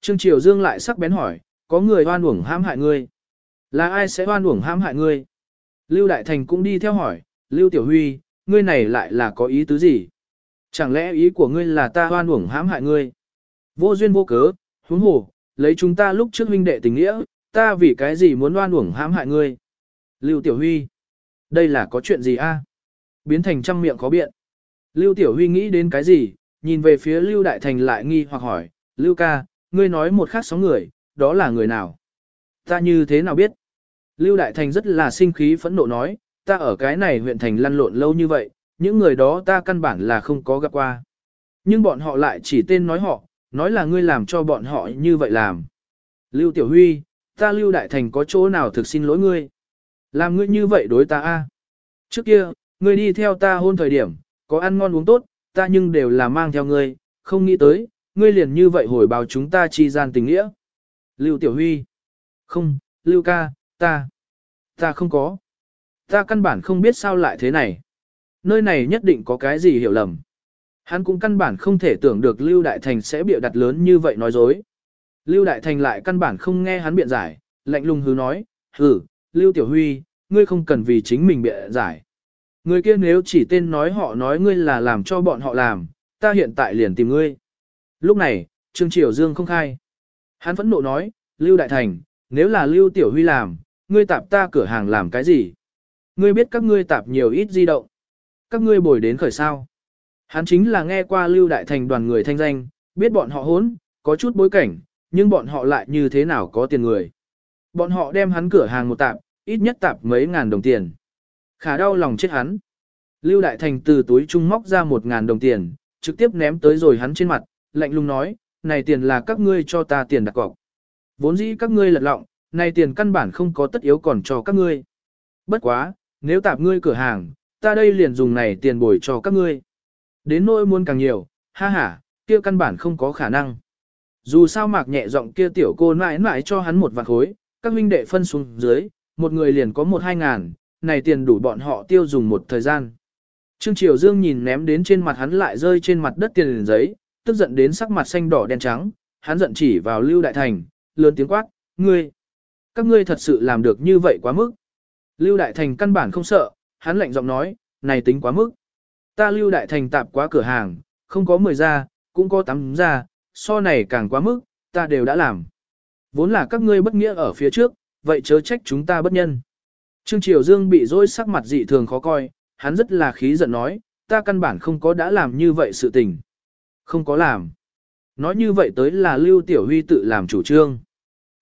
Trương Triều Dương lại sắc bén hỏi, có người oan uổng hãm hại ngươi. Là ai sẽ oan uổng hãm hại ngươi? Lưu Đại Thành cũng đi theo hỏi, Lưu Tiểu Huy, ngươi này lại là có ý tứ gì? Chẳng lẽ ý của ngươi là ta oan uổng hãm hại ngươi? Vô duyên vô cớ, huống hồ, lấy chúng ta lúc trước huynh đệ tình nghĩa, ta vì cái gì muốn oan uổng hãm hại ngươi? Lưu Tiểu Huy, đây là có chuyện gì a? Biến thành trăm miệng có biện. Lưu Tiểu Huy nghĩ đến cái gì, nhìn về phía Lưu Đại Thành lại nghi hoặc hỏi, Lưu ca, ngươi nói một khác sóng người, đó là người nào? Ta như thế nào biết? Lưu Đại Thành rất là sinh khí phẫn nộ nói, ta ở cái này huyện thành lăn lộn lâu như vậy, những người đó ta căn bản là không có gặp qua. Nhưng bọn họ lại chỉ tên nói họ, nói là ngươi làm cho bọn họ như vậy làm. Lưu Tiểu Huy, ta Lưu Đại Thành có chỗ nào thực xin lỗi ngươi? Làm ngươi như vậy đối ta a? Trước kia, ngươi đi theo ta hôn thời điểm, có ăn ngon uống tốt, ta nhưng đều là mang theo ngươi, không nghĩ tới, ngươi liền như vậy hồi báo chúng ta chi gian tình nghĩa. Lưu Tiểu Huy. Không, Lưu ca, ta. Ta không có. Ta căn bản không biết sao lại thế này. Nơi này nhất định có cái gì hiểu lầm. Hắn cũng căn bản không thể tưởng được Lưu Đại Thành sẽ bịa đặt lớn như vậy nói dối. Lưu Đại Thành lại căn bản không nghe hắn biện giải, lạnh lùng hứ nói, hừ, Lưu Tiểu Huy, ngươi không cần vì chính mình biện giải. Người kia nếu chỉ tên nói họ nói ngươi là làm cho bọn họ làm, ta hiện tại liền tìm ngươi. Lúc này, Trương Triều Dương không khai. Hắn phẫn nộ nói, Lưu Đại Thành, nếu là Lưu Tiểu Huy làm, ngươi tạp ta cửa hàng làm cái gì? Ngươi biết các ngươi tạp nhiều ít di động. Các ngươi bồi đến khởi sao. Hắn chính là nghe qua Lưu Đại Thành đoàn người thanh danh, biết bọn họ hốn, có chút bối cảnh, nhưng bọn họ lại như thế nào có tiền người. Bọn họ đem hắn cửa hàng một tạp, ít nhất tạp mấy ngàn đồng tiền. Khả đau lòng chết hắn. Lưu Đại Thành từ túi trung móc ra một ngàn đồng tiền, trực tiếp ném tới rồi hắn trên mặt, lạnh lùng nói, này tiền là các ngươi cho ta tiền đặt cọc. Vốn dĩ các ngươi lật lọng, này tiền căn bản không có tất yếu còn cho các ngươi. Bất quá, nếu tạp ngươi cửa hàng, ta đây liền dùng này tiền bồi cho các ngươi. Đến nỗi muốn càng nhiều, ha ha, kia căn bản không có khả năng. Dù sao mạc nhẹ giọng kia tiểu cô mãi mãi cho hắn một vạn khối, các huynh đệ phân xuống dưới, một người liền có một hai ngàn, này tiền đủ bọn họ tiêu dùng một thời gian. Trương Triều Dương nhìn ném đến trên mặt hắn lại rơi trên mặt đất tiền liền giấy, tức giận đến sắc mặt xanh đỏ đen trắng, hắn giận chỉ vào Lưu Đại Thành, lớn tiếng quát, ngươi, các ngươi thật sự làm được như vậy quá mức. Lưu Đại Thành căn bản không sợ, hắn lạnh giọng nói, này tính quá mức. Ta Lưu Đại Thành tạp quá cửa hàng, không có 10 ra, cũng có 8 ra, so này càng quá mức, ta đều đã làm. Vốn là các ngươi bất nghĩa ở phía trước, vậy chớ trách chúng ta bất nhân. Trương Triều Dương bị dối sắc mặt dị thường khó coi, hắn rất là khí giận nói, ta căn bản không có đã làm như vậy sự tình. Không có làm. Nói như vậy tới là Lưu Tiểu Huy tự làm chủ trương.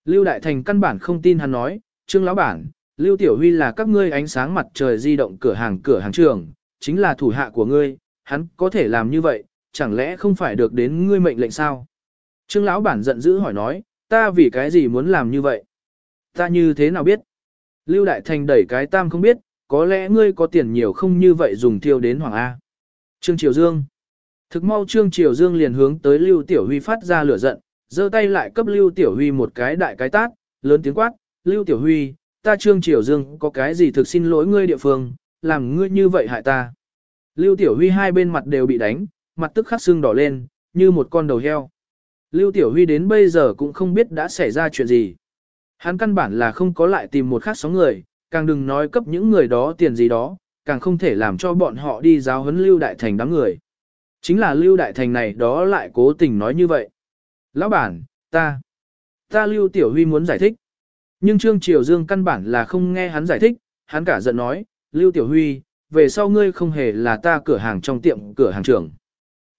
Lưu Đại Thành căn bản không tin hắn nói, Trương lão bản, Lưu Tiểu Huy là các ngươi ánh sáng mặt trời di động cửa hàng cửa hàng trường, chính là thủ hạ của ngươi, hắn có thể làm như vậy, chẳng lẽ không phải được đến ngươi mệnh lệnh sao? Trương lão bản giận dữ hỏi nói, ta vì cái gì muốn làm như vậy? Ta như thế nào biết? Lưu Đại Thành đẩy cái tam không biết, có lẽ ngươi có tiền nhiều không như vậy dùng tiêu đến Hoàng A. Trương Triều Dương Thực mau Trương Triều Dương liền hướng tới Lưu Tiểu Huy phát ra lửa giận, giơ tay lại cấp Lưu Tiểu Huy một cái đại cái tát, lớn tiếng quát, Lưu Tiểu Huy, ta Trương Triều Dương có cái gì thực xin lỗi ngươi địa phương, làm ngươi như vậy hại ta. Lưu Tiểu Huy hai bên mặt đều bị đánh, mặt tức khắc xương đỏ lên, như một con đầu heo. Lưu Tiểu Huy đến bây giờ cũng không biết đã xảy ra chuyện gì. Hắn căn bản là không có lại tìm một khác sóng người, càng đừng nói cấp những người đó tiền gì đó, càng không thể làm cho bọn họ đi giáo huấn Lưu Đại Thành đám người. Chính là Lưu Đại Thành này đó lại cố tình nói như vậy. Lão bản, ta, ta Lưu Tiểu Huy muốn giải thích. Nhưng Trương Triều Dương căn bản là không nghe hắn giải thích, hắn cả giận nói, Lưu Tiểu Huy, về sau ngươi không hề là ta cửa hàng trong tiệm cửa hàng trưởng.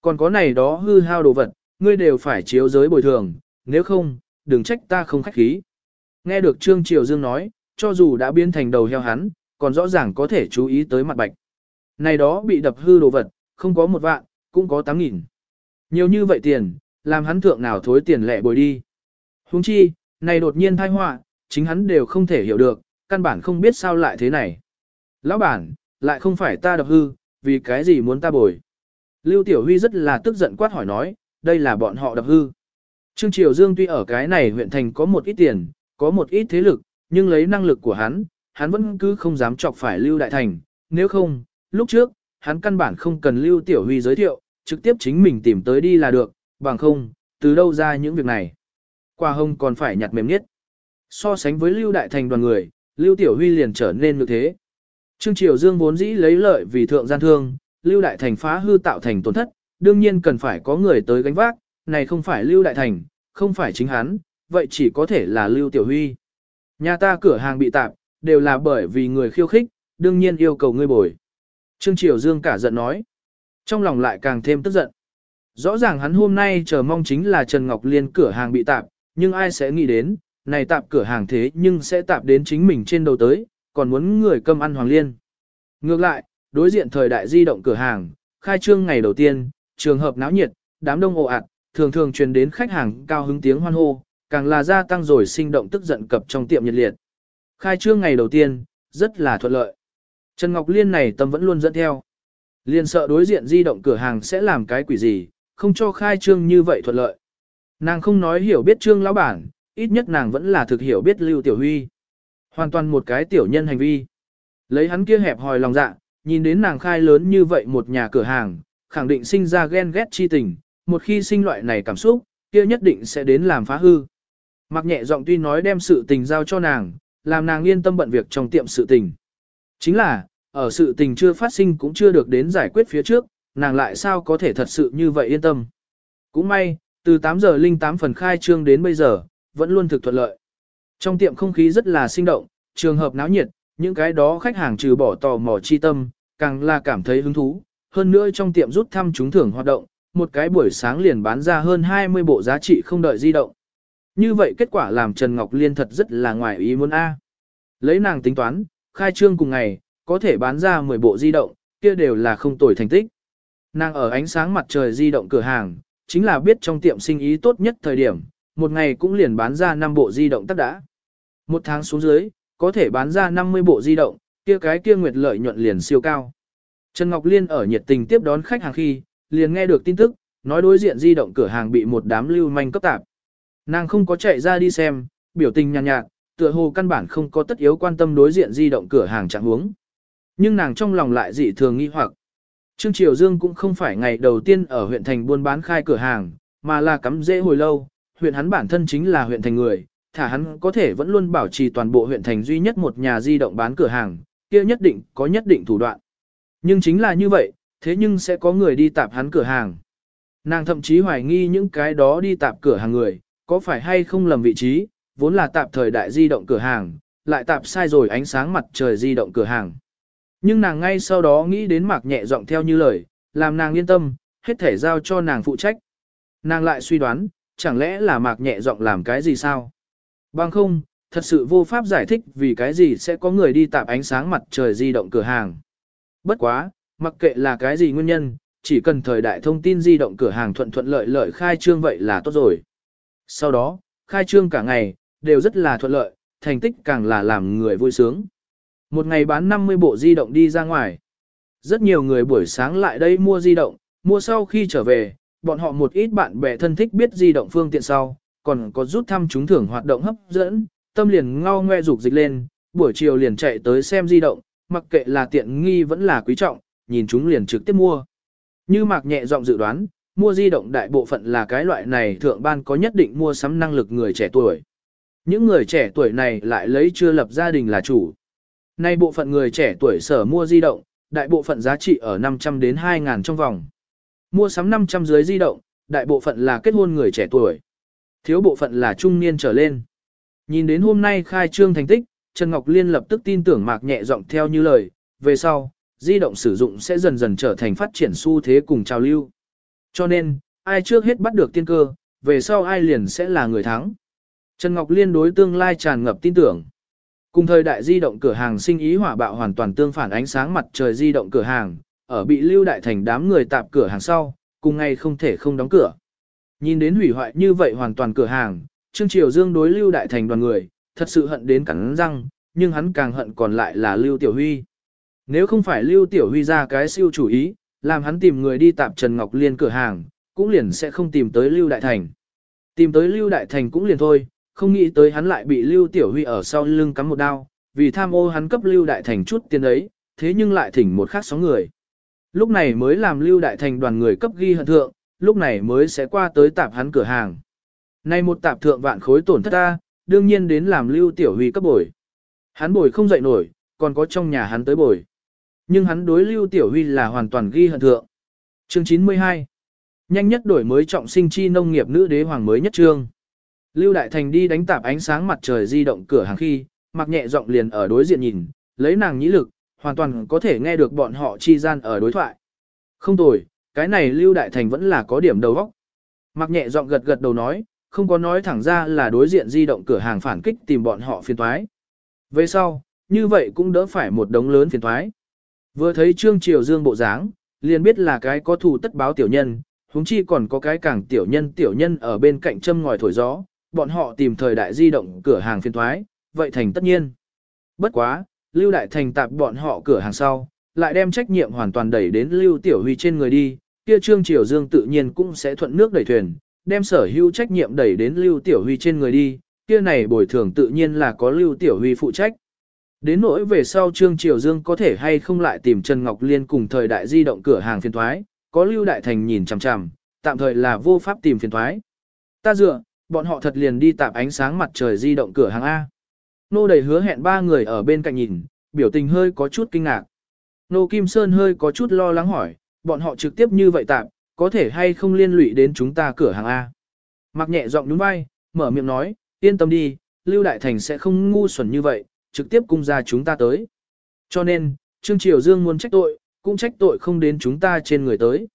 Còn có này đó hư hao đồ vật, ngươi đều phải chiếu giới bồi thường, nếu không, đừng trách ta không khách khí. Nghe được Trương Triều Dương nói, cho dù đã biến thành đầu heo hắn, còn rõ ràng có thể chú ý tới mặt bạch. Này đó bị đập hư đồ vật, không có một vạn, cũng có tám nghìn. Nhiều như vậy tiền, làm hắn thượng nào thối tiền lẻ bồi đi. Huống chi, này đột nhiên thai họa, chính hắn đều không thể hiểu được, căn bản không biết sao lại thế này. Lão bản, lại không phải ta đập hư, vì cái gì muốn ta bồi. Lưu Tiểu Huy rất là tức giận quát hỏi nói, đây là bọn họ đập hư. Trương Triều Dương tuy ở cái này huyện thành có một ít tiền, có một ít thế lực, nhưng lấy năng lực của hắn, hắn vẫn cứ không dám chọc phải Lưu Đại Thành. Nếu không, lúc trước, hắn căn bản không cần Lưu Tiểu Huy giới thiệu, trực tiếp chính mình tìm tới đi là được, bằng không, từ đâu ra những việc này. Qua hông còn phải nhặt mềm nhất. So sánh với Lưu Đại Thành đoàn người, Lưu Tiểu Huy liền trở nên như thế. Trương Triều Dương vốn dĩ lấy lợi vì thượng gian thương, Lưu Đại Thành phá hư tạo thành tổn thất, đương nhiên cần phải có người tới gánh vác, này không phải Lưu Đại Thành, không phải chính hắn, vậy chỉ có thể là Lưu Tiểu Huy. Nhà ta cửa hàng bị tạp, đều là bởi vì người khiêu khích, đương nhiên yêu cầu ngươi bồi. Trương Triều Dương cả giận nói. Trong lòng lại càng thêm tức giận. Rõ ràng hắn hôm nay chờ mong chính là Trần Ngọc Liên cửa hàng bị tạp, nhưng ai sẽ nghĩ đến, này tạp cửa hàng thế nhưng sẽ tạp đến chính mình trên đầu tới, còn muốn người cơm ăn Hoàng Liên. Ngược lại, đối diện thời đại di động cửa hàng, khai trương ngày đầu tiên, trường hợp náo nhiệt, đám đông ồ ạt, thường thường truyền đến khách hàng cao hứng tiếng hoan hô, càng là gia tăng rồi sinh động tức giận cập trong tiệm nhiệt liệt. Khai trương ngày đầu tiên, rất là thuận lợi. Trần Ngọc Liên này tâm vẫn luôn dẫn theo. Liên sợ đối diện di động cửa hàng sẽ làm cái quỷ gì, không cho khai trương như vậy thuận lợi. Nàng không nói hiểu biết trương lão bản, ít nhất nàng vẫn là thực hiểu biết Lưu Tiểu Huy. Hoàn toàn một cái tiểu nhân hành vi. Lấy hắn kia hẹp hòi lòng dạ, nhìn đến nàng khai lớn như vậy một nhà cửa hàng, khẳng định sinh ra ghen ghét chi tình, một khi sinh loại này cảm xúc, kia nhất định sẽ đến làm phá hư. Mặc nhẹ giọng tuy nói đem sự tình giao cho nàng, làm nàng yên tâm bận việc trong tiệm sự tình. Chính là, ở sự tình chưa phát sinh cũng chưa được đến giải quyết phía trước, nàng lại sao có thể thật sự như vậy yên tâm. Cũng may, từ 8 giờ linh 8 phần khai trương đến bây giờ, vẫn luôn thực thuận lợi. Trong tiệm không khí rất là sinh động, trường hợp náo nhiệt, những cái đó khách hàng trừ bỏ tò mò chi tâm, càng là cảm thấy hứng thú. Hơn nữa trong tiệm rút thăm trúng thưởng hoạt động, một cái buổi sáng liền bán ra hơn 20 bộ giá trị không đợi di động. Như vậy kết quả làm Trần Ngọc Liên thật rất là ngoài ý muốn A. Lấy nàng tính toán, khai trương cùng ngày, có thể bán ra 10 bộ di động, kia đều là không tồi thành tích. Nàng ở ánh sáng mặt trời di động cửa hàng, chính là biết trong tiệm sinh ý tốt nhất thời điểm, một ngày cũng liền bán ra 5 bộ di động tất đã. Một tháng xuống dưới, có thể bán ra 50 bộ di động, kia cái kia nguyệt lợi nhuận liền siêu cao. Trần Ngọc Liên ở nhiệt tình tiếp đón khách hàng khi, liền nghe được tin tức, nói đối diện di động cửa hàng bị một đám lưu manh cấp tạp. Nàng không có chạy ra đi xem, biểu tình nhàn nhạt, nhạt, tựa hồ căn bản không có tất yếu quan tâm đối diện di động cửa hàng trạng huống. Nhưng nàng trong lòng lại dị thường nghi hoặc. Trương Triều Dương cũng không phải ngày đầu tiên ở huyện thành buôn bán khai cửa hàng, mà là cắm dễ hồi lâu, huyện hắn bản thân chính là huyện thành người, thả hắn có thể vẫn luôn bảo trì toàn bộ huyện thành duy nhất một nhà di động bán cửa hàng, kia nhất định có nhất định thủ đoạn. Nhưng chính là như vậy, thế nhưng sẽ có người đi tạp hắn cửa hàng. Nàng thậm chí hoài nghi những cái đó đi tạp cửa hàng người, có phải hay không lầm vị trí, vốn là tạp thời đại di động cửa hàng, lại tạp sai rồi ánh sáng mặt trời di động cửa hàng. Nhưng nàng ngay sau đó nghĩ đến mạc nhẹ giọng theo như lời, làm nàng yên tâm, hết thể giao cho nàng phụ trách. Nàng lại suy đoán, chẳng lẽ là mạc nhẹ giọng làm cái gì sao? Bằng không, thật sự vô pháp giải thích vì cái gì sẽ có người đi tạp ánh sáng mặt trời di động cửa hàng. Bất quá, mặc kệ là cái gì nguyên nhân, chỉ cần thời đại thông tin di động cửa hàng thuận thuận lợi lợi khai trương vậy là tốt rồi. Sau đó, khai trương cả ngày, đều rất là thuận lợi, thành tích càng là làm người vui sướng. Một ngày bán 50 bộ di động đi ra ngoài. Rất nhiều người buổi sáng lại đây mua di động, mua sau khi trở về, bọn họ một ít bạn bè thân thích biết di động phương tiện sau, còn có rút thăm trúng thưởng hoạt động hấp dẫn, tâm liền ngao ngoe rục dịch lên, buổi chiều liền chạy tới xem di động, mặc kệ là tiện nghi vẫn là quý trọng, nhìn chúng liền trực tiếp mua. Như mạc nhẹ giọng dự đoán, mua di động đại bộ phận là cái loại này thượng ban có nhất định mua sắm năng lực người trẻ tuổi. Những người trẻ tuổi này lại lấy chưa lập gia đình là chủ. Nay bộ phận người trẻ tuổi sở mua di động, đại bộ phận giá trị ở 500 đến 2.000 trong vòng. Mua sắm 500 dưới di động, đại bộ phận là kết hôn người trẻ tuổi. Thiếu bộ phận là trung niên trở lên. Nhìn đến hôm nay khai trương thành tích, Trần Ngọc Liên lập tức tin tưởng mạc nhẹ giọng theo như lời, về sau, di động sử dụng sẽ dần dần trở thành phát triển xu thế cùng trào lưu. Cho nên, ai trước hết bắt được tiên cơ, về sau ai liền sẽ là người thắng. Trần Ngọc Liên đối tương lai tràn ngập tin tưởng. Cùng thời đại di động cửa hàng sinh ý hỏa bạo hoàn toàn tương phản ánh sáng mặt trời di động cửa hàng, ở bị lưu đại thành đám người tạp cửa hàng sau, cùng ngày không thể không đóng cửa. Nhìn đến hủy hoại như vậy hoàn toàn cửa hàng, Trương Triều Dương đối lưu đại thành đoàn người, thật sự hận đến cắn răng, nhưng hắn càng hận còn lại là lưu tiểu huy. Nếu không phải lưu tiểu huy ra cái siêu chủ ý, làm hắn tìm người đi tạp Trần Ngọc Liên cửa hàng, cũng liền sẽ không tìm tới lưu đại thành. Tìm tới lưu đại thành cũng liền thôi, không nghĩ tới hắn lại bị Lưu Tiểu Huy ở sau lưng cắm một đao, vì tham ô hắn cấp Lưu Đại Thành chút tiền ấy, thế nhưng lại thỉnh một khác sóng người. Lúc này mới làm Lưu Đại Thành đoàn người cấp ghi hận thượng, lúc này mới sẽ qua tới tạp hắn cửa hàng. Nay một tạp thượng vạn khối tổn thất ta, đương nhiên đến làm Lưu Tiểu Huy cấp bồi. Hắn bồi không dậy nổi, còn có trong nhà hắn tới bồi. Nhưng hắn đối Lưu Tiểu Huy là hoàn toàn ghi hận thượng. Chương 92 Nhanh nhất đổi mới trọng sinh chi nông nghiệp nữ đế hoàng mới nhất trương. Lưu Đại Thành đi đánh tạp ánh sáng mặt trời di động cửa hàng khi, mặc nhẹ giọng liền ở đối diện nhìn, lấy nàng nhĩ lực, hoàn toàn có thể nghe được bọn họ chi gian ở đối thoại. Không tồi, cái này Lưu Đại Thành vẫn là có điểm đầu óc. Mặc nhẹ giọng gật gật đầu nói, không có nói thẳng ra là đối diện di động cửa hàng phản kích tìm bọn họ phiền toái. Về sau, như vậy cũng đỡ phải một đống lớn phiền toái. Vừa thấy Trương Triều Dương bộ dáng, liền biết là cái có thù tất báo tiểu nhân, huống chi còn có cái càng tiểu nhân tiểu nhân ở bên cạnh châm ngòi thổi gió, bọn họ tìm thời đại di động cửa hàng phiên thoái, vậy thành tất nhiên. Bất quá, Lưu Đại Thành tạp bọn họ cửa hàng sau, lại đem trách nhiệm hoàn toàn đẩy đến Lưu Tiểu Huy trên người đi, kia Trương Triều Dương tự nhiên cũng sẽ thuận nước đẩy thuyền, đem sở hữu trách nhiệm đẩy đến Lưu Tiểu Huy trên người đi, kia này bồi thường tự nhiên là có Lưu Tiểu Huy phụ trách. Đến nỗi về sau Trương Triều Dương có thể hay không lại tìm Trần Ngọc Liên cùng thời đại di động cửa hàng phiên thoái, có Lưu Đại Thành nhìn chằm chằm, tạm thời là vô pháp tìm phiên thoái. Ta dựa, bọn họ thật liền đi tạp ánh sáng mặt trời di động cửa hàng A. Nô đầy hứa hẹn ba người ở bên cạnh nhìn, biểu tình hơi có chút kinh ngạc. Nô Kim Sơn hơi có chút lo lắng hỏi, bọn họ trực tiếp như vậy tạp, có thể hay không liên lụy đến chúng ta cửa hàng A. Mặc nhẹ giọng đúng vai, mở miệng nói, yên tâm đi, Lưu Đại Thành sẽ không ngu xuẩn như vậy, trực tiếp cung ra chúng ta tới. Cho nên, Trương Triều Dương muốn trách tội, cũng trách tội không đến chúng ta trên người tới.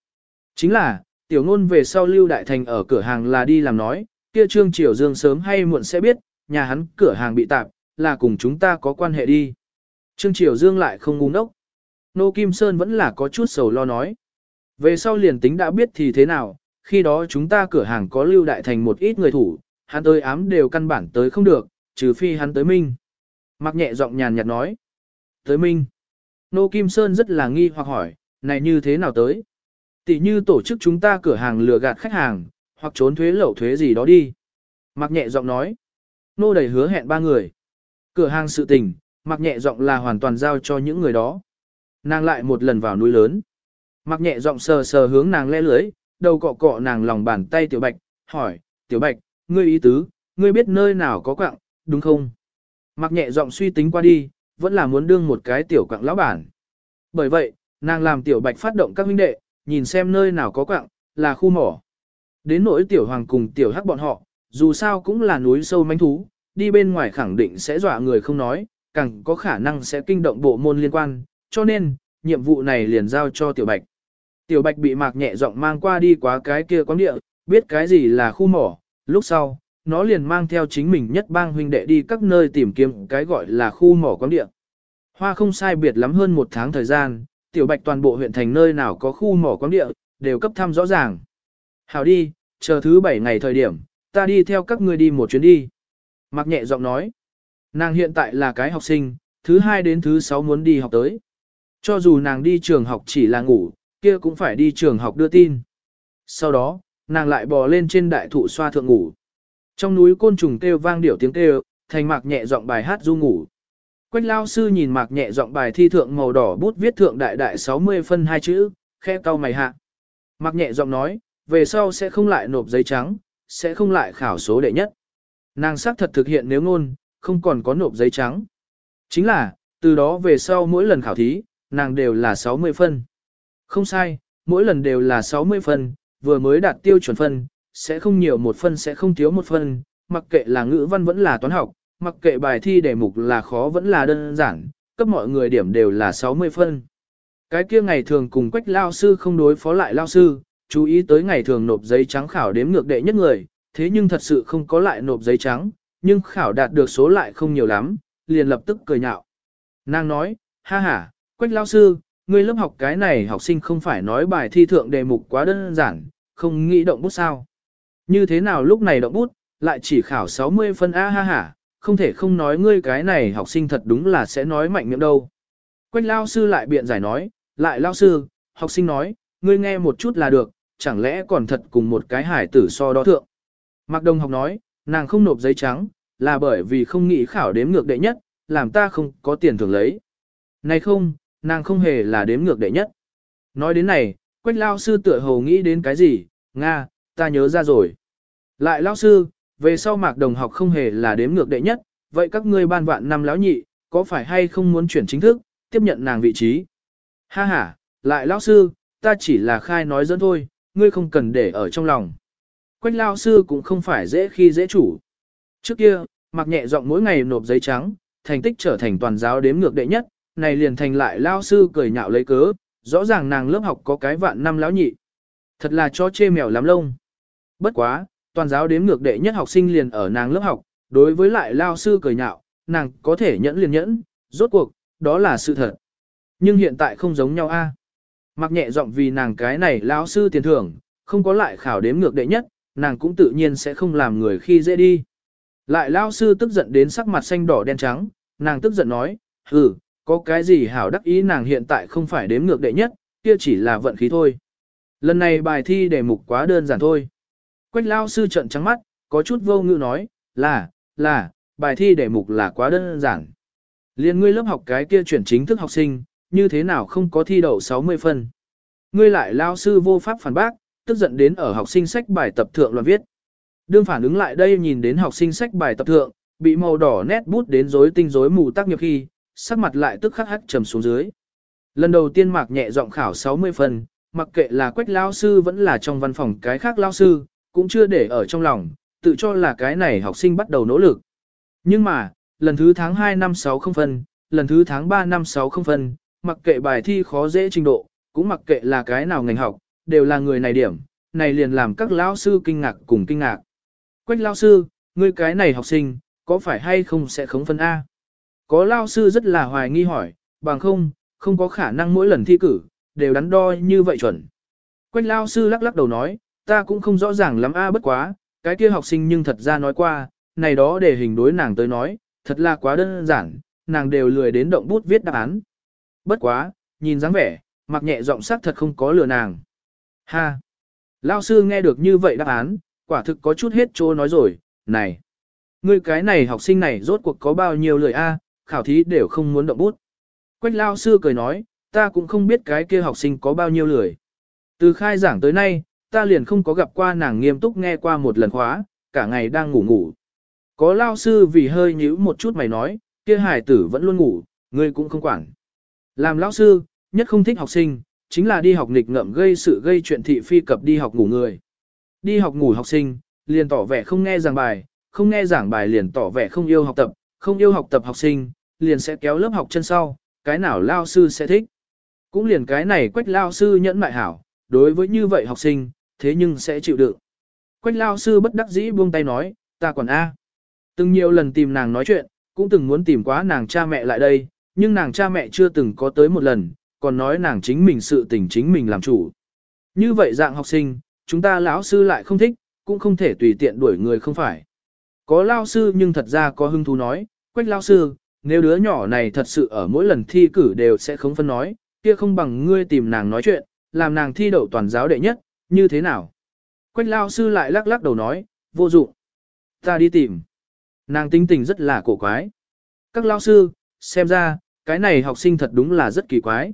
Chính là, tiểu ngôn về sau Lưu Đại Thành ở cửa hàng là đi làm nói, kia Trương Triều Dương sớm hay muộn sẽ biết, nhà hắn cửa hàng bị tạp, là cùng chúng ta có quan hệ đi. Trương Triều Dương lại không ngu ngốc. Nô Kim Sơn vẫn là có chút sầu lo nói. Về sau liền tính đã biết thì thế nào, khi đó chúng ta cửa hàng có Lưu Đại Thành một ít người thủ, hắn tới ám đều căn bản tới không được, trừ phi hắn tới minh. Mặc nhẹ giọng nhàn nhạt nói. Tới minh. Nô Kim Sơn rất là nghi hoặc hỏi, này như thế nào tới? Tỷ như tổ chức chúng ta cửa hàng lừa gạt khách hàng, hoặc trốn thuế lậu thuế gì đó đi. Mặc nhẹ giọng nói. Nô đầy hứa hẹn ba người. Cửa hàng sự tình, mặc nhẹ giọng là hoàn toàn giao cho những người đó. Nàng lại một lần vào núi lớn. Mặc nhẹ giọng sờ sờ hướng nàng lẽ lưới, đầu cọ cọ nàng lòng bàn tay tiểu bạch, hỏi, tiểu bạch, ngươi ý tứ, ngươi biết nơi nào có quặng, đúng không? Mặc nhẹ giọng suy tính qua đi, vẫn là muốn đương một cái tiểu quặng lão bản. Bởi vậy, nàng làm tiểu bạch phát động các huynh đệ, nhìn xem nơi nào có quặng, là khu mỏ. Đến nỗi tiểu hoàng cùng tiểu hắc bọn họ, dù sao cũng là núi sâu manh thú, đi bên ngoài khẳng định sẽ dọa người không nói, càng có khả năng sẽ kinh động bộ môn liên quan, cho nên, nhiệm vụ này liền giao cho tiểu bạch. Tiểu bạch bị mạc nhẹ giọng mang qua đi quá cái kia quán địa, biết cái gì là khu mỏ, lúc sau, nó liền mang theo chính mình nhất bang huynh đệ đi các nơi tìm kiếm cái gọi là khu mỏ quán địa. Hoa không sai biệt lắm hơn một tháng thời gian, tiểu bạch toàn bộ huyện thành nơi nào có khu mỏ quán địa, đều cấp thăm rõ ràng. Hảo đi, chờ thứ bảy ngày thời điểm, ta đi theo các ngươi đi một chuyến đi. Mạc nhẹ giọng nói, nàng hiện tại là cái học sinh, thứ hai đến thứ sáu muốn đi học tới. Cho dù nàng đi trường học chỉ là ngủ, kia cũng phải đi trường học đưa tin. Sau đó, nàng lại bò lên trên đại thụ xoa thượng ngủ. Trong núi côn trùng kêu vang điểu tiếng kêu, thành mạc nhẹ giọng bài hát du ngủ. Quách lao sư nhìn mạc nhẹ giọng bài thi thượng màu đỏ bút viết thượng đại đại 60 phân hai chữ, khe cau mày hạ. Mạc nhẹ giọng nói, về sau sẽ không lại nộp giấy trắng, sẽ không lại khảo số đệ nhất. Nàng xác thật thực hiện nếu ngôn, không còn có nộp giấy trắng. Chính là, từ đó về sau mỗi lần khảo thí, nàng đều là 60 phân. Không sai, mỗi lần đều là 60 phân, vừa mới đạt tiêu chuẩn phân, sẽ không nhiều một phân sẽ không thiếu một phân, mặc kệ là ngữ văn vẫn là toán học, mặc kệ bài thi đề mục là khó vẫn là đơn giản, cấp mọi người điểm đều là 60 phân. Cái kia ngày thường cùng quách lao sư không đối phó lại lao sư, chú ý tới ngày thường nộp giấy trắng khảo đếm ngược đệ nhất người, thế nhưng thật sự không có lại nộp giấy trắng, nhưng khảo đạt được số lại không nhiều lắm, liền lập tức cười nhạo. Nàng nói, ha ha, quách lao sư, ngươi lớp học cái này học sinh không phải nói bài thi thượng đề mục quá đơn giản, không nghĩ động bút sao. Như thế nào lúc này động bút, lại chỉ khảo 60 phân A ha ha, không thể không nói ngươi cái này học sinh thật đúng là sẽ nói mạnh miệng đâu. Quách lao sư lại biện giải nói, lại lao sư, học sinh nói, ngươi nghe một chút là được, chẳng lẽ còn thật cùng một cái hải tử so đo thượng. Mạc Đông học nói, nàng không nộp giấy trắng, là bởi vì không nghĩ khảo đếm ngược đệ nhất, làm ta không có tiền thưởng lấy. Này không, nàng không hề là đếm ngược đệ nhất. Nói đến này, Quách lao sư tựa hồ nghĩ đến cái gì, Nga, ta nhớ ra rồi. Lại lao sư, về sau mạc đồng học không hề là đếm ngược đệ nhất, vậy các ngươi ban vạn năm lão nhị, có phải hay không muốn chuyển chính thức, tiếp nhận nàng vị trí? Ha ha, lại lão sư, ta chỉ là khai nói dẫn thôi, ngươi không cần để ở trong lòng. Quách lao sư cũng không phải dễ khi dễ chủ. Trước kia, mặc nhẹ giọng mỗi ngày nộp giấy trắng, thành tích trở thành toàn giáo đếm ngược đệ nhất, này liền thành lại lao sư cười nhạo lấy cớ, rõ ràng nàng lớp học có cái vạn năm lão nhị. Thật là cho chê mèo lắm lông. Bất quá, toàn giáo đếm ngược đệ nhất học sinh liền ở nàng lớp học, đối với lại lao sư cười nhạo, nàng có thể nhẫn liền nhẫn, rốt cuộc, đó là sự thật. Nhưng hiện tại không giống nhau a. Mặc nhẹ giọng vì nàng cái này lão sư tiền thưởng, không có lại khảo đếm ngược đệ nhất, nàng cũng tự nhiên sẽ không làm người khi dễ đi. Lại lão sư tức giận đến sắc mặt xanh đỏ đen trắng, nàng tức giận nói, ừ, có cái gì hảo đắc ý nàng hiện tại không phải đếm ngược đệ nhất, kia chỉ là vận khí thôi. Lần này bài thi đề mục quá đơn giản thôi. Quách lao sư trận trắng mắt, có chút vô ngữ nói, là, là, bài thi đề mục là quá đơn giản. Liên ngươi lớp học cái kia chuyển chính thức học sinh, như thế nào không có thi đậu 60 phân. Ngươi lại lao sư vô pháp phản bác, tức giận đến ở học sinh sách bài tập thượng loạn viết. Đương phản ứng lại đây nhìn đến học sinh sách bài tập thượng, bị màu đỏ nét bút đến rối tinh rối mù tác nghiệp khi, sắc mặt lại tức khắc hắc trầm xuống dưới. Lần đầu tiên mạc nhẹ giọng khảo 60 phần, mặc kệ là quách lao sư vẫn là trong văn phòng cái khác lao sư, cũng chưa để ở trong lòng, tự cho là cái này học sinh bắt đầu nỗ lực. Nhưng mà, lần thứ tháng 2 năm 60 phân, lần thứ tháng 3 năm 60 phân, mặc kệ bài thi khó dễ trình độ, cũng mặc kệ là cái nào ngành học, đều là người này điểm, này liền làm các lão sư kinh ngạc cùng kinh ngạc. Quách lão sư, ngươi cái này học sinh, có phải hay không sẽ khống phân A? Có lão sư rất là hoài nghi hỏi, bằng không, không có khả năng mỗi lần thi cử, đều đắn đo như vậy chuẩn. Quách lão sư lắc lắc đầu nói, ta cũng không rõ ràng lắm a bất quá, cái kia học sinh nhưng thật ra nói qua, này đó để hình đối nàng tới nói, thật là quá đơn giản, nàng đều lười đến động bút viết đáp án. Bất quá, nhìn dáng vẻ, mặc nhẹ giọng sắc thật không có lừa nàng. Ha! Lao sư nghe được như vậy đáp án, quả thực có chút hết trô nói rồi, này! Ngươi cái này học sinh này rốt cuộc có bao nhiêu lời a, khảo thí đều không muốn động bút. Quách lao sư cười nói, ta cũng không biết cái kia học sinh có bao nhiêu lười. Từ khai giảng tới nay, ta liền không có gặp qua nàng nghiêm túc nghe qua một lần khóa, cả ngày đang ngủ ngủ. Có lao sư vì hơi nhíu một chút mày nói, kia hải tử vẫn luôn ngủ, ngươi cũng không quản. Làm lão sư, nhất không thích học sinh, chính là đi học nghịch ngợm gây sự gây chuyện thị phi cập đi học ngủ người. Đi học ngủ học sinh, liền tỏ vẻ không nghe giảng bài, không nghe giảng bài liền tỏ vẻ không yêu học tập, không yêu học tập học sinh, liền sẽ kéo lớp học chân sau, cái nào lao sư sẽ thích. Cũng liền cái này quách lao sư nhẫn mại hảo, đối với như vậy học sinh, thế nhưng sẽ chịu đựng. Quách lao sư bất đắc dĩ buông tay nói, ta còn A. Từng nhiều lần tìm nàng nói chuyện, cũng từng muốn tìm quá nàng cha mẹ lại đây, nhưng nàng cha mẹ chưa từng có tới một lần, còn nói nàng chính mình sự tình chính mình làm chủ. Như vậy dạng học sinh, chúng ta lão sư lại không thích, cũng không thể tùy tiện đuổi người không phải. Có lao sư nhưng thật ra có hưng thú nói, quách lao sư, nếu đứa nhỏ này thật sự ở mỗi lần thi cử đều sẽ không phân nói, kia không bằng ngươi tìm nàng nói chuyện, làm nàng thi đậu toàn giáo đệ nhất, như thế nào? Quách lao sư lại lắc lắc đầu nói, vô dụng. Ta đi tìm. Nàng tính tình rất là cổ quái. Các lao sư, xem ra, cái này học sinh thật đúng là rất kỳ quái.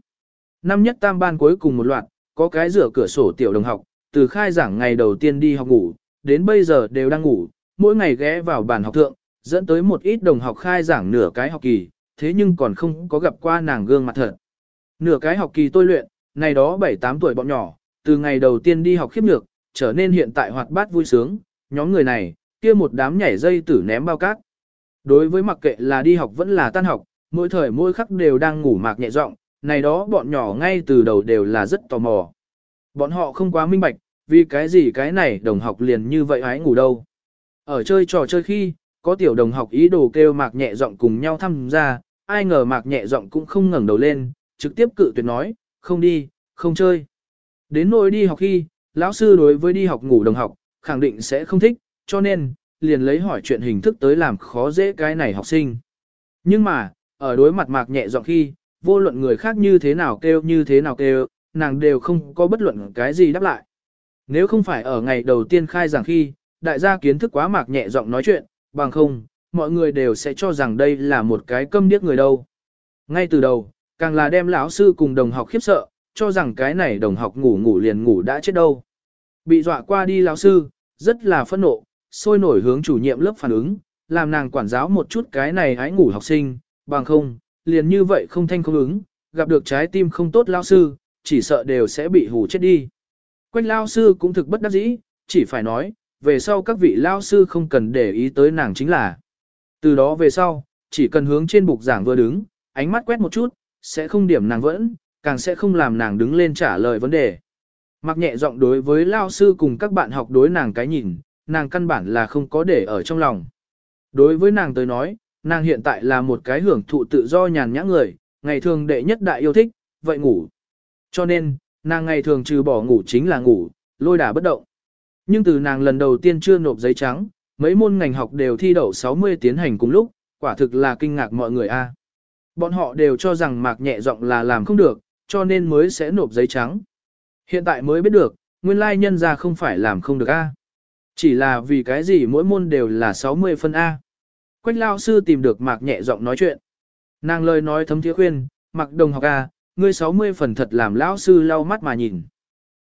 Năm nhất tam ban cuối cùng một loạt, có cái rửa cửa sổ tiểu đồng học, từ khai giảng ngày đầu tiên đi học ngủ, đến bây giờ đều đang ngủ, mỗi ngày ghé vào bàn học thượng, dẫn tới một ít đồng học khai giảng nửa cái học kỳ, thế nhưng còn không có gặp qua nàng gương mặt thật. Nửa cái học kỳ tôi luyện, này đó 7-8 tuổi bọn nhỏ, từ ngày đầu tiên đi học khiếp nhược, trở nên hiện tại hoạt bát vui sướng, nhóm người này, kia một đám nhảy dây tử ném bao cát. Đối với mặc kệ là đi học vẫn là tan học, mỗi thời mỗi khắc đều đang ngủ mạc nhẹ giọng, này đó bọn nhỏ ngay từ đầu đều là rất tò mò. Bọn họ không quá minh bạch, vì cái gì cái này đồng học liền như vậy hái ngủ đâu. Ở chơi trò chơi khi, có tiểu đồng học ý đồ kêu mạc nhẹ giọng cùng nhau tham gia, ai ngờ mạc nhẹ giọng cũng không ngẩng đầu lên, trực tiếp cự tuyệt nói, không đi, không chơi. Đến nỗi đi học khi, lão sư đối với đi học ngủ đồng học, khẳng định sẽ không thích, cho nên, liền lấy hỏi chuyện hình thức tới làm khó dễ cái này học sinh. Nhưng mà, ở đối mặt mạc nhẹ giọng khi, vô luận người khác như thế nào kêu như thế nào kêu, nàng đều không có bất luận cái gì đáp lại. Nếu không phải ở ngày đầu tiên khai giảng khi, đại gia kiến thức quá mạc nhẹ giọng nói chuyện, bằng không, mọi người đều sẽ cho rằng đây là một cái câm điếc người đâu. Ngay từ đầu, càng là đem lão sư cùng đồng học khiếp sợ, cho rằng cái này đồng học ngủ ngủ liền ngủ đã chết đâu. Bị dọa qua đi lão sư, rất là phẫn nộ, sôi nổi hướng chủ nhiệm lớp phản ứng, làm nàng quản giáo một chút cái này hãy ngủ học sinh, bằng không, liền như vậy không thanh không ứng, gặp được trái tim không tốt lao sư, chỉ sợ đều sẽ bị hù chết đi. Quách lao sư cũng thực bất đắc dĩ, chỉ phải nói, về sau các vị lao sư không cần để ý tới nàng chính là. Từ đó về sau, chỉ cần hướng trên bục giảng vừa đứng, ánh mắt quét một chút, sẽ không điểm nàng vẫn, càng sẽ không làm nàng đứng lên trả lời vấn đề. Mặc nhẹ giọng đối với lao sư cùng các bạn học đối nàng cái nhìn, nàng căn bản là không có để ở trong lòng. Đối với nàng tới nói, nàng hiện tại là một cái hưởng thụ tự do nhàn nhã người, ngày thường đệ nhất đại yêu thích, vậy ngủ. Cho nên, nàng ngày thường trừ bỏ ngủ chính là ngủ, lôi đả bất động. Nhưng từ nàng lần đầu tiên chưa nộp giấy trắng, mấy môn ngành học đều thi đậu 60 tiến hành cùng lúc, quả thực là kinh ngạc mọi người a. Bọn họ đều cho rằng mạc nhẹ giọng là làm không được, cho nên mới sẽ nộp giấy trắng. Hiện tại mới biết được, nguyên lai nhân ra không phải làm không được a. Chỉ là vì cái gì mỗi môn đều là 60 phân A. Quách lao sư tìm được mạc nhẹ giọng nói chuyện. Nàng lời nói thấm thiế khuyên, mặc đồng học à, ngươi 60 phần thật làm lão sư lau mắt mà nhìn.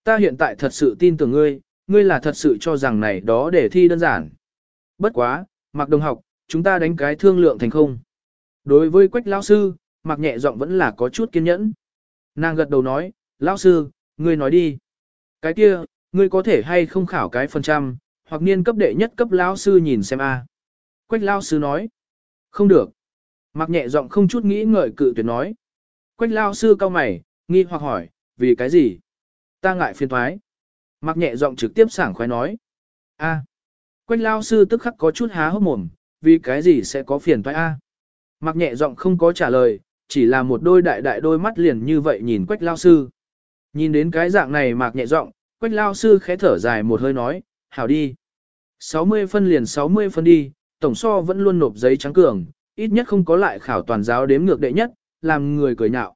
Ta hiện tại thật sự tin tưởng ngươi, ngươi là thật sự cho rằng này đó để thi đơn giản. Bất quá, mặc đồng học, chúng ta đánh cái thương lượng thành không. Đối với quách lão sư, mặc nhẹ giọng vẫn là có chút kiên nhẫn. Nàng gật đầu nói, lão sư, ngươi nói đi. Cái kia, ngươi có thể hay không khảo cái phần trăm, hoặc niên cấp đệ nhất cấp lão sư nhìn xem a. Quách lão sư nói, không được. Mặc nhẹ giọng không chút nghĩ ngợi cự tuyệt nói. Quách lão sư cao mày, nghi hoặc hỏi, vì cái gì? Ta ngại phiền thoái. Mặc nhẹ giọng trực tiếp sảng khoái nói. a. Quách lão sư tức khắc có chút há hốc mồm, vì cái gì sẽ có phiền thoái a? Mặc nhẹ giọng không có trả lời, chỉ là một đôi đại đại đôi mắt liền như vậy nhìn quách lao sư. Nhìn đến cái dạng này mạc nhẹ giọng, quách lao sư khẽ thở dài một hơi nói, hảo đi. 60 phân liền 60 phân đi, tổng so vẫn luôn nộp giấy trắng cường, ít nhất không có lại khảo toàn giáo đếm ngược đệ nhất, làm người cười nhạo.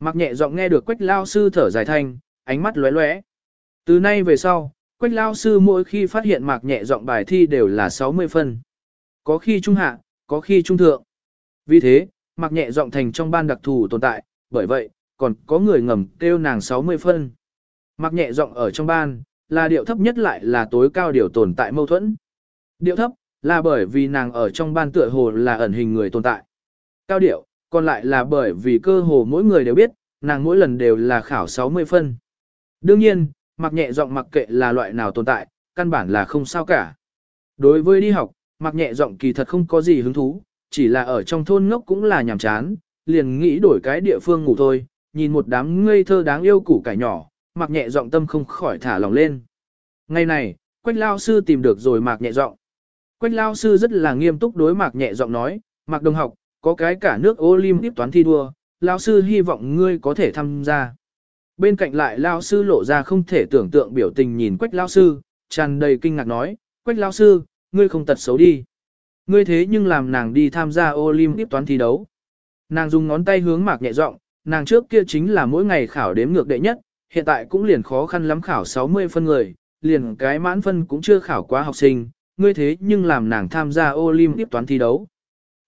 Mặc nhẹ giọng nghe được quách lao sư thở dài thanh, ánh mắt lóe lóe. Từ nay về sau, quách lao sư mỗi khi phát hiện mạc nhẹ giọng bài thi đều là 60 phân. Có khi trung hạ, có khi trung thượng. Vì thế, mạc nhẹ giọng thành trong ban đặc thù tồn tại, bởi vậy, còn có người ngầm kêu nàng 60 phân. Mạc nhẹ giọng ở trong ban, là điệu thấp nhất lại là tối cao điều tồn tại mâu thuẫn. Điệu thấp, là bởi vì nàng ở trong ban tựa hồ là ẩn hình người tồn tại. Cao điệu, còn lại là bởi vì cơ hồ mỗi người đều biết, nàng mỗi lần đều là khảo 60 phân. Đương nhiên, mặc nhẹ giọng mặc kệ là loại nào tồn tại, căn bản là không sao cả. Đối với đi học, mặc nhẹ giọng kỳ thật không có gì hứng thú, chỉ là ở trong thôn ngốc cũng là nhàm chán, liền nghĩ đổi cái địa phương ngủ thôi, nhìn một đám ngây thơ đáng yêu củ cải nhỏ, mặc nhẹ giọng tâm không khỏi thả lòng lên. Ngày này, Quách Lao Sư tìm được rồi mặc nhẹ giọng. Quách Lao Sư rất là nghiêm túc đối mạc nhẹ giọng nói, mạc đồng học, có cái cả nước Olympic toán thi đua, Lao Sư hy vọng ngươi có thể tham gia. Bên cạnh lại Lao Sư lộ ra không thể tưởng tượng biểu tình nhìn Quách Lao Sư, tràn đầy kinh ngạc nói, Quách Lao Sư, ngươi không tật xấu đi. Ngươi thế nhưng làm nàng đi tham gia Olympic toán thi đấu. Nàng dùng ngón tay hướng mạc nhẹ giọng, nàng trước kia chính là mỗi ngày khảo đếm ngược đệ nhất, hiện tại cũng liền khó khăn lắm khảo 60 phân người, liền cái mãn phân cũng chưa khảo quá học sinh, ngươi thế nhưng làm nàng tham gia Olympic toán thi đấu.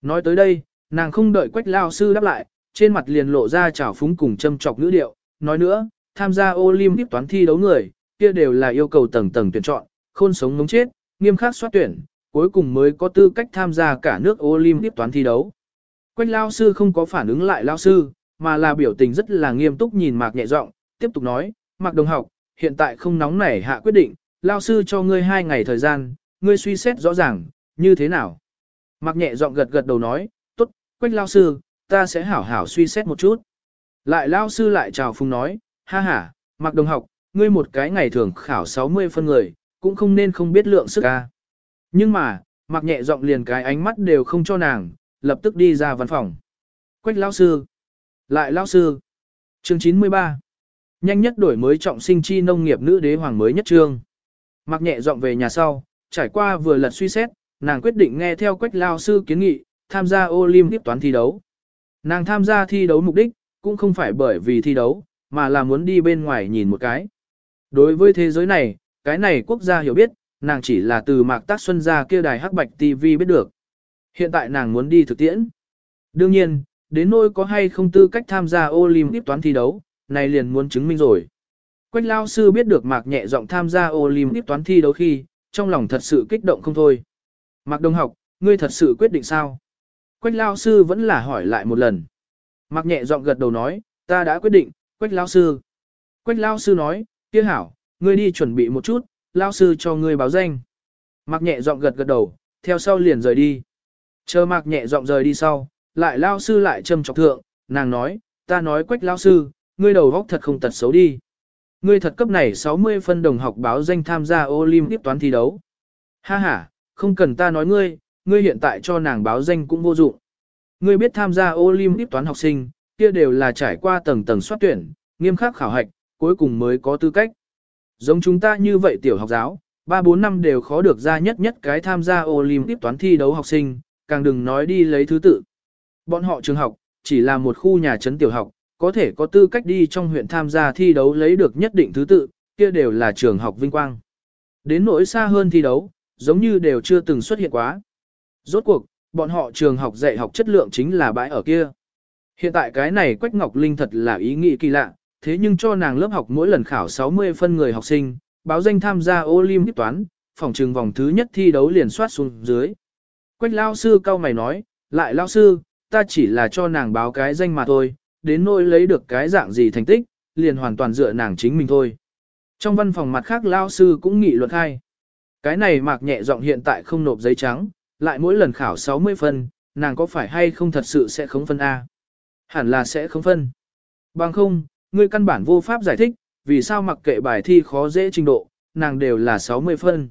Nói tới đây, nàng không đợi quách lao sư đáp lại, trên mặt liền lộ ra trào phúng cùng châm chọc ngữ điệu, nói nữa, tham gia Olympic toán thi đấu người, kia đều là yêu cầu tầng tầng tuyển chọn, khôn sống ngống chết, nghiêm khắc soát tuyển, cuối cùng mới có tư cách tham gia cả nước Olympic toán thi đấu. Quách lao sư không có phản ứng lại lao sư, mà là biểu tình rất là nghiêm túc nhìn mạc nhẹ giọng, tiếp tục nói, Mạc Đồng học, hiện tại không nóng nảy hạ quyết định, lao sư cho ngươi hai ngày thời gian, ngươi suy xét rõ ràng, như thế nào. Mạc nhẹ giọng gật gật đầu nói, tốt, quách lao sư, ta sẽ hảo hảo suy xét một chút. Lại lao sư lại chào phung nói, ha ha, Mạc Đồng học, ngươi một cái ngày thường khảo 60 phân người, cũng không nên không biết lượng sức ca. Nhưng mà, Mạc nhẹ giọng liền cái ánh mắt đều không cho nàng, lập tức đi ra văn phòng. Quách lao sư. Lại lao sư. Chương 93 Nhanh nhất đổi mới trọng sinh chi nông nghiệp nữ đế hoàng mới nhất trương. Mặc nhẹ giọng về nhà sau, trải qua vừa lật suy xét, nàng quyết định nghe theo quách lao sư kiến nghị, tham gia Olympic toán thi đấu. Nàng tham gia thi đấu mục đích, cũng không phải bởi vì thi đấu, mà là muốn đi bên ngoài nhìn một cái. Đối với thế giới này, cái này quốc gia hiểu biết, nàng chỉ là từ mạc tác xuân ra kia đài hắc bạch TV biết được. Hiện tại nàng muốn đi thực tiễn. Đương nhiên, đến nỗi có hay không tư cách tham gia Olympic toán thi đấu, này liền muốn chứng minh rồi. Quách lao sư biết được mạc nhẹ giọng tham gia Olympic toán thi đấu khi, trong lòng thật sự kích động không thôi. Mạc Đông học, ngươi thật sự quyết định sao? Quách lao sư vẫn là hỏi lại một lần. Mạc nhẹ giọng gật đầu nói, ta đã quyết định, Quách lao sư. Quách lao sư nói, kia hảo, ngươi đi chuẩn bị một chút, lao sư cho ngươi báo danh. Mạc nhẹ giọng gật gật đầu, theo sau liền rời đi. Chờ mạc nhẹ giọng rời đi sau, lại lao sư lại châm chọc thượng, nàng nói, ta nói quách lao sư, ngươi đầu góc thật không tật xấu đi. Ngươi thật cấp này 60 phân đồng học báo danh tham gia Olympic toán thi đấu. Ha ha, không cần ta nói ngươi, ngươi hiện tại cho nàng báo danh cũng vô dụng. Ngươi biết tham gia Olympic toán học sinh, kia đều là trải qua tầng tầng soát tuyển, nghiêm khắc khảo hạch, cuối cùng mới có tư cách. Giống chúng ta như vậy tiểu học giáo, 3-4 năm đều khó được ra nhất nhất cái tham gia Olympic toán thi đấu học sinh, càng đừng nói đi lấy thứ tự. Bọn họ trường học, chỉ là một khu nhà trấn tiểu học, có thể có tư cách đi trong huyện tham gia thi đấu lấy được nhất định thứ tự, kia đều là trường học vinh quang. Đến nỗi xa hơn thi đấu, giống như đều chưa từng xuất hiện quá. Rốt cuộc, bọn họ trường học dạy học chất lượng chính là bãi ở kia. Hiện tại cái này Quách Ngọc Linh thật là ý nghĩ kỳ lạ, thế nhưng cho nàng lớp học mỗi lần khảo 60 phân người học sinh, báo danh tham gia Olympic toán, phòng trường vòng thứ nhất thi đấu liền soát xuống dưới. Quách lao sư cao mày nói, lại lao sư, ta chỉ là cho nàng báo cái danh mà thôi, đến nỗi lấy được cái dạng gì thành tích, liền hoàn toàn dựa nàng chính mình thôi. Trong văn phòng mặt khác lao sư cũng nghị luật hai. Cái này mạc nhẹ giọng hiện tại không nộp giấy trắng, lại mỗi lần khảo 60 phân, nàng có phải hay không thật sự sẽ không phân A? Hẳn là sẽ không phân. Bằng không, ngươi căn bản vô pháp giải thích, vì sao mặc kệ bài thi khó dễ trình độ, nàng đều là 60 phân.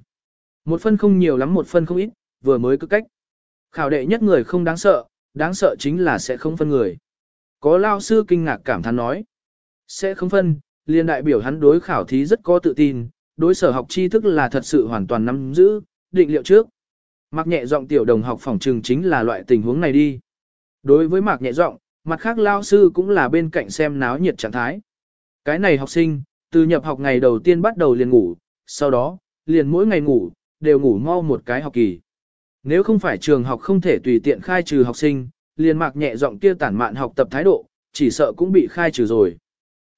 Một phân không nhiều lắm một phân không ít, vừa mới cứ cách. Khảo đệ nhất người không đáng sợ, đáng sợ chính là sẽ không phân người. Có lao sư kinh ngạc cảm thán nói. Sẽ không phân, liên đại biểu hắn đối khảo thí rất có tự tin, đối sở học tri thức là thật sự hoàn toàn nắm giữ, định liệu trước. Mạc nhẹ giọng tiểu đồng học phòng trừng chính là loại tình huống này đi. Đối với mạc nhẹ giọng, mặt khác lao sư cũng là bên cạnh xem náo nhiệt trạng thái. Cái này học sinh, từ nhập học ngày đầu tiên bắt đầu liền ngủ, sau đó, liền mỗi ngày ngủ, đều ngủ mau một cái học kỳ. Nếu không phải trường học không thể tùy tiện khai trừ học sinh, liền mạc nhẹ giọng kia tản mạn học tập thái độ, chỉ sợ cũng bị khai trừ rồi.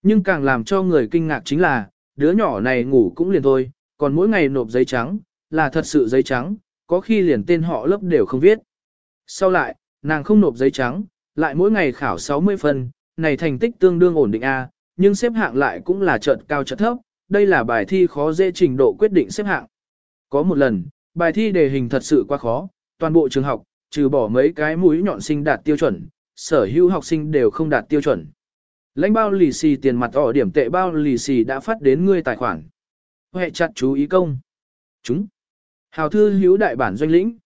Nhưng càng làm cho người kinh ngạc chính là, đứa nhỏ này ngủ cũng liền thôi, còn mỗi ngày nộp giấy trắng, là thật sự giấy trắng, có khi liền tên họ lớp đều không viết. Sau lại, nàng không nộp giấy trắng, lại mỗi ngày khảo 60 phân, này thành tích tương đương ổn định A, nhưng xếp hạng lại cũng là chợt cao chợt thấp, đây là bài thi khó dễ trình độ quyết định xếp hạng. Có một lần, bài thi đề hình thật sự quá khó, toàn bộ trường học, trừ bỏ mấy cái mũi nhọn sinh đạt tiêu chuẩn, sở hữu học sinh đều không đạt tiêu chuẩn. Lãnh bao lì xì tiền mặt ở điểm tệ bao lì xì đã phát đến ngươi tài khoản. Hệ chặt chú ý công. Chúng. Hào thư hữu đại bản doanh lĩnh.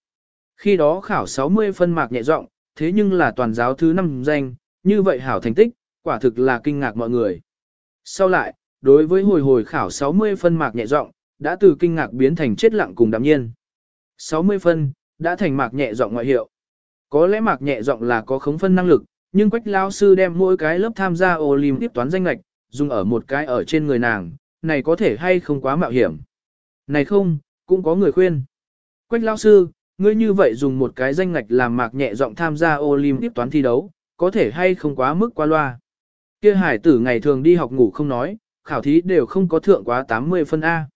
Khi đó khảo 60 phân mạc nhẹ giọng, thế nhưng là toàn giáo thứ năm danh, như vậy hảo thành tích, quả thực là kinh ngạc mọi người. Sau lại, đối với hồi hồi khảo 60 phân mạc nhẹ giọng, đã từ kinh ngạc biến thành chết lặng cùng đạm nhiên. 60 phân, đã thành mạc nhẹ giọng ngoại hiệu. Có lẽ mạc nhẹ giọng là có khống phân năng lực, nhưng quách lao sư đem mỗi cái lớp tham gia Olympic toán danh lạch, dùng ở một cái ở trên người nàng, này có thể hay không quá mạo hiểm. Này không, cũng có người khuyên. Quách lao sư, ngươi như vậy dùng một cái danh ngạch làm mạc nhẹ giọng tham gia Olympic toán thi đấu, có thể hay không quá mức qua loa. Kia hải tử ngày thường đi học ngủ không nói, khảo thí đều không có thượng quá 80 phân A.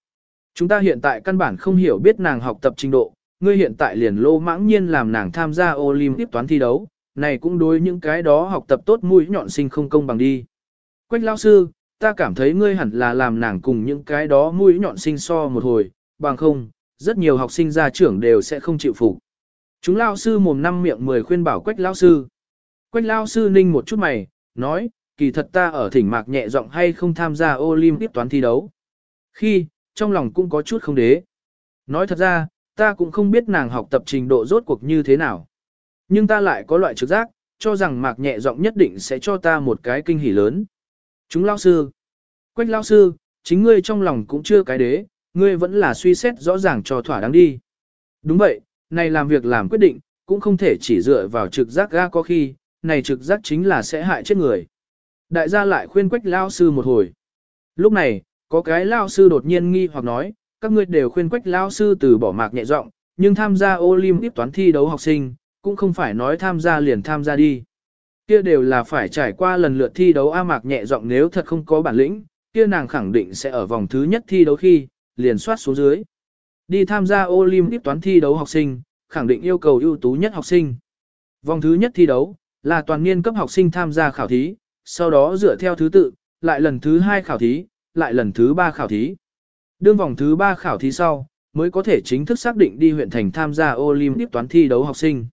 Chúng ta hiện tại căn bản không hiểu biết nàng học tập trình độ, ngươi hiện tại liền lô mãng nhiên làm nàng tham gia Olympic toán thi đấu, này cũng đối những cái đó học tập tốt mũi nhọn sinh không công bằng đi. Quách lao sư, ta cảm thấy ngươi hẳn là làm nàng cùng những cái đó mũi nhọn sinh so một hồi, bằng không, rất nhiều học sinh gia trưởng đều sẽ không chịu phục. Chúng lao sư mồm năm miệng mười khuyên bảo quách lao sư. Quách lao sư ninh một chút mày, nói, kỳ thật ta ở thỉnh mạc nhẹ giọng hay không tham gia Olympic toán thi đấu. Khi, trong lòng cũng có chút không đế. Nói thật ra, ta cũng không biết nàng học tập trình độ rốt cuộc như thế nào. Nhưng ta lại có loại trực giác, cho rằng mạc nhẹ giọng nhất định sẽ cho ta một cái kinh hỉ lớn. Chúng lao sư. Quách lao sư, chính ngươi trong lòng cũng chưa cái đế, ngươi vẫn là suy xét rõ ràng cho thỏa đáng đi. Đúng vậy, này làm việc làm quyết định, cũng không thể chỉ dựa vào trực giác ga có khi, này trực giác chính là sẽ hại chết người. Đại gia lại khuyên quách lao sư một hồi. Lúc này, có cái lao sư đột nhiên nghi hoặc nói, các ngươi đều khuyên quách lao sư từ bỏ mạc nhẹ giọng, nhưng tham gia Olympic toán thi đấu học sinh, cũng không phải nói tham gia liền tham gia đi. Kia đều là phải trải qua lần lượt thi đấu A mạc nhẹ giọng nếu thật không có bản lĩnh, kia nàng khẳng định sẽ ở vòng thứ nhất thi đấu khi, liền soát xuống dưới. Đi tham gia Olympic toán thi đấu học sinh, khẳng định yêu cầu ưu tú nhất học sinh. Vòng thứ nhất thi đấu, là toàn niên cấp học sinh tham gia khảo thí, sau đó dựa theo thứ tự, lại lần thứ hai khảo thí, lại lần thứ ba khảo thí. Đương vòng thứ ba khảo thí sau, mới có thể chính thức xác định đi huyện thành tham gia Olympic toán thi đấu học sinh.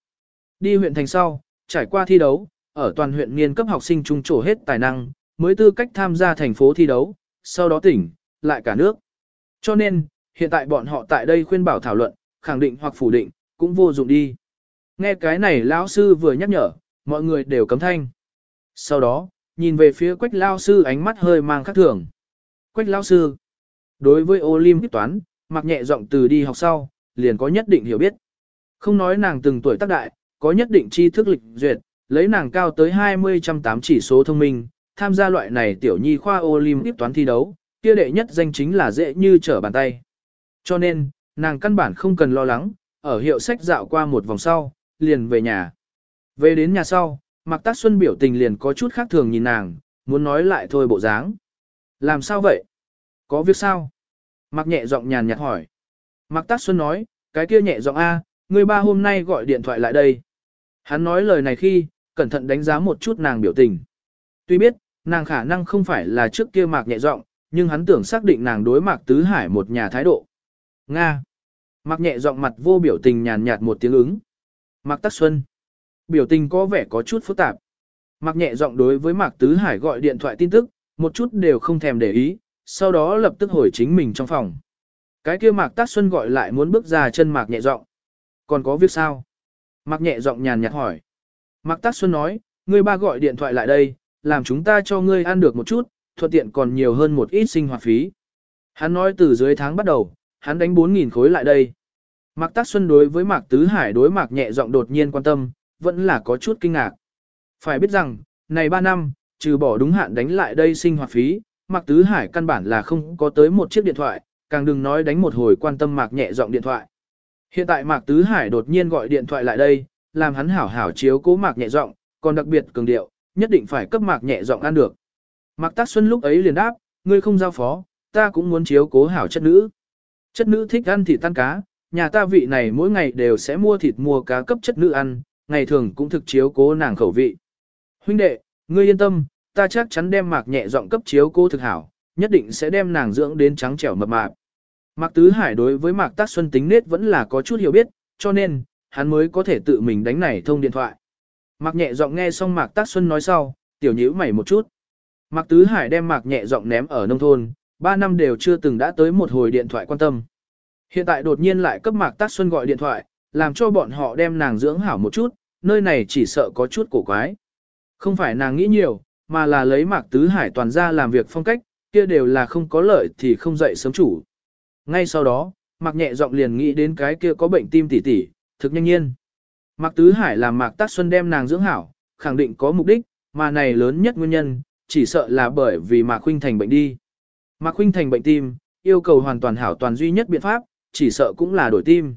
Đi huyện thành sau, trải qua thi đấu, ở toàn huyện niên cấp học sinh trung trổ hết tài năng, mới tư cách tham gia thành phố thi đấu, sau đó tỉnh, lại cả nước. Cho nên, hiện tại bọn họ tại đây khuyên bảo thảo luận, khẳng định hoặc phủ định, cũng vô dụng đi. Nghe cái này lão sư vừa nhắc nhở, mọi người đều cấm thanh. Sau đó, nhìn về phía quách lao sư ánh mắt hơi mang khắc thường. Quách lao sư, đối với Olympic toán, mặc nhẹ giọng từ đi học sau, liền có nhất định hiểu biết. Không nói nàng từng tuổi tác đại, có nhất định tri thức lịch duyệt, lấy nàng cao tới 20 trăm tám chỉ số thông minh, tham gia loại này tiểu nhi khoa Olympic toán thi đấu, kia đệ nhất danh chính là dễ như trở bàn tay. Cho nên, nàng căn bản không cần lo lắng, ở hiệu sách dạo qua một vòng sau, liền về nhà. Về đến nhà sau, Mạc Tác Xuân biểu tình liền có chút khác thường nhìn nàng, muốn nói lại thôi bộ dáng. Làm sao vậy? Có việc sao? Mạc nhẹ giọng nhàn nhạt hỏi. Mạc Tác Xuân nói, cái kia nhẹ giọng A, người ba hôm nay gọi điện thoại lại đây. Hắn nói lời này khi, cẩn thận đánh giá một chút nàng biểu tình. Tuy biết, nàng khả năng không phải là trước kia Mạc nhẹ giọng, nhưng hắn tưởng xác định nàng đối Mạc Tứ Hải một nhà thái độ. Nga. Mạc nhẹ giọng mặt vô biểu tình nhàn nhạt một tiếng ứng. Mạc Tắc Xuân. Biểu tình có vẻ có chút phức tạp. Mạc nhẹ giọng đối với Mạc Tứ Hải gọi điện thoại tin tức, một chút đều không thèm để ý, sau đó lập tức hồi chính mình trong phòng. Cái kia Mạc Tắc Xuân gọi lại muốn bước ra chân Mạc nhẹ giọng. Còn có việc sao? Mạc nhẹ giọng nhàn nhạt hỏi. Mạc Tắc Xuân nói, ngươi ba gọi điện thoại lại đây, làm chúng ta cho ngươi ăn được một chút, thuận tiện còn nhiều hơn một ít sinh hoạt phí. Hắn nói từ dưới tháng bắt đầu, hắn đánh 4.000 khối lại đây. Mạc Tác Xuân đối với Mạc Tứ Hải đối Mạc nhẹ giọng đột nhiên quan tâm, vẫn là có chút kinh ngạc. Phải biết rằng, này 3 năm, trừ bỏ đúng hạn đánh lại đây sinh hoạt phí, Mạc Tứ Hải căn bản là không có tới một chiếc điện thoại, càng đừng nói đánh một hồi quan tâm Mạc nhẹ giọng điện thoại. Hiện tại Mạc Tứ Hải đột nhiên gọi điện thoại lại đây, làm hắn hảo hảo chiếu cố Mạc nhẹ giọng, còn đặc biệt cường điệu, nhất định phải cấp Mạc nhẹ giọng ăn được. Mạc Tác Xuân lúc ấy liền đáp, ngươi không giao phó, ta cũng muốn chiếu cố hảo chất nữ. Chất nữ thích ăn thịt tan cá, nhà ta vị này mỗi ngày đều sẽ mua thịt mua cá cấp chất nữ ăn, ngày thường cũng thực chiếu cố nàng khẩu vị. Huynh đệ, ngươi yên tâm, ta chắc chắn đem mạc nhẹ giọng cấp chiếu cô thực hảo, nhất định sẽ đem nàng dưỡng đến trắng trẻo mập mạp. Mạc Tứ Hải đối với Mạc Tác Xuân tính nết vẫn là có chút hiểu biết, cho nên, hắn mới có thể tự mình đánh này thông điện thoại. Mạc nhẹ giọng nghe xong Mạc Tác Xuân nói sau, tiểu nhíu mày một chút. Mạc Tứ Hải đem Mạc nhẹ giọng ném ở nông thôn, ba năm đều chưa từng đã tới một hồi điện thoại quan tâm. Hiện tại đột nhiên lại cấp Mạc Tác Xuân gọi điện thoại, làm cho bọn họ đem nàng dưỡng hảo một chút, nơi này chỉ sợ có chút cổ quái. Không phải nàng nghĩ nhiều, mà là lấy Mạc Tứ Hải toàn ra làm việc phong cách, kia đều là không có lợi thì không dậy sớm chủ. Ngay sau đó, Mạc nhẹ giọng liền nghĩ đến cái kia có bệnh tim tỉ tỉ, thực nhanh nhiên. Mạc Tứ Hải làm Mạc Tác Xuân đem nàng dưỡng hảo, khẳng định có mục đích, mà này lớn nhất nguyên nhân, chỉ sợ là bởi vì Mạc huynh Thành bệnh đi. Mạc huynh Thành bệnh tim, yêu cầu hoàn toàn hảo toàn duy nhất biện pháp, chỉ sợ cũng là đổi tim.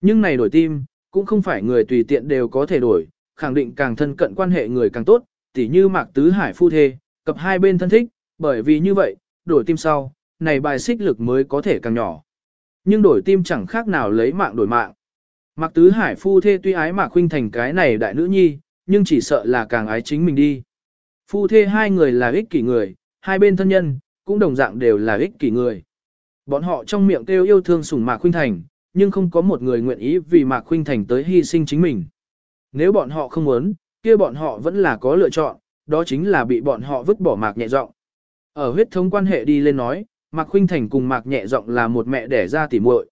Nhưng này đổi tim, cũng không phải người tùy tiện đều có thể đổi, khẳng định càng thân cận quan hệ người càng tốt, tỉ như Mạc Tứ Hải phu thê, cập hai bên thân thích, bởi vì như vậy, đổi tim sau, này bài xích lực mới có thể càng nhỏ. Nhưng đổi tim chẳng khác nào lấy mạng đổi mạng. Mạc Tứ Hải phu thê tuy ái Mạc huynh thành cái này đại nữ nhi, nhưng chỉ sợ là càng ái chính mình đi. Phu thê hai người là ích kỷ người, hai bên thân nhân, cũng đồng dạng đều là ích kỷ người. Bọn họ trong miệng kêu yêu thương sủng Mạc huynh Thành, nhưng không có một người nguyện ý vì Mạc huynh Thành tới hy sinh chính mình. Nếu bọn họ không muốn, kia bọn họ vẫn là có lựa chọn, đó chính là bị bọn họ vứt bỏ Mạc nhẹ giọng. Ở huyết thống quan hệ đi lên nói, Mạc Khuynh Thành cùng Mạc nhẹ giọng là một mẹ đẻ ra tỉ muội.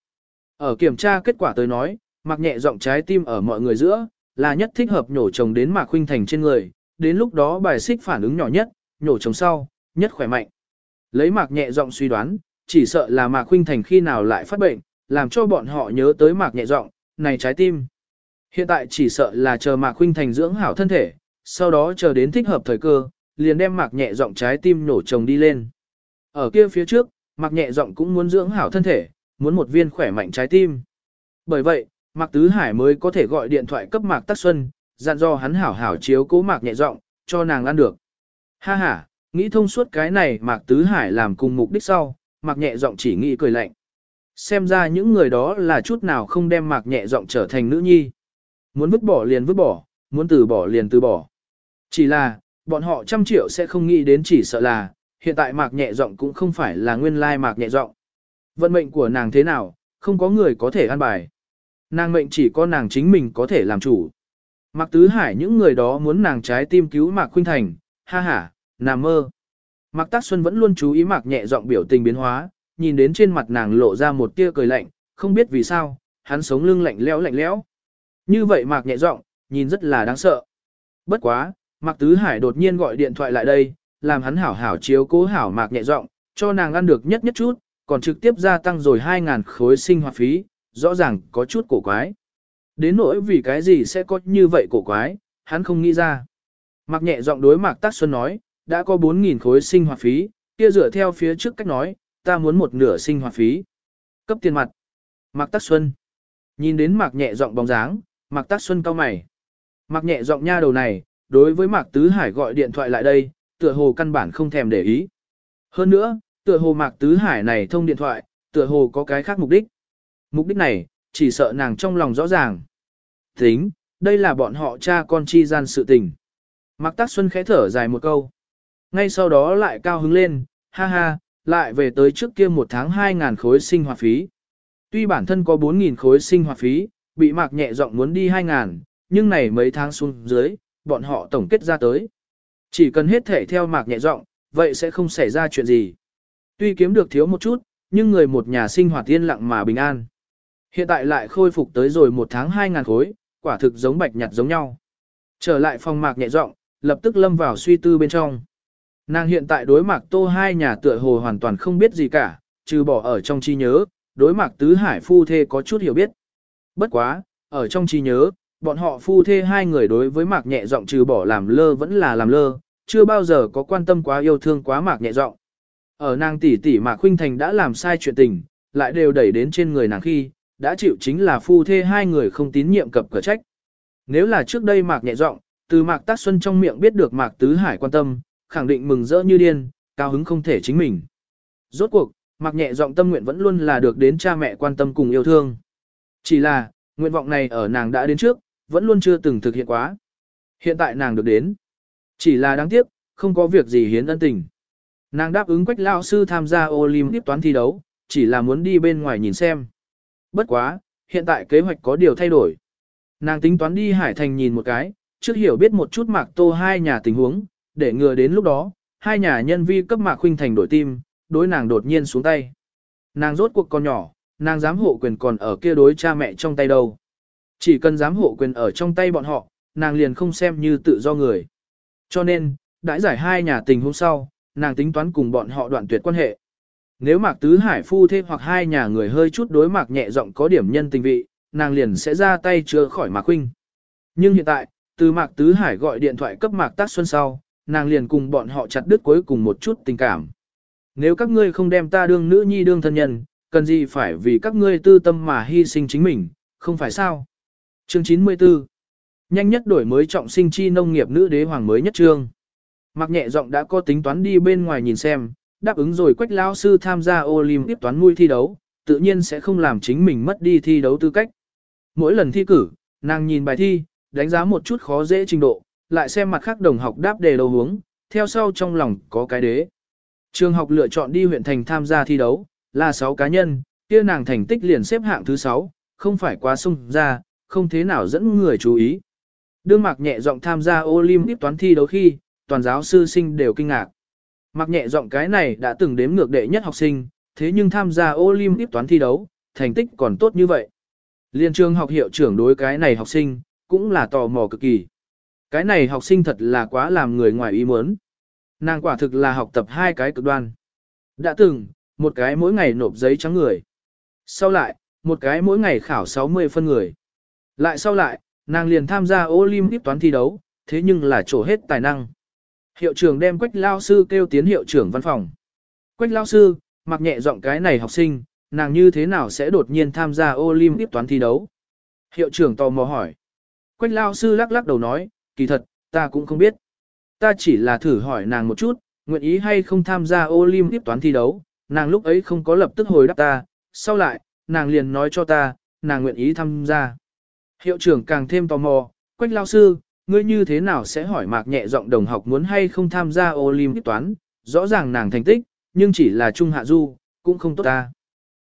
Ở kiểm tra kết quả tới nói, Mạc nhẹ giọng trái tim ở mọi người giữa, là nhất thích hợp nhổ chồng đến Mạc Khuynh Thành trên người, đến lúc đó bài xích phản ứng nhỏ nhất, nhổ chồng sau, nhất khỏe mạnh. Lấy Mạc nhẹ giọng suy đoán, chỉ sợ là Mạc Khuynh Thành khi nào lại phát bệnh, làm cho bọn họ nhớ tới Mạc nhẹ giọng, này trái tim. Hiện tại chỉ sợ là chờ Mạc Khuynh Thành dưỡng hảo thân thể, sau đó chờ đến thích hợp thời cơ, liền đem Mạc nhẹ giọng trái tim nổ chồng đi lên. Ở kia phía trước, Mạc nhẹ giọng cũng muốn dưỡng hảo thân thể, muốn một viên khỏe mạnh trái tim. Bởi vậy, Mạc Tứ Hải mới có thể gọi điện thoại cấp Mạc Tắc Xuân, dặn dò hắn hảo hảo chiếu cố Mạc nhẹ giọng, cho nàng ăn được. Ha ha, nghĩ thông suốt cái này Mạc Tứ Hải làm cùng mục đích sau, Mạc nhẹ giọng chỉ nghĩ cười lạnh. Xem ra những người đó là chút nào không đem mạc nhẹ giọng trở thành nữ nhi. Muốn vứt bỏ liền vứt bỏ, muốn từ bỏ liền từ bỏ. Chỉ là, bọn họ trăm triệu sẽ không nghĩ đến chỉ sợ là, hiện tại mạc nhẹ giọng cũng không phải là nguyên lai mạc nhẹ giọng. Vận mệnh của nàng thế nào, không có người có thể an bài. Nàng mệnh chỉ có nàng chính mình có thể làm chủ. Mạc Tứ Hải những người đó muốn nàng trái tim cứu Mạc Khuynh Thành, ha ha, nằm mơ. Mạc Tác Xuân vẫn luôn chú ý Mạc nhẹ giọng biểu tình biến hóa, nhìn đến trên mặt nàng lộ ra một tia cười lạnh, không biết vì sao, hắn sống lưng lạnh lẽo lạnh lẽo. Như vậy Mạc nhẹ giọng, nhìn rất là đáng sợ. Bất quá, Mạc Tứ Hải đột nhiên gọi điện thoại lại đây, làm hắn hảo hảo chiếu cố hảo Mạc nhẹ giọng, cho nàng ăn được nhất nhất chút, còn trực tiếp gia tăng rồi 2.000 khối sinh hoạt phí, rõ ràng có chút cổ quái. Đến nỗi vì cái gì sẽ có như vậy cổ quái, hắn không nghĩ ra. Mạc nhẹ giọng đối Mạc Tác Xuân nói, đã có 4.000 khối sinh hoạt phí, kia dựa theo phía trước cách nói, ta muốn một nửa sinh hoạt phí. Cấp tiền mặt. Mạc Tác Xuân. Nhìn đến Mạc nhẹ giọng bóng dáng, Mạc Tác Xuân cau mày. Mạc nhẹ giọng nha đầu này, đối với Mạc Tứ Hải gọi điện thoại lại đây, tựa hồ căn bản không thèm để ý. Hơn nữa, tựa hồ Mạc Tứ Hải này thông điện thoại, tựa hồ có cái khác mục đích. Mục đích này, chỉ sợ nàng trong lòng rõ ràng. Tính, đây là bọn họ cha con chi gian sự tình. Mạc Tác Xuân khẽ thở dài một câu. Ngay sau đó lại cao hứng lên, ha ha, lại về tới trước kia một tháng 2.000 khối sinh hoạt phí. Tuy bản thân có 4.000 khối sinh hoạt phí, bị Mạc nhẹ giọng muốn đi 2.000, nhưng này mấy tháng xuống dưới, bọn họ tổng kết ra tới. Chỉ cần hết thể theo Mạc nhẹ giọng, vậy sẽ không xảy ra chuyện gì. Tuy kiếm được thiếu một chút, nhưng người một nhà sinh hoạt yên lặng mà bình an. Hiện tại lại khôi phục tới rồi một tháng 2.000 khối, quả thực giống bạch nhặt giống nhau. Trở lại phòng mạc nhẹ giọng, lập tức lâm vào suy tư bên trong. Nàng hiện tại đối mạc tô hai nhà tựa hồ hoàn toàn không biết gì cả, trừ bỏ ở trong trí nhớ, đối mạc tứ hải phu thê có chút hiểu biết. Bất quá, ở trong trí nhớ, bọn họ phu thê hai người đối với mạc nhẹ giọng trừ bỏ làm lơ vẫn là làm lơ, chưa bao giờ có quan tâm quá yêu thương quá mạc nhẹ giọng. Ở nàng tỷ tỷ mạc khuynh thành đã làm sai chuyện tình, lại đều đẩy đến trên người nàng khi, đã chịu chính là phu thê hai người không tín nhiệm cập cửa trách. Nếu là trước đây mạc nhẹ giọng, từ mạc tác xuân trong miệng biết được mạc tứ hải quan tâm, khẳng định mừng rỡ như điên, cao hứng không thể chính mình. Rốt cuộc, mạc nhẹ giọng tâm nguyện vẫn luôn là được đến cha mẹ quan tâm cùng yêu thương. Chỉ là, nguyện vọng này ở nàng đã đến trước, vẫn luôn chưa từng thực hiện quá. Hiện tại nàng được đến. Chỉ là đáng tiếc, không có việc gì hiến ân tình. Nàng đáp ứng quách lao sư tham gia Olympic toán thi đấu, chỉ là muốn đi bên ngoài nhìn xem. Bất quá, hiện tại kế hoạch có điều thay đổi. Nàng tính toán đi Hải Thành nhìn một cái, trước hiểu biết một chút mạc tô hai nhà tình huống, để ngừa đến lúc đó, hai nhà nhân vi cấp mạc huynh thành đổi tim, đối nàng đột nhiên xuống tay. Nàng rốt cuộc con nhỏ, nàng giám hộ quyền còn ở kia đối cha mẹ trong tay đâu. Chỉ cần giám hộ quyền ở trong tay bọn họ, nàng liền không xem như tự do người. Cho nên, đãi giải hai nhà tình hôm sau, nàng tính toán cùng bọn họ đoạn tuyệt quan hệ. Nếu Mạc Tứ Hải phu thê hoặc hai nhà người hơi chút đối Mạc nhẹ giọng có điểm nhân tình vị, nàng liền sẽ ra tay chữa khỏi Mạc Huynh. Nhưng hiện tại, từ Mạc Tứ Hải gọi điện thoại cấp Mạc Tác Xuân sau, nàng liền cùng bọn họ chặt đứt cuối cùng một chút tình cảm. Nếu các ngươi không đem ta đương nữ nhi đương thân nhân, cần gì phải vì các ngươi tư tâm mà hy sinh chính mình, không phải sao? Chương 94 Nhanh nhất đổi mới trọng sinh chi nông nghiệp nữ đế hoàng mới nhất trương. mặc nhẹ giọng đã có tính toán đi bên ngoài nhìn xem, đáp ứng rồi quách lao sư tham gia Olympic toán nuôi thi đấu, tự nhiên sẽ không làm chính mình mất đi thi đấu tư cách. Mỗi lần thi cử, nàng nhìn bài thi, đánh giá một chút khó dễ trình độ, lại xem mặt khác đồng học đáp đề đầu hướng, theo sau trong lòng có cái đế. Trường học lựa chọn đi huyện thành tham gia thi đấu, là 6 cá nhân, kia nàng thành tích liền xếp hạng thứ 6, không phải quá sung ra, không thế nào dẫn người chú ý. Đương mạc nhẹ giọng tham gia Olympic toán thi đấu khi, toàn giáo sư sinh đều kinh ngạc. Mặc nhẹ giọng cái này đã từng đếm ngược đệ nhất học sinh, thế nhưng tham gia Olympic toán thi đấu, thành tích còn tốt như vậy. Liên trường học hiệu trưởng đối cái này học sinh, cũng là tò mò cực kỳ. Cái này học sinh thật là quá làm người ngoài ý muốn. Nàng quả thực là học tập hai cái cực đoan. Đã từng, một cái mỗi ngày nộp giấy trắng người. Sau lại, một cái mỗi ngày khảo 60 phân người. Lại sau lại, nàng liền tham gia Olympic toán thi đấu, thế nhưng là trổ hết tài năng. Hiệu trưởng đem Quách Lao Sư kêu tiến hiệu trưởng văn phòng. Quách Lao Sư, mặc nhẹ giọng cái này học sinh, nàng như thế nào sẽ đột nhiên tham gia Olympic toán thi đấu? Hiệu trưởng tò mò hỏi. Quách Lao Sư lắc lắc đầu nói, kỳ thật, ta cũng không biết. Ta chỉ là thử hỏi nàng một chút, nguyện ý hay không tham gia Olympic toán thi đấu, nàng lúc ấy không có lập tức hồi đáp ta, sau lại, nàng liền nói cho ta, nàng nguyện ý tham gia. Hiệu trưởng càng thêm tò mò, quách lao sư, ngươi như thế nào sẽ hỏi mạc nhẹ giọng đồng học muốn hay không tham gia Olympic toán, rõ ràng nàng thành tích, nhưng chỉ là trung hạ du, cũng không tốt ta.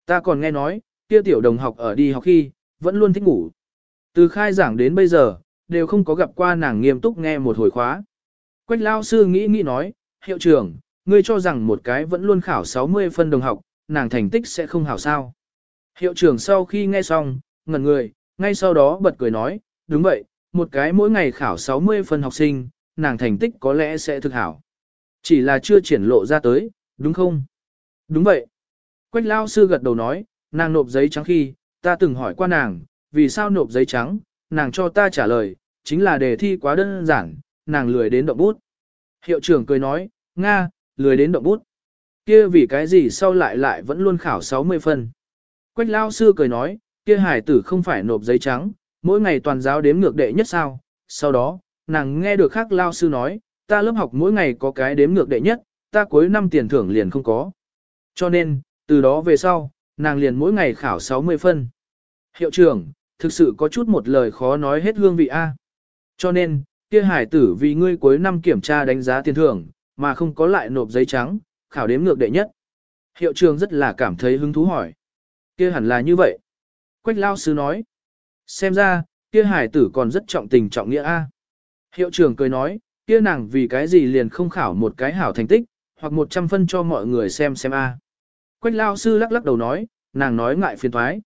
Ta còn nghe nói, kia tiểu đồng học ở đi học khi, vẫn luôn thích ngủ. Từ khai giảng đến bây giờ, đều không có gặp qua nàng nghiêm túc nghe một hồi khóa. Quách lao sư nghĩ nghĩ nói, hiệu trưởng, ngươi cho rằng một cái vẫn luôn khảo 60 phân đồng học, nàng thành tích sẽ không hảo sao. Hiệu trưởng sau khi nghe xong, ngẩn người, ngay sau đó bật cười nói, đúng vậy, một cái mỗi ngày khảo 60 phân học sinh, nàng thành tích có lẽ sẽ thực hảo. Chỉ là chưa triển lộ ra tới, đúng không? Đúng vậy. Quách lao sư gật đầu nói, nàng nộp giấy trắng khi, ta từng hỏi qua nàng, vì sao nộp giấy trắng, nàng cho ta trả lời, chính là đề thi quá đơn giản, nàng lười đến động bút. Hiệu trưởng cười nói, Nga, lười đến động bút. Kia vì cái gì sau lại lại vẫn luôn khảo 60 phân. Quách lao sư cười nói, kia hải tử không phải nộp giấy trắng, mỗi ngày toàn giáo đếm ngược đệ nhất sao. Sau đó, nàng nghe được khác lao sư nói, ta lớp học mỗi ngày có cái đếm ngược đệ nhất, ta cuối năm tiền thưởng liền không có. Cho nên, từ đó về sau, nàng liền mỗi ngày khảo 60 phân. Hiệu trưởng, thực sự có chút một lời khó nói hết hương vị A. Cho nên, kia hải tử vì ngươi cuối năm kiểm tra đánh giá tiền thưởng, mà không có lại nộp giấy trắng, khảo đếm ngược đệ nhất. Hiệu trường rất là cảm thấy hứng thú hỏi. Kia hẳn là như vậy. Quách lao sư nói. Xem ra, kia hải tử còn rất trọng tình trọng nghĩa A. Hiệu trưởng cười nói, kia nàng vì cái gì liền không khảo một cái hảo thành tích, hoặc một trăm phân cho mọi người xem xem A. Quách lao sư lắc lắc đầu nói, nàng nói ngại phiền thoái.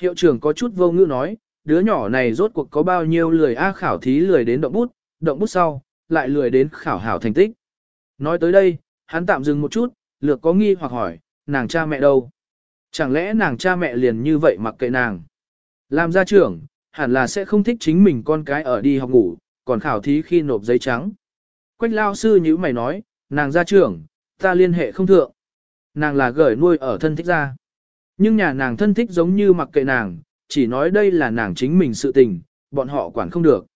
Hiệu trưởng có chút vô ngữ nói, đứa nhỏ này rốt cuộc có bao nhiêu lười A khảo thí lười đến động bút, động bút sau, lại lười đến khảo hảo thành tích. Nói tới đây, hắn tạm dừng một chút, lược có nghi hoặc hỏi, nàng cha mẹ đâu? Chẳng lẽ nàng cha mẹ liền như vậy mặc kệ nàng? Làm gia trưởng, hẳn là sẽ không thích chính mình con cái ở đi học ngủ, còn khảo thí khi nộp giấy trắng. Quách lao sư như mày nói, nàng gia trưởng, ta liên hệ không thượng. Nàng là gửi nuôi ở thân thích ra. Nhưng nhà nàng thân thích giống như mặc kệ nàng, chỉ nói đây là nàng chính mình sự tình, bọn họ quản không được.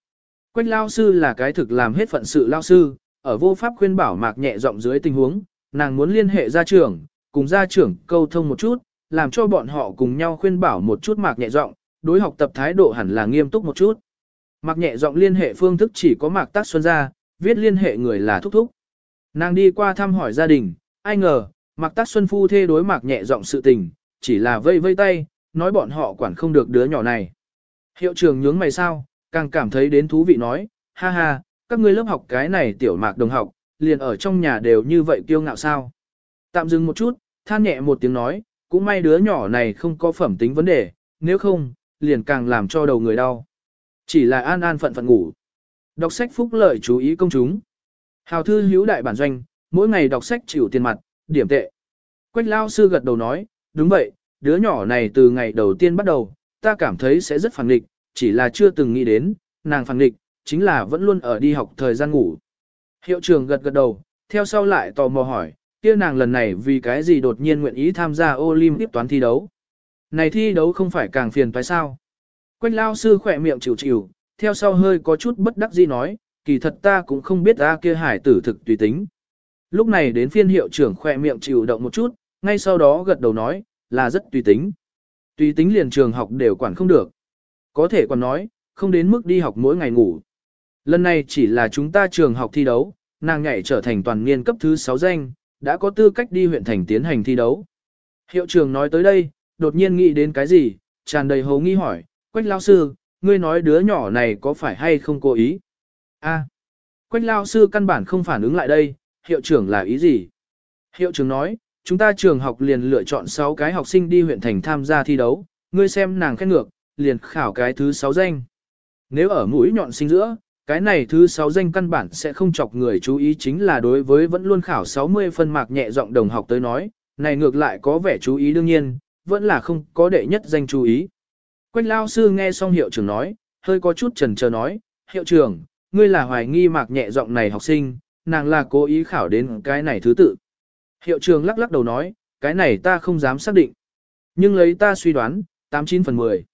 Quách lao sư là cái thực làm hết phận sự lao sư, ở vô pháp khuyên bảo mạc nhẹ giọng dưới tình huống, nàng muốn liên hệ gia trưởng, cùng gia trưởng câu thông một chút, làm cho bọn họ cùng nhau khuyên bảo một chút mạc nhẹ giọng, đối học tập thái độ hẳn là nghiêm túc một chút. Mạc nhẹ giọng liên hệ phương thức chỉ có mạc tác xuân ra, viết liên hệ người là thúc thúc. Nàng đi qua thăm hỏi gia đình, ai ngờ, mạc tác xuân phu thê đối mạc nhẹ giọng sự tình, chỉ là vây vây tay, nói bọn họ quản không được đứa nhỏ này. Hiệu trưởng nhướng mày sao, càng cảm thấy đến thú vị nói, ha ha, các ngươi lớp học cái này tiểu mạc đồng học, liền ở trong nhà đều như vậy kiêu ngạo sao. Tạm dừng một chút, than nhẹ một tiếng nói, cũng may đứa nhỏ này không có phẩm tính vấn đề, nếu không, liền càng làm cho đầu người đau. Chỉ là an an phận phận ngủ. Đọc sách phúc lợi chú ý công chúng. Hào thư hữu đại bản doanh, mỗi ngày đọc sách chịu tiền mặt, điểm tệ. Quách lao sư gật đầu nói, đúng vậy, đứa nhỏ này từ ngày đầu tiên bắt đầu, ta cảm thấy sẽ rất phản nghịch, chỉ là chưa từng nghĩ đến, nàng phản nghịch, chính là vẫn luôn ở đi học thời gian ngủ. Hiệu trưởng gật gật đầu, theo sau lại tò mò hỏi, kia nàng lần này vì cái gì đột nhiên nguyện ý tham gia Olympic toán thi đấu. Này thi đấu không phải càng phiền phải sao? Quách lao sư khỏe miệng chịu chịu, theo sau hơi có chút bất đắc dĩ nói, kỳ thật ta cũng không biết ra kia hải tử thực tùy tính. Lúc này đến phiên hiệu trưởng khỏe miệng chịu động một chút, ngay sau đó gật đầu nói, là rất tùy tính. Tùy tính liền trường học đều quản không được. Có thể còn nói, không đến mức đi học mỗi ngày ngủ. Lần này chỉ là chúng ta trường học thi đấu, nàng nhảy trở thành toàn niên cấp thứ 6 danh, đã có tư cách đi huyện thành tiến hành thi đấu. Hiệu trưởng nói tới đây, đột nhiên nghĩ đến cái gì, tràn đầy hố nghi hỏi, Quách lao sư, ngươi nói đứa nhỏ này có phải hay không cố ý? A. Quách lao sư căn bản không phản ứng lại đây, hiệu trưởng là ý gì? Hiệu trưởng nói, chúng ta trường học liền lựa chọn 6 cái học sinh đi huyện thành tham gia thi đấu, ngươi xem nàng khét ngược, liền khảo cái thứ 6 danh. Nếu ở mũi nhọn sinh giữa, cái này thứ 6 danh căn bản sẽ không chọc người chú ý chính là đối với vẫn luôn khảo 60 phân mạc nhẹ giọng đồng học tới nói, này ngược lại có vẻ chú ý đương nhiên, vẫn là không có đệ nhất danh chú ý. Quách lao sư nghe xong hiệu trưởng nói, hơi có chút chần chờ nói, hiệu trưởng, ngươi là hoài nghi mạc nhẹ giọng này học sinh, nàng là cố ý khảo đến cái này thứ tự. Hiệu trưởng lắc lắc đầu nói, cái này ta không dám xác định. Nhưng lấy ta suy đoán, 89 phần 10.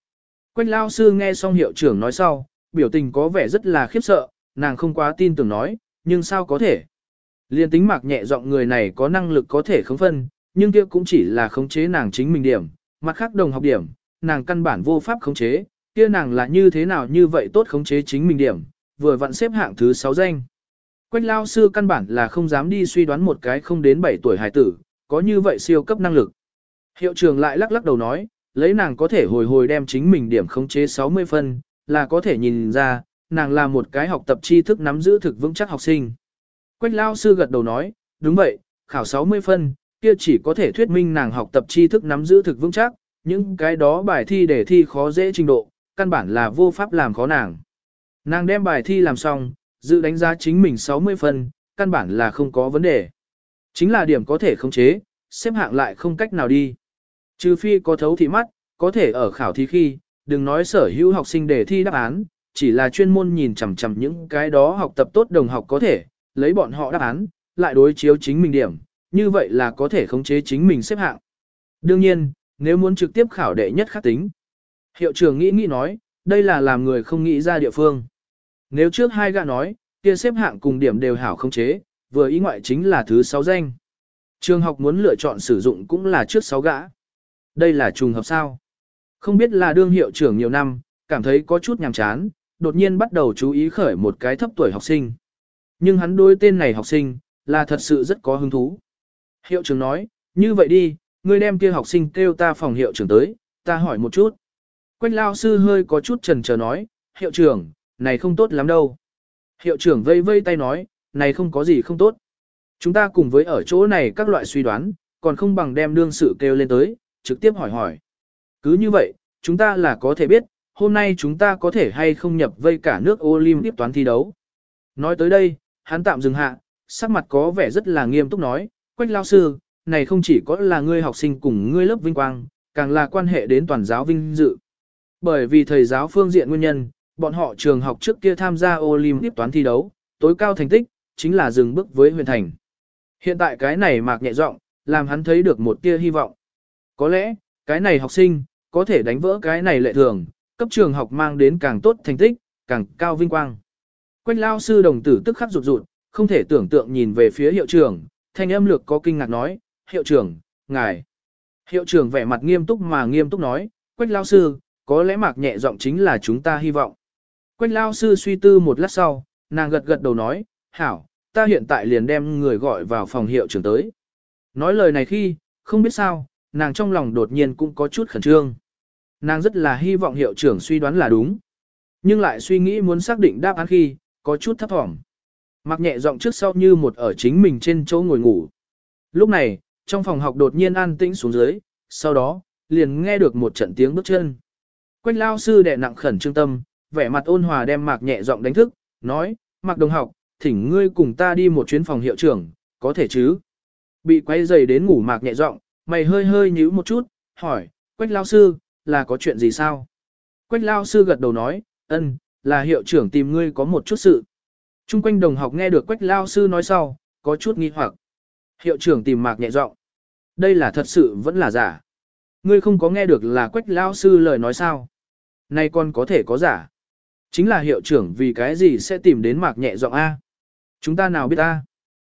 Quách lao sư nghe xong hiệu trưởng nói sau, biểu tình có vẻ rất là khiếp sợ, nàng không quá tin tưởng nói, nhưng sao có thể. Liên tính mạc nhẹ giọng người này có năng lực có thể khống phân, nhưng kia cũng chỉ là khống chế nàng chính mình điểm, mặt khác đồng học điểm, nàng căn bản vô pháp khống chế, kia nàng là như thế nào như vậy tốt khống chế chính mình điểm, vừa vặn xếp hạng thứ 6 danh. Quách lao sư căn bản là không dám đi suy đoán một cái không đến 7 tuổi hài tử, có như vậy siêu cấp năng lực. Hiệu trưởng lại lắc lắc đầu nói, lấy nàng có thể hồi hồi đem chính mình điểm khống chế 60 phân, là có thể nhìn ra, nàng là một cái học tập tri thức nắm giữ thực vững chắc học sinh. Quách lao sư gật đầu nói, đúng vậy, khảo 60 phân, kia chỉ có thể thuyết minh nàng học tập tri thức nắm giữ thực vững chắc, những cái đó bài thi để thi khó dễ trình độ, căn bản là vô pháp làm khó nàng. Nàng đem bài thi làm xong, dự đánh giá chính mình 60 phân, căn bản là không có vấn đề. Chính là điểm có thể khống chế, xếp hạng lại không cách nào đi. Trừ phi có thấu thị mắt, có thể ở khảo thí khi, đừng nói sở hữu học sinh để thi đáp án, chỉ là chuyên môn nhìn chằm chằm những cái đó học tập tốt đồng học có thể, lấy bọn họ đáp án, lại đối chiếu chính mình điểm, như vậy là có thể khống chế chính mình xếp hạng. Đương nhiên, nếu muốn trực tiếp khảo đệ nhất khắc tính. Hiệu trưởng nghĩ nghĩ nói, đây là làm người không nghĩ ra địa phương. Nếu trước hai gã nói, kia xếp hạng cùng điểm đều hảo khống chế, vừa ý ngoại chính là thứ sáu danh. Trường học muốn lựa chọn sử dụng cũng là trước sáu gã. Đây là trùng hợp sao? Không biết là đương hiệu trưởng nhiều năm, cảm thấy có chút nhàm chán, đột nhiên bắt đầu chú ý khởi một cái thấp tuổi học sinh. Nhưng hắn đối tên này học sinh, là thật sự rất có hứng thú. Hiệu trưởng nói, như vậy đi, ngươi đem kia học sinh kêu ta phòng hiệu trưởng tới, ta hỏi một chút. Quách lao sư hơi có chút trần chờ nói, hiệu trưởng, này không tốt lắm đâu. Hiệu trưởng vây vây tay nói, này không có gì không tốt. Chúng ta cùng với ở chỗ này các loại suy đoán, còn không bằng đem đương sự kêu lên tới, trực tiếp hỏi hỏi. Cứ như vậy, chúng ta là có thể biết, hôm nay chúng ta có thể hay không nhập vây cả nước Olympic toán thi đấu. Nói tới đây, hắn tạm dừng hạ, sắc mặt có vẻ rất là nghiêm túc nói, Quách lao sư, này không chỉ có là ngươi học sinh cùng ngươi lớp vinh quang, càng là quan hệ đến toàn giáo vinh dự. Bởi vì thầy giáo phương diện nguyên nhân, bọn họ trường học trước kia tham gia Olympic toán thi đấu, tối cao thành tích, chính là dừng bước với huyền thành. Hiện tại cái này mạc nhẹ giọng, làm hắn thấy được một tia hy vọng. Có lẽ, cái này học sinh, có thể đánh vỡ cái này lệ thường, cấp trường học mang đến càng tốt thành tích, càng cao vinh quang. Quách lao sư đồng tử tức khắc rụt rụt, không thể tưởng tượng nhìn về phía hiệu trưởng, thanh âm lược có kinh ngạc nói, hiệu trưởng, ngài. Hiệu trưởng vẻ mặt nghiêm túc mà nghiêm túc nói, quách lao sư, có lẽ mạc nhẹ giọng chính là chúng ta hy vọng. Quách lao sư suy tư một lát sau, nàng gật gật đầu nói, hảo, ta hiện tại liền đem người gọi vào phòng hiệu trưởng tới. Nói lời này khi, không biết sao, nàng trong lòng đột nhiên cũng có chút khẩn trương. Nàng rất là hy vọng hiệu trưởng suy đoán là đúng. Nhưng lại suy nghĩ muốn xác định đáp án khi, có chút thấp thỏm. Mặc nhẹ giọng trước sau như một ở chính mình trên chỗ ngồi ngủ. Lúc này, trong phòng học đột nhiên an tĩnh xuống dưới, sau đó, liền nghe được một trận tiếng bước chân. Quách lao sư đè nặng khẩn trương tâm, vẻ mặt ôn hòa đem mạc nhẹ giọng đánh thức, nói, mạc đồng học, thỉnh ngươi cùng ta đi một chuyến phòng hiệu trưởng, có thể chứ? Bị quay dày đến ngủ mạc nhẹ giọng, mày hơi hơi nhíu một chút, hỏi, quách lao sư, là có chuyện gì sao? Quách lao sư gật đầu nói, ân, là hiệu trưởng tìm ngươi có một chút sự. Trung quanh đồng học nghe được quách lao sư nói sau, có chút nghi hoặc. Hiệu trưởng tìm mạc nhẹ giọng. Đây là thật sự vẫn là giả. Ngươi không có nghe được là quách lao sư lời nói sao? Nay con có thể có giả. Chính là hiệu trưởng vì cái gì sẽ tìm đến mạc nhẹ giọng A. Chúng ta nào biết A.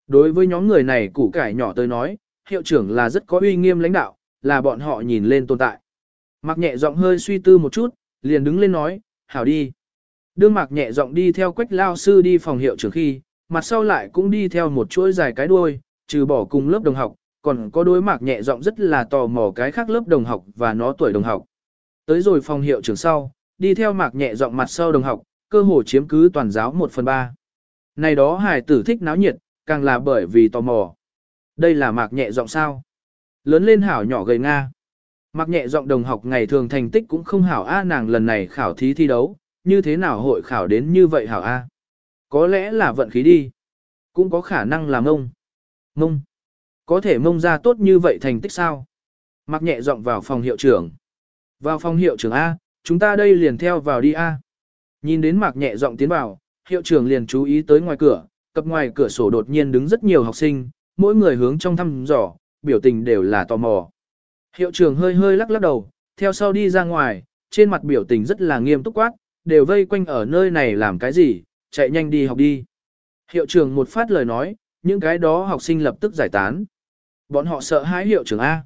Đối với nhóm người này củ cải nhỏ tới nói, hiệu trưởng là rất có uy nghiêm lãnh đạo, là bọn họ nhìn lên tồn tại. Mạc nhẹ giọng hơi suy tư một chút, liền đứng lên nói, hảo đi. Đương mạc nhẹ giọng đi theo quách lao sư đi phòng hiệu trưởng khi, mặt sau lại cũng đi theo một chuỗi dài cái đuôi, trừ bỏ cùng lớp đồng học, còn có đối mạc nhẹ giọng rất là tò mò cái khác lớp đồng học và nó tuổi đồng học. Tới rồi phòng hiệu trưởng sau, đi theo mạc nhẹ giọng mặt sau đồng học, cơ hồ chiếm cứ toàn giáo 1 phần 3. Này đó hải tử thích náo nhiệt, càng là bởi vì tò mò. Đây là mạc nhẹ giọng sao? Lớn lên hảo nhỏ gầy Nga. Mạc nhẹ giọng đồng học ngày thường thành tích cũng không hảo A nàng lần này khảo thí thi đấu, như thế nào hội khảo đến như vậy hảo A? Có lẽ là vận khí đi. Cũng có khả năng là mông. Mông. Có thể mông ra tốt như vậy thành tích sao? Mạc nhẹ giọng vào phòng hiệu trưởng. Vào phòng hiệu trưởng A, chúng ta đây liền theo vào đi A. Nhìn đến mạc nhẹ giọng tiến vào, hiệu trưởng liền chú ý tới ngoài cửa, cập ngoài cửa sổ đột nhiên đứng rất nhiều học sinh, mỗi người hướng trong thăm dò, biểu tình đều là tò mò. Hiệu trưởng hơi hơi lắc lắc đầu, theo sau đi ra ngoài, trên mặt biểu tình rất là nghiêm túc quát, đều vây quanh ở nơi này làm cái gì, chạy nhanh đi học đi. Hiệu trưởng một phát lời nói, những cái đó học sinh lập tức giải tán. Bọn họ sợ hãi hiệu trưởng A.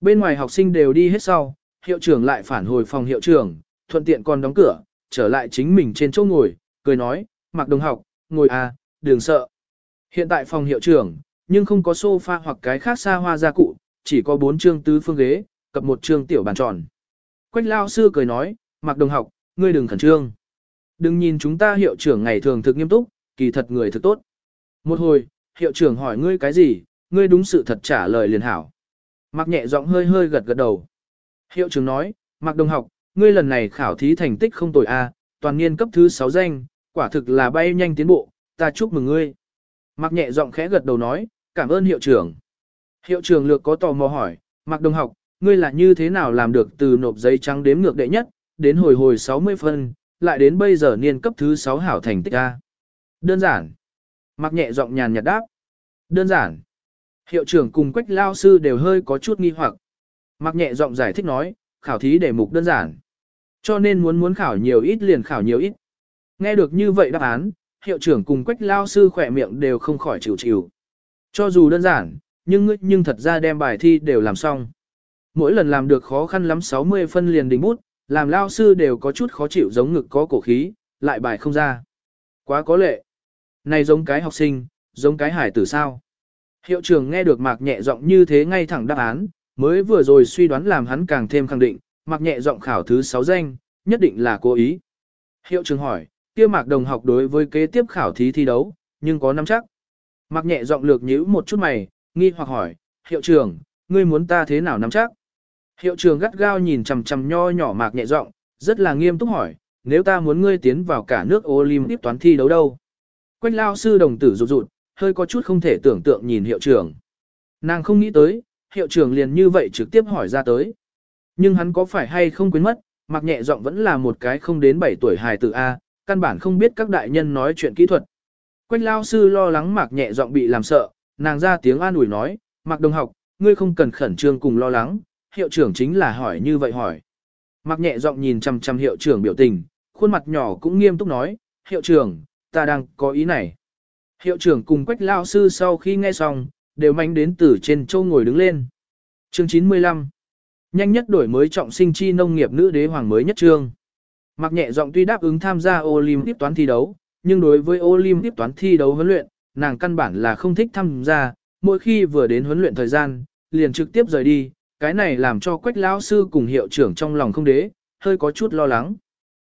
Bên ngoài học sinh đều đi hết sau, hiệu trưởng lại phản hồi phòng hiệu trưởng, thuận tiện còn đóng cửa, trở lại chính mình trên chỗ ngồi, cười nói, mặc đồng học, ngồi a, đừng sợ. Hiện tại phòng hiệu trưởng, nhưng không có sofa hoặc cái khác xa hoa gia cụ, chỉ có bốn chương tứ phương ghế, cập một chương tiểu bàn tròn. Quách lao sư cười nói, mặc đồng học, ngươi đừng khẩn trương. Đừng nhìn chúng ta hiệu trưởng ngày thường thực nghiêm túc, kỳ thật người thực tốt. Một hồi, hiệu trưởng hỏi ngươi cái gì, ngươi đúng sự thật trả lời liền hảo. Mặc nhẹ giọng hơi hơi gật gật đầu. Hiệu trưởng nói, mặc đồng học, ngươi lần này khảo thí thành tích không tồi a, toàn niên cấp thứ 6 danh, quả thực là bay nhanh tiến bộ, ta chúc mừng ngươi. Mặc nhẹ giọng khẽ gật đầu nói, cảm ơn hiệu trưởng. Hiệu trưởng lược có tò mò hỏi, mặc đồng học, ngươi là như thế nào làm được từ nộp giấy trắng đếm ngược đệ nhất, đến hồi hồi 60 phân, lại đến bây giờ niên cấp thứ 6 hảo thành tích A. Đơn giản. Mặc nhẹ giọng nhàn nhạt đáp. Đơn giản. Hiệu trưởng cùng quách lao sư đều hơi có chút nghi hoặc. Mặc nhẹ giọng giải thích nói, khảo thí đề mục đơn giản. Cho nên muốn muốn khảo nhiều ít liền khảo nhiều ít. Nghe được như vậy đáp án, hiệu trưởng cùng quách lao sư khỏe miệng đều không khỏi chịu chịu. Cho dù đơn giản, nhưng nhưng thật ra đem bài thi đều làm xong. Mỗi lần làm được khó khăn lắm 60 phân liền đỉnh bút, làm lao sư đều có chút khó chịu giống ngực có cổ khí, lại bài không ra. Quá có lệ. Này giống cái học sinh, giống cái hải tử sao. Hiệu trưởng nghe được mạc nhẹ giọng như thế ngay thẳng đáp án, mới vừa rồi suy đoán làm hắn càng thêm khẳng định, mạc nhẹ giọng khảo thứ 6 danh, nhất định là cố ý. Hiệu trưởng hỏi, kia mạc đồng học đối với kế tiếp khảo thí thi đấu, nhưng có nắm chắc. Mạc nhẹ giọng lược nhíu một chút mày, nghi hoặc hỏi, hiệu trưởng, ngươi muốn ta thế nào nắm chắc? Hiệu trưởng gắt gao nhìn chằm chằm nho nhỏ mạc nhẹ giọng, rất là nghiêm túc hỏi, nếu ta muốn ngươi tiến vào cả nước Olympic toán thi đấu đâu? Quách lao sư đồng tử rụt rụt, hơi có chút không thể tưởng tượng nhìn hiệu trưởng. Nàng không nghĩ tới, hiệu trưởng liền như vậy trực tiếp hỏi ra tới. Nhưng hắn có phải hay không quên mất, mặc nhẹ giọng vẫn là một cái không đến 7 tuổi hài tử A, căn bản không biết các đại nhân nói chuyện kỹ thuật. Quách lao sư lo lắng mạc nhẹ giọng bị làm sợ, nàng ra tiếng an ủi nói, mạc đồng học, ngươi không cần khẩn trương cùng lo lắng, hiệu trưởng chính là hỏi như vậy hỏi. Mạc nhẹ giọng nhìn chăm chăm hiệu trưởng biểu tình, khuôn mặt nhỏ cũng nghiêm túc nói, hiệu trưởng, ta đang có ý này. Hiệu trưởng cùng quách lao sư sau khi nghe xong, đều manh đến từ trên châu ngồi đứng lên. Chương 95 Nhanh nhất đổi mới trọng sinh chi nông nghiệp nữ đế hoàng mới nhất trương. Mặc nhẹ giọng tuy đáp ứng tham gia Olympic toán thi đấu, nhưng đối với Olympic toán thi đấu huấn luyện, nàng căn bản là không thích tham gia, mỗi khi vừa đến huấn luyện thời gian, liền trực tiếp rời đi, cái này làm cho Quách lão sư cùng hiệu trưởng trong lòng không đế, hơi có chút lo lắng.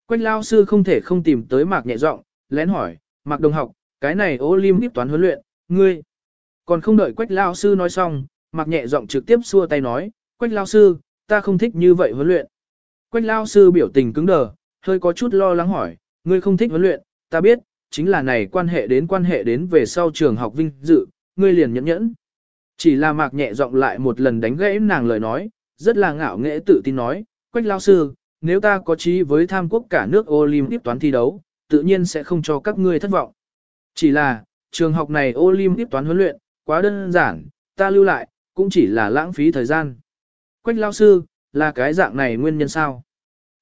Quách lão sư không thể không tìm tới Mạc nhẹ giọng, lén hỏi, Mạc đồng học, cái này Olympic toán huấn luyện, ngươi. Còn không đợi Quách lão sư nói xong, Mạc nhẹ giọng trực tiếp xua tay nói, Quách lão sư, ta không thích như vậy huấn luyện. Quách lão sư biểu tình cứng đờ, hơi có chút lo lắng hỏi, ngươi không thích huấn luyện, ta biết, chính là này quan hệ đến quan hệ đến về sau trường học vinh dự, ngươi liền nhẫn nhẫn. Chỉ là mạc nhẹ giọng lại một lần đánh gãy nàng lời nói, rất là ngạo nghễ tự tin nói, Quách lao sư, nếu ta có trí với tham quốc cả nước Olympic toán thi đấu, tự nhiên sẽ không cho các ngươi thất vọng. Chỉ là, trường học này Olympic toán huấn luyện, quá đơn giản, ta lưu lại, cũng chỉ là lãng phí thời gian. Quách lao sư, là cái dạng này nguyên nhân sao?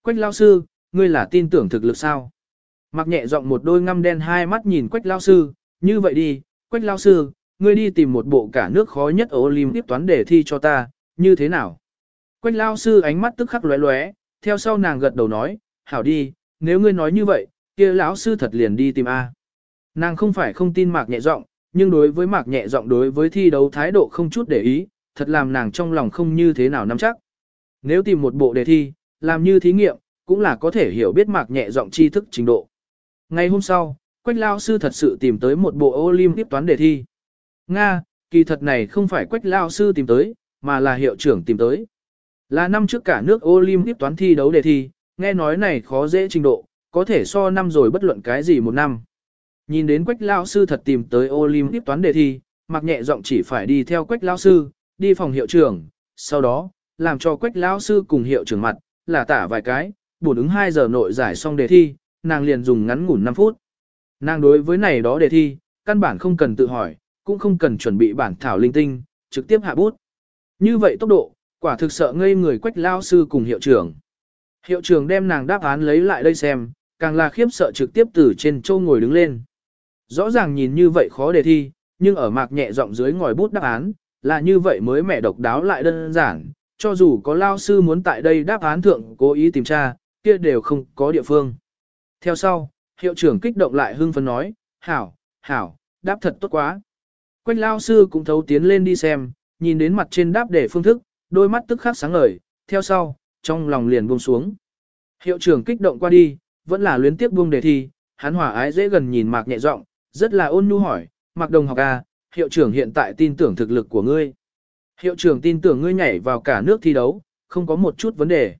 Quách lao sư, ngươi là tin tưởng thực lực sao? Mặc nhẹ giọng một đôi ngăm đen hai mắt nhìn quách lao sư, như vậy đi, quách lao sư, ngươi đi tìm một bộ cả nước khó nhất ở tiếp toán để thi cho ta, như thế nào? Quách lao sư ánh mắt tức khắc lóe lóe, theo sau nàng gật đầu nói, hảo đi, nếu ngươi nói như vậy, kia lão sư thật liền đi tìm A. Nàng không phải không tin mạc nhẹ giọng, nhưng đối với mạc nhẹ giọng đối với thi đấu thái độ không chút để ý, thật làm nàng trong lòng không như thế nào nắm chắc. Nếu tìm một bộ đề thi, làm như thí nghiệm, cũng là có thể hiểu biết mạc nhẹ giọng tri thức trình độ. Ngày hôm sau, Quách Lao Sư thật sự tìm tới một bộ Olympic toán đề thi. Nga, kỳ thật này không phải Quách Lao Sư tìm tới, mà là hiệu trưởng tìm tới. Là năm trước cả nước Olympic toán thi đấu đề thi, nghe nói này khó dễ trình độ, có thể so năm rồi bất luận cái gì một năm. Nhìn đến Quách Lao Sư thật tìm tới Olympic toán đề thi, mặc nhẹ giọng chỉ phải đi theo Quách Lao Sư, đi phòng hiệu trưởng, sau đó, làm cho Quách Lao Sư cùng hiệu trưởng mặt, là tả vài cái, bổn ứng 2 giờ nội giải xong đề thi, nàng liền dùng ngắn ngủn 5 phút. Nàng đối với này đó đề thi, căn bản không cần tự hỏi, cũng không cần chuẩn bị bản thảo linh tinh, trực tiếp hạ bút. Như vậy tốc độ, quả thực sợ ngây người quách lao sư cùng hiệu trưởng. Hiệu trưởng đem nàng đáp án lấy lại đây xem, càng là khiếp sợ trực tiếp từ trên châu ngồi đứng lên. Rõ ràng nhìn như vậy khó đề thi, nhưng ở mạc nhẹ giọng dưới ngòi bút đáp án, là như vậy mới mẹ độc đáo lại đơn giản, cho dù có lao sư muốn tại đây đáp án thượng cố ý tìm tra, kia đều không có địa phương. Theo sau, hiệu trưởng kích động lại hưng phấn nói, hảo, hảo, đáp thật tốt quá. Quách lao sư cũng thấu tiến lên đi xem, nhìn đến mặt trên đáp để phương thức, đôi mắt tức khắc sáng ngời, theo sau, trong lòng liền buông xuống. Hiệu trưởng kích động qua đi, vẫn là luyến tiếp buông đề thi, hắn hòa ái dễ gần nhìn mạc nhẹ giọng, rất là ôn nhu hỏi, mạc đồng học à, hiệu trưởng hiện tại tin tưởng thực lực của ngươi. Hiệu trưởng tin tưởng ngươi nhảy vào cả nước thi đấu, không có một chút vấn đề.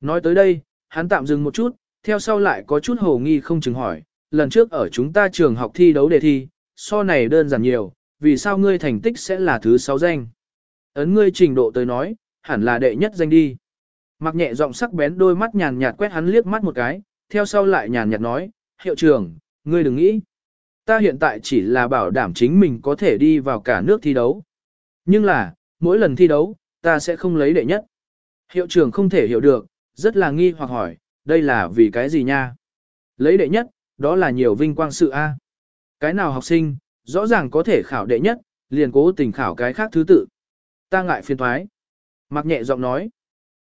Nói tới đây, hắn tạm dừng một chút, theo sau lại có chút hồ nghi không chừng hỏi, lần trước ở chúng ta trường học thi đấu đề thi, so này đơn giản nhiều, vì sao ngươi thành tích sẽ là thứ sáu danh? Ấn ngươi trình độ tới nói, hẳn là đệ nhất danh đi. Mặc nhẹ giọng sắc bén đôi mắt nhàn nhạt quét hắn liếc mắt một cái, theo sau lại nhàn nhạt nói, hiệu trưởng, ngươi đừng nghĩ. Ta hiện tại chỉ là bảo đảm chính mình có thể đi vào cả nước thi đấu. Nhưng là, mỗi lần thi đấu, ta sẽ không lấy đệ nhất. Hiệu trưởng không thể hiểu được, rất là nghi hoặc hỏi, đây là vì cái gì nha? Lấy đệ nhất, đó là nhiều vinh quang sự A. Cái nào học sinh, rõ ràng có thể khảo đệ nhất, liền cố tình khảo cái khác thứ tự. Ta ngại phiền thoái. Mặc nhẹ giọng nói.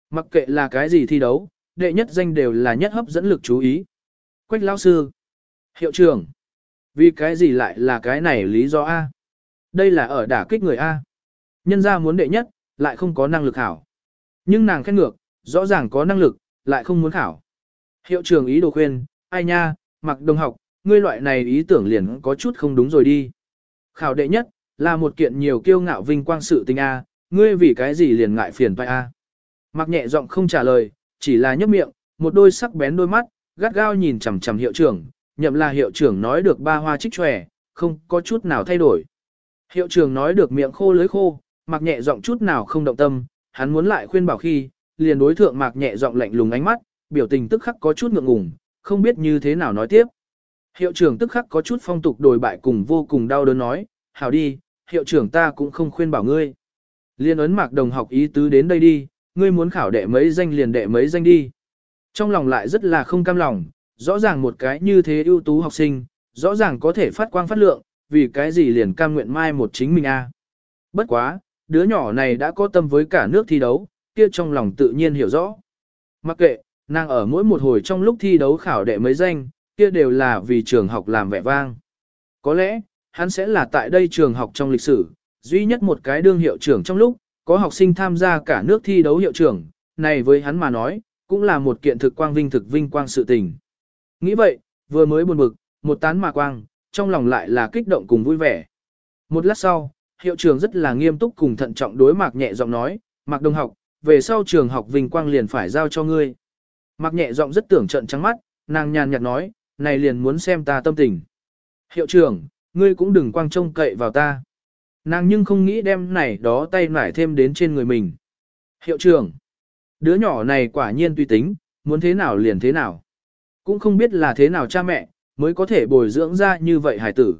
Mặc kệ là cái gì thi đấu, đệ nhất danh đều là nhất hấp dẫn lực chú ý. Quách lão sư. Hiệu trưởng. Vì cái gì lại là cái này lý do A? Đây là ở đả kích người A. Nhân ra muốn đệ nhất, lại không có năng lực khảo. Nhưng nàng khen ngược, rõ ràng có năng lực, lại không muốn khảo. Hiệu trưởng ý đồ khuyên, ai nha, mặc đồng học, ngươi loại này ý tưởng liền có chút không đúng rồi đi. Khảo đệ nhất, là một kiện nhiều kiêu ngạo vinh quang sự tình A, ngươi vì cái gì liền ngại phiền phải A. Mặc nhẹ giọng không trả lời, chỉ là nhấp miệng, một đôi sắc bén đôi mắt, gắt gao nhìn chằm chằm hiệu trưởng, nhậm là hiệu trưởng nói được ba hoa trích tròe, không có chút nào thay đổi. Hiệu trưởng nói được miệng khô lưới khô, mặc nhẹ giọng chút nào không động tâm, hắn muốn lại khuyên bảo khi, liền đối thượng Mặc nhẹ giọng lạnh lùng ánh mắt, biểu tình tức khắc có chút ngượng ngùng, không biết như thế nào nói tiếp. Hiệu trưởng tức khắc có chút phong tục đồi bại cùng vô cùng đau đớn nói, hảo đi, hiệu trưởng ta cũng không khuyên bảo ngươi. Liên ấn mạc đồng học ý tứ đến đây đi, ngươi muốn khảo đệ mấy danh liền đệ mấy danh đi. Trong lòng lại rất là không cam lòng, rõ ràng một cái như thế ưu tú học sinh, rõ ràng có thể phát quang phát lượng, vì cái gì liền cam nguyện mai một chính mình a. Bất quá, đứa nhỏ này đã có tâm với cả nước thi đấu, kia trong lòng tự nhiên hiểu rõ. Mặc kệ, nàng ở mỗi một hồi trong lúc thi đấu khảo đệ mấy danh, kia đều là vì trường học làm vẻ vang. Có lẽ, hắn sẽ là tại đây trường học trong lịch sử, duy nhất một cái đương hiệu trưởng trong lúc, có học sinh tham gia cả nước thi đấu hiệu trưởng, này với hắn mà nói, cũng là một kiện thực quang vinh thực vinh quang sự tình. Nghĩ vậy, vừa mới buồn bực, một tán mà quang, trong lòng lại là kích động cùng vui vẻ. Một lát sau, hiệu trưởng rất là nghiêm túc cùng thận trọng đối mạc nhẹ giọng nói, mạc đồng học, về sau trường học vinh quang liền phải giao cho ngươi. Mạc nhẹ giọng rất tưởng trận trắng mắt, nàng nhàn nhạt nói, này liền muốn xem ta tâm tình. Hiệu trưởng, ngươi cũng đừng quang trông cậy vào ta. Nàng nhưng không nghĩ đem này đó tay nải thêm đến trên người mình. Hiệu trưởng, đứa nhỏ này quả nhiên tùy tính, muốn thế nào liền thế nào. Cũng không biết là thế nào cha mẹ, mới có thể bồi dưỡng ra như vậy hải tử.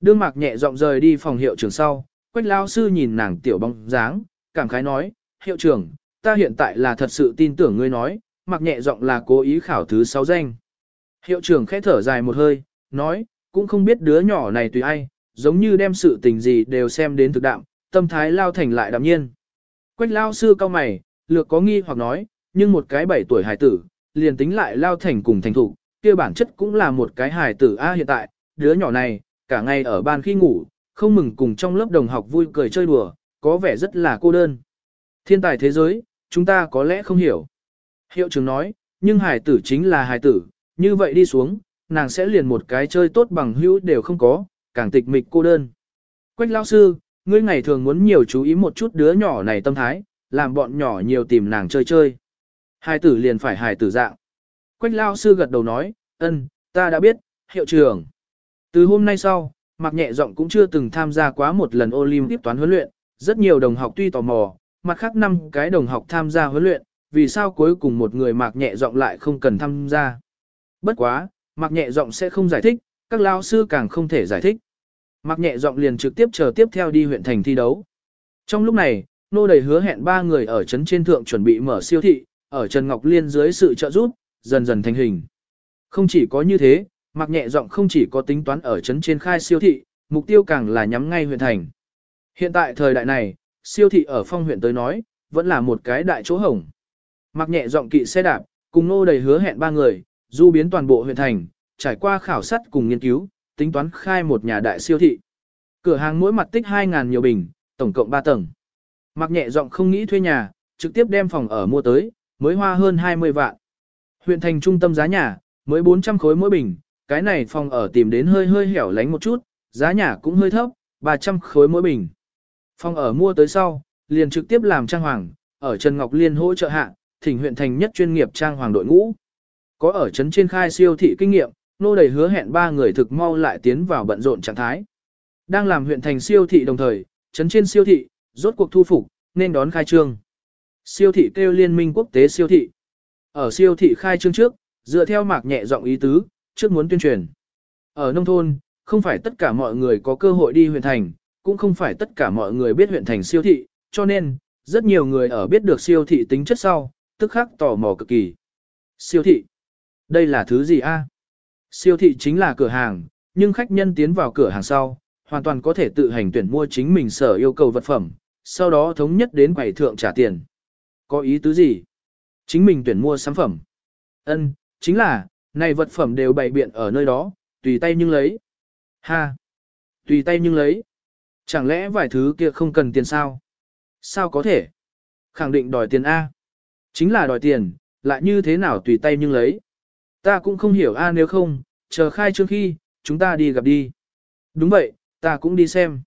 Đương mạc nhẹ giọng rời đi phòng hiệu trưởng sau, quách lao sư nhìn nàng tiểu bóng dáng, cảm khái nói, hiệu trưởng, ta hiện tại là thật sự tin tưởng ngươi nói, mặc nhẹ giọng là cố ý khảo thứ sáu danh. Hiệu trưởng khẽ thở dài một hơi, nói, cũng không biết đứa nhỏ này tùy ai, giống như đem sự tình gì đều xem đến thực đạm, tâm thái lao thành lại đạm nhiên. Quách lao sư cao mày, lược có nghi hoặc nói, nhưng một cái bảy tuổi hải tử, liền tính lại lao thành cùng thành thủ, kia bản chất cũng là một cái hải tử A hiện tại, đứa nhỏ này, cả ngày ở ban khi ngủ, không mừng cùng trong lớp đồng học vui cười chơi đùa, có vẻ rất là cô đơn. Thiên tài thế giới, chúng ta có lẽ không hiểu. Hiệu trưởng nói, nhưng Hải tử chính là Hải tử, như vậy đi xuống, nàng sẽ liền một cái chơi tốt bằng hữu đều không có, càng tịch mịch cô đơn. Quách lao sư, ngươi ngày thường muốn nhiều chú ý một chút đứa nhỏ này tâm thái, làm bọn nhỏ nhiều tìm nàng chơi chơi. Hải tử liền phải Hải tử dạng. Quách lao sư gật đầu nói, ân, ta đã biết, hiệu trưởng. Từ hôm nay sau, Mạc Nhẹ Giọng cũng chưa từng tham gia quá một lần Olympic toán huấn luyện, rất nhiều đồng học tuy tò mò, mặt khác năm cái đồng học tham gia huấn luyện, vì sao cuối cùng một người Mạc Nhẹ Giọng lại không cần tham gia. Bất quá, Mạc Nhẹ Giọng sẽ không giải thích, các lao sư càng không thể giải thích. Mạc Nhẹ Giọng liền trực tiếp chờ tiếp theo đi huyện thành thi đấu. Trong lúc này, nô đầy hứa hẹn ba người ở trấn trên thượng chuẩn bị mở siêu thị, ở Trần Ngọc Liên dưới sự trợ giúp, dần dần thành hình. Không chỉ có như thế, Mạc nhẹ giọng không chỉ có tính toán ở trấn trên khai siêu thị, mục tiêu càng là nhắm ngay huyện thành. Hiện tại thời đại này, siêu thị ở phong huyện tới nói, vẫn là một cái đại chỗ hổng. Mặc nhẹ giọng kỵ xe đạp, cùng nô đầy hứa hẹn ba người, du biến toàn bộ huyện thành, trải qua khảo sát cùng nghiên cứu, tính toán khai một nhà đại siêu thị. Cửa hàng mỗi mặt tích 2.000 nhiều bình, tổng cộng 3 tầng. Mặc nhẹ giọng không nghĩ thuê nhà, trực tiếp đem phòng ở mua tới, mới hoa hơn 20 vạn. Huyện thành trung tâm giá nhà, mới 400 khối mỗi bình, cái này phòng ở tìm đến hơi hơi hẻo lánh một chút, giá nhà cũng hơi thấp, 300 khối mỗi bình. Phòng ở mua tới sau, liền trực tiếp làm trang hoàng, ở Trần Ngọc Liên hỗ trợ hạ, thỉnh huyện thành nhất chuyên nghiệp trang hoàng đội ngũ. Có ở trấn trên khai siêu thị kinh nghiệm, nô đầy hứa hẹn ba người thực mau lại tiến vào bận rộn trạng thái. Đang làm huyện thành siêu thị đồng thời, trấn trên siêu thị, rốt cuộc thu phục, nên đón khai trương. Siêu thị kêu liên minh quốc tế siêu thị. Ở siêu thị khai trương trước, dựa theo mạc nhẹ giọng ý tứ, trước muốn tuyên truyền. Ở nông thôn, không phải tất cả mọi người có cơ hội đi huyện thành, cũng không phải tất cả mọi người biết huyện thành siêu thị, cho nên, rất nhiều người ở biết được siêu thị tính chất sau, tức khắc tò mò cực kỳ. Siêu thị. Đây là thứ gì a? Siêu thị chính là cửa hàng, nhưng khách nhân tiến vào cửa hàng sau, hoàn toàn có thể tự hành tuyển mua chính mình sở yêu cầu vật phẩm, sau đó thống nhất đến quầy thượng trả tiền. Có ý tứ gì? Chính mình tuyển mua sản phẩm. Ân, chính là, này vật phẩm đều bày biện ở nơi đó, tùy tay nhưng lấy. Ha! Tùy tay nhưng lấy. Chẳng lẽ vài thứ kia không cần tiền sao? Sao có thể? Khẳng định đòi tiền A. Chính là đòi tiền, lại như thế nào tùy tay nhưng lấy. Ta cũng không hiểu A nếu không, chờ khai trương khi, chúng ta đi gặp đi. Đúng vậy, ta cũng đi xem.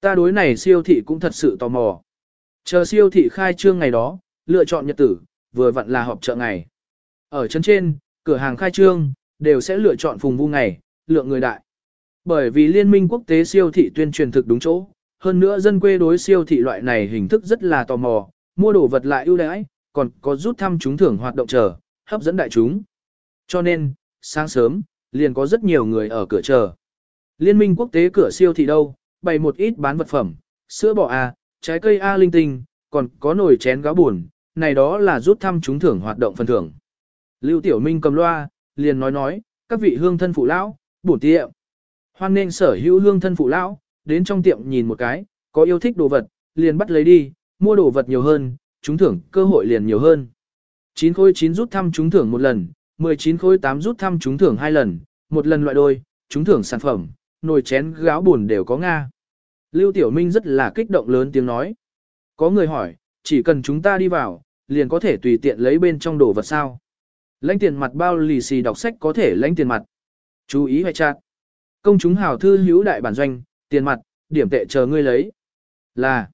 Ta đối này siêu thị cũng thật sự tò mò. Chờ siêu thị khai trương ngày đó, lựa chọn nhật tử, vừa vặn là họp chợ ngày. Ở chân trên, cửa hàng khai trương, đều sẽ lựa chọn phùng vu ngày, lượng người đại. Bởi vì liên minh quốc tế siêu thị tuyên truyền thực đúng chỗ, hơn nữa dân quê đối siêu thị loại này hình thức rất là tò mò, mua đồ vật lại ưu đãi, còn có rút thăm trúng thưởng hoạt động chờ, hấp dẫn đại chúng. Cho nên, sáng sớm, liền có rất nhiều người ở cửa chờ. Liên minh quốc tế cửa siêu thị đâu, bày một ít bán vật phẩm, sữa bò A, trái cây A linh tinh, còn có nồi chén gáo buồn, này đó là rút thăm trúng thưởng hoạt động phần thưởng. Lưu Tiểu Minh cầm loa, liền nói nói, các vị hương thân phụ lão, bổn tiệm. Hoan nên sở hữu hương thân phụ lão, đến trong tiệm nhìn một cái, có yêu thích đồ vật, liền bắt lấy đi, mua đồ vật nhiều hơn, trúng thưởng cơ hội liền nhiều hơn. 9 khối 9 rút thăm trúng thưởng một lần, 19 khối 8 rút thăm trúng thưởng hai lần, một lần loại đôi, trúng thưởng sản phẩm, nồi chén gáo buồn đều có Nga. Lưu Tiểu Minh rất là kích động lớn tiếng nói. Có người hỏi, chỉ cần chúng ta đi vào, liền có thể tùy tiện lấy bên trong đồ vật sao. Lãnh tiền mặt bao lì xì đọc sách có thể lãnh tiền mặt. Chú ý hoài chặt. Công chúng hào thư hữu đại bản doanh, tiền mặt, điểm tệ chờ ngươi lấy. Là.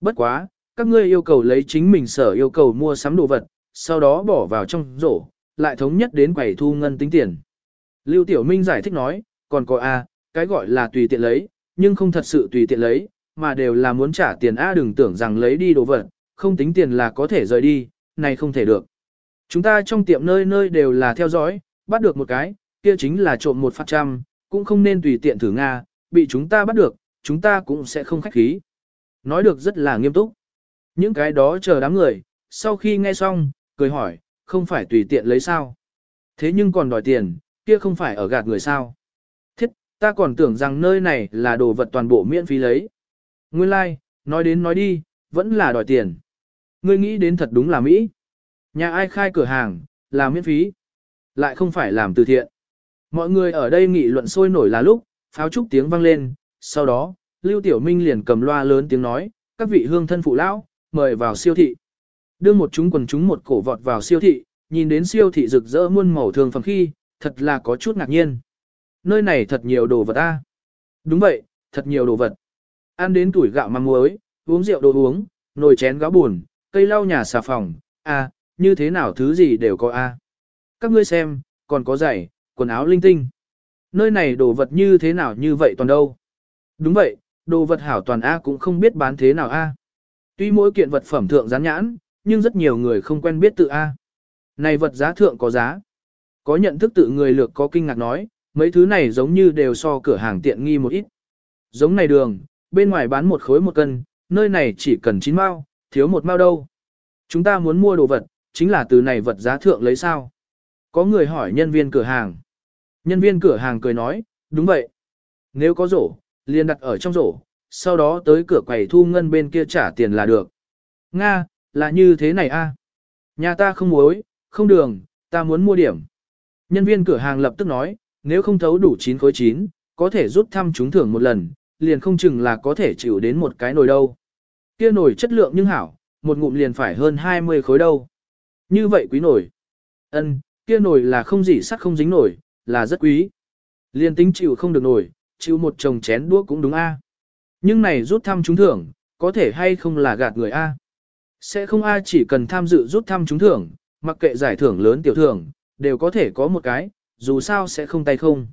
Bất quá, các ngươi yêu cầu lấy chính mình sở yêu cầu mua sắm đồ vật, sau đó bỏ vào trong rổ, lại thống nhất đến quầy thu ngân tính tiền. Lưu Tiểu Minh giải thích nói, còn có A, cái gọi là tùy tiện lấy, nhưng không thật sự tùy tiện lấy, mà đều là muốn trả tiền A đừng tưởng rằng lấy đi đồ vật, không tính tiền là có thể rời đi, này không thể được. Chúng ta trong tiệm nơi nơi đều là theo dõi, bắt được một cái, kia chính là trộm một phát trăm, cũng không nên tùy tiện thử Nga, bị chúng ta bắt được, chúng ta cũng sẽ không khách khí. Nói được rất là nghiêm túc. Những cái đó chờ đám người, sau khi nghe xong, cười hỏi, không phải tùy tiện lấy sao. Thế nhưng còn đòi tiền, kia không phải ở gạt người sao. Thiết, ta còn tưởng rằng nơi này là đồ vật toàn bộ miễn phí lấy. Nguyên lai, like, nói đến nói đi, vẫn là đòi tiền. Ngươi nghĩ đến thật đúng là Mỹ. Nhà ai khai cửa hàng, là miễn phí. Lại không phải làm từ thiện. Mọi người ở đây nghị luận sôi nổi là lúc, pháo trúc tiếng vang lên, sau đó, Lưu Tiểu Minh liền cầm loa lớn tiếng nói, các vị hương thân phụ lão, mời vào siêu thị. Đưa một chúng quần chúng một cổ vọt vào siêu thị, nhìn đến siêu thị rực rỡ muôn màu thường phẩm khi, thật là có chút ngạc nhiên. Nơi này thật nhiều đồ vật a. Đúng vậy, thật nhiều đồ vật. Ăn đến tuổi gạo măng muối, uống rượu đồ uống, nồi chén gáo buồn, cây lau nhà xà phòng, a, như thế nào thứ gì đều có a. Các ngươi xem, còn có giày, quần áo linh tinh. Nơi này đồ vật như thế nào như vậy toàn đâu. Đúng vậy, đồ vật hảo toàn A cũng không biết bán thế nào A. Tuy mỗi kiện vật phẩm thượng gián nhãn, nhưng rất nhiều người không quen biết tự A. Này vật giá thượng có giá. Có nhận thức tự người lược có kinh ngạc nói, mấy thứ này giống như đều so cửa hàng tiện nghi một ít. Giống này đường, bên ngoài bán một khối một cân, nơi này chỉ cần 9 mao, thiếu một mao đâu. Chúng ta muốn mua đồ vật, chính là từ này vật giá thượng lấy sao. Có người hỏi nhân viên cửa hàng. Nhân viên cửa hàng cười nói, đúng vậy. Nếu có rổ, liền đặt ở trong rổ, sau đó tới cửa quầy thu ngân bên kia trả tiền là được. Nga, Là như thế này a. Nhà ta không muối, không đường, ta muốn mua điểm. Nhân viên cửa hàng lập tức nói, nếu không thấu đủ 9 khối 9, có thể rút thăm trúng thưởng một lần, liền không chừng là có thể chịu đến một cái nồi đâu. Kia nồi chất lượng nhưng hảo, một ngụm liền phải hơn 20 khối đâu. Như vậy quý nồi. Ân, kia nồi là không gì sắt không dính nổi, là rất quý. Liền tính chịu không được nổi, chịu một chồng chén đũa cũng đúng a. Nhưng này rút thăm trúng thưởng, có thể hay không là gạt người a? Sẽ không ai chỉ cần tham dự rút thăm trúng thưởng, mặc kệ giải thưởng lớn tiểu thưởng, đều có thể có một cái, dù sao sẽ không tay không.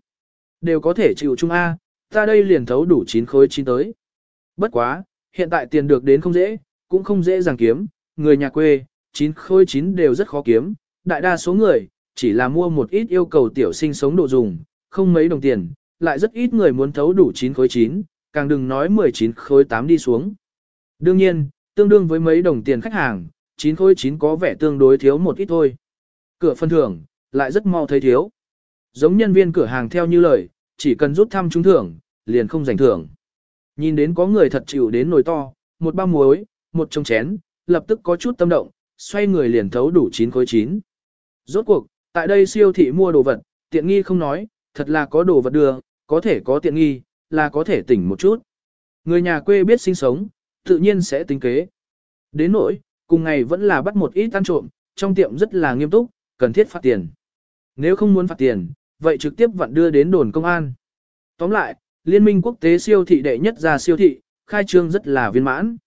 Đều có thể chịu chung A, ta đây liền thấu đủ 9 khối 9 tới. Bất quá, hiện tại tiền được đến không dễ, cũng không dễ dàng kiếm, người nhà quê, 9 khối 9 đều rất khó kiếm, đại đa số người, chỉ là mua một ít yêu cầu tiểu sinh sống độ dùng, không mấy đồng tiền, lại rất ít người muốn thấu đủ 9 khối 9, càng đừng nói 19 khối 8 đi xuống. Đương nhiên, tương đương với mấy đồng tiền khách hàng, 9 khối 9 có vẻ tương đối thiếu một ít thôi. Cửa phân thưởng, lại rất mau thấy thiếu. Giống nhân viên cửa hàng theo như lời, chỉ cần rút thăm trúng thưởng, liền không giành thưởng. Nhìn đến có người thật chịu đến nồi to, một bao muối, một trong chén, lập tức có chút tâm động, xoay người liền thấu đủ 9 khối 9. Rốt cuộc, tại đây siêu thị mua đồ vật, tiện nghi không nói, thật là có đồ vật đưa, có thể có tiện nghi, là có thể tỉnh một chút. Người nhà quê biết sinh sống, tự nhiên sẽ tính kế. Đến nỗi, cùng ngày vẫn là bắt một ít ăn trộm, trong tiệm rất là nghiêm túc, cần thiết phạt tiền. Nếu không muốn phạt tiền, vậy trực tiếp vặn đưa đến đồn công an. Tóm lại, Liên minh quốc tế siêu thị đệ nhất ra siêu thị, khai trương rất là viên mãn.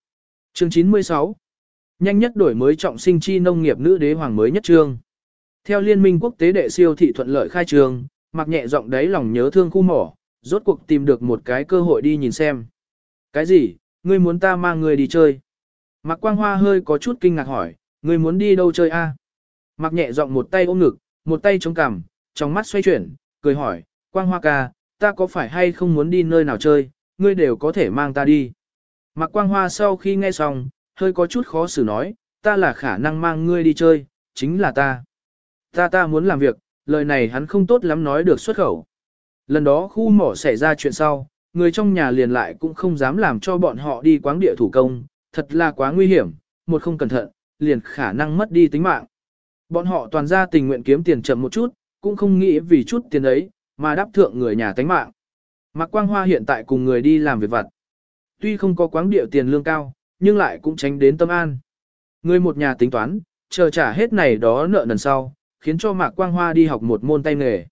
Chương 96 Nhanh nhất đổi mới trọng sinh chi nông nghiệp nữ đế hoàng mới nhất trương. Theo Liên minh quốc tế đệ siêu thị thuận lợi khai trương, mặc nhẹ giọng đấy lòng nhớ thương khu mỏ, rốt cuộc tìm được một cái cơ hội đi nhìn xem. Cái gì, ngươi muốn ta mang ngươi đi chơi? Mạc Quang Hoa hơi có chút kinh ngạc hỏi, ngươi muốn đi đâu chơi a? À? Mạc nhẹ giọng một tay ôm ngực, một tay chống cằm, trong mắt xoay chuyển, cười hỏi, Quang Hoa ca, ta có phải hay không muốn đi nơi nào chơi, ngươi đều có thể mang ta đi. Mạc Quang Hoa sau khi nghe xong, hơi có chút khó xử nói, ta là khả năng mang ngươi đi chơi, chính là ta. Ta ta muốn làm việc, lời này hắn không tốt lắm nói được xuất khẩu. Lần đó khu mỏ xảy ra chuyện sau, người trong nhà liền lại cũng không dám làm cho bọn họ đi quáng địa thủ công, thật là quá nguy hiểm, một không cẩn thận, liền khả năng mất đi tính mạng. Bọn họ toàn ra tình nguyện kiếm tiền chậm một chút, cũng không nghĩ vì chút tiền ấy, mà đáp thượng người nhà tánh mạng. Mạc Quang Hoa hiện tại cùng người đi làm việc vặt. Tuy không có quáng địa tiền lương cao, nhưng lại cũng tránh đến tâm an. Người một nhà tính toán, chờ trả hết này đó nợ lần sau, khiến cho Mạc Quang Hoa đi học một môn tay nghề.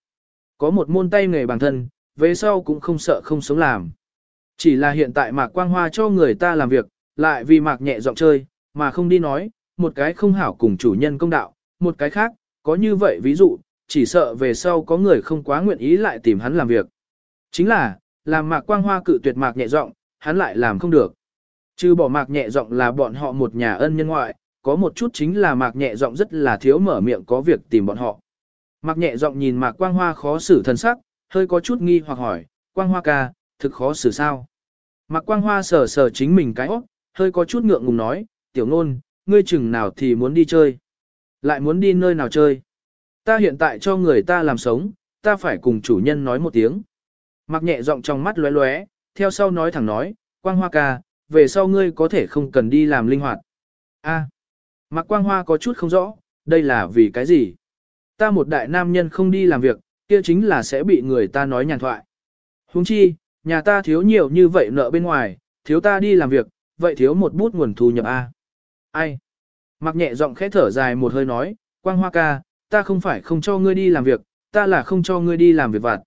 Có một môn tay nghề bản thân, về sau cũng không sợ không sống làm. Chỉ là hiện tại Mạc Quang Hoa cho người ta làm việc, lại vì Mạc nhẹ giọng chơi, mà không đi nói, một cái không hảo cùng chủ nhân công đạo, một cái khác, có như vậy ví dụ, chỉ sợ về sau có người không quá nguyện ý lại tìm hắn làm việc. Chính là, làm Mạc Quang Hoa cự tuyệt Mạc nhẹ giọng, hắn lại làm không được. Trừ bỏ Mạc nhẹ giọng là bọn họ một nhà ân nhân ngoại, có một chút chính là Mạc nhẹ giọng rất là thiếu mở miệng có việc tìm bọn họ. Mạc nhẹ giọng nhìn Mạc Quang Hoa khó xử thân sắc, hơi có chút nghi hoặc hỏi, Quang Hoa ca, thực khó xử sao? Mạc Quang Hoa sờ sờ chính mình cái óc, hơi có chút ngượng ngùng nói, tiểu nôn, ngươi chừng nào thì muốn đi chơi. Lại muốn đi nơi nào chơi. Ta hiện tại cho người ta làm sống, ta phải cùng chủ nhân nói một tiếng. Mạc nhẹ giọng trong mắt lóe lóe, theo sau nói thẳng nói, Quang Hoa ca, về sau ngươi có thể không cần đi làm linh hoạt. A, à, Mạc Quang Hoa có chút không rõ, đây là vì cái gì? Ta một đại nam nhân không đi làm việc, kia chính là sẽ bị người ta nói nhàn thoại. Huống chi, nhà ta thiếu nhiều như vậy nợ bên ngoài, thiếu ta đi làm việc, vậy thiếu một bút nguồn thu nhập A. Ai? Mặc nhẹ giọng khẽ thở dài một hơi nói, Quang Hoa ca, ta không phải không cho ngươi đi làm việc, ta là không cho ngươi đi làm việc vặt.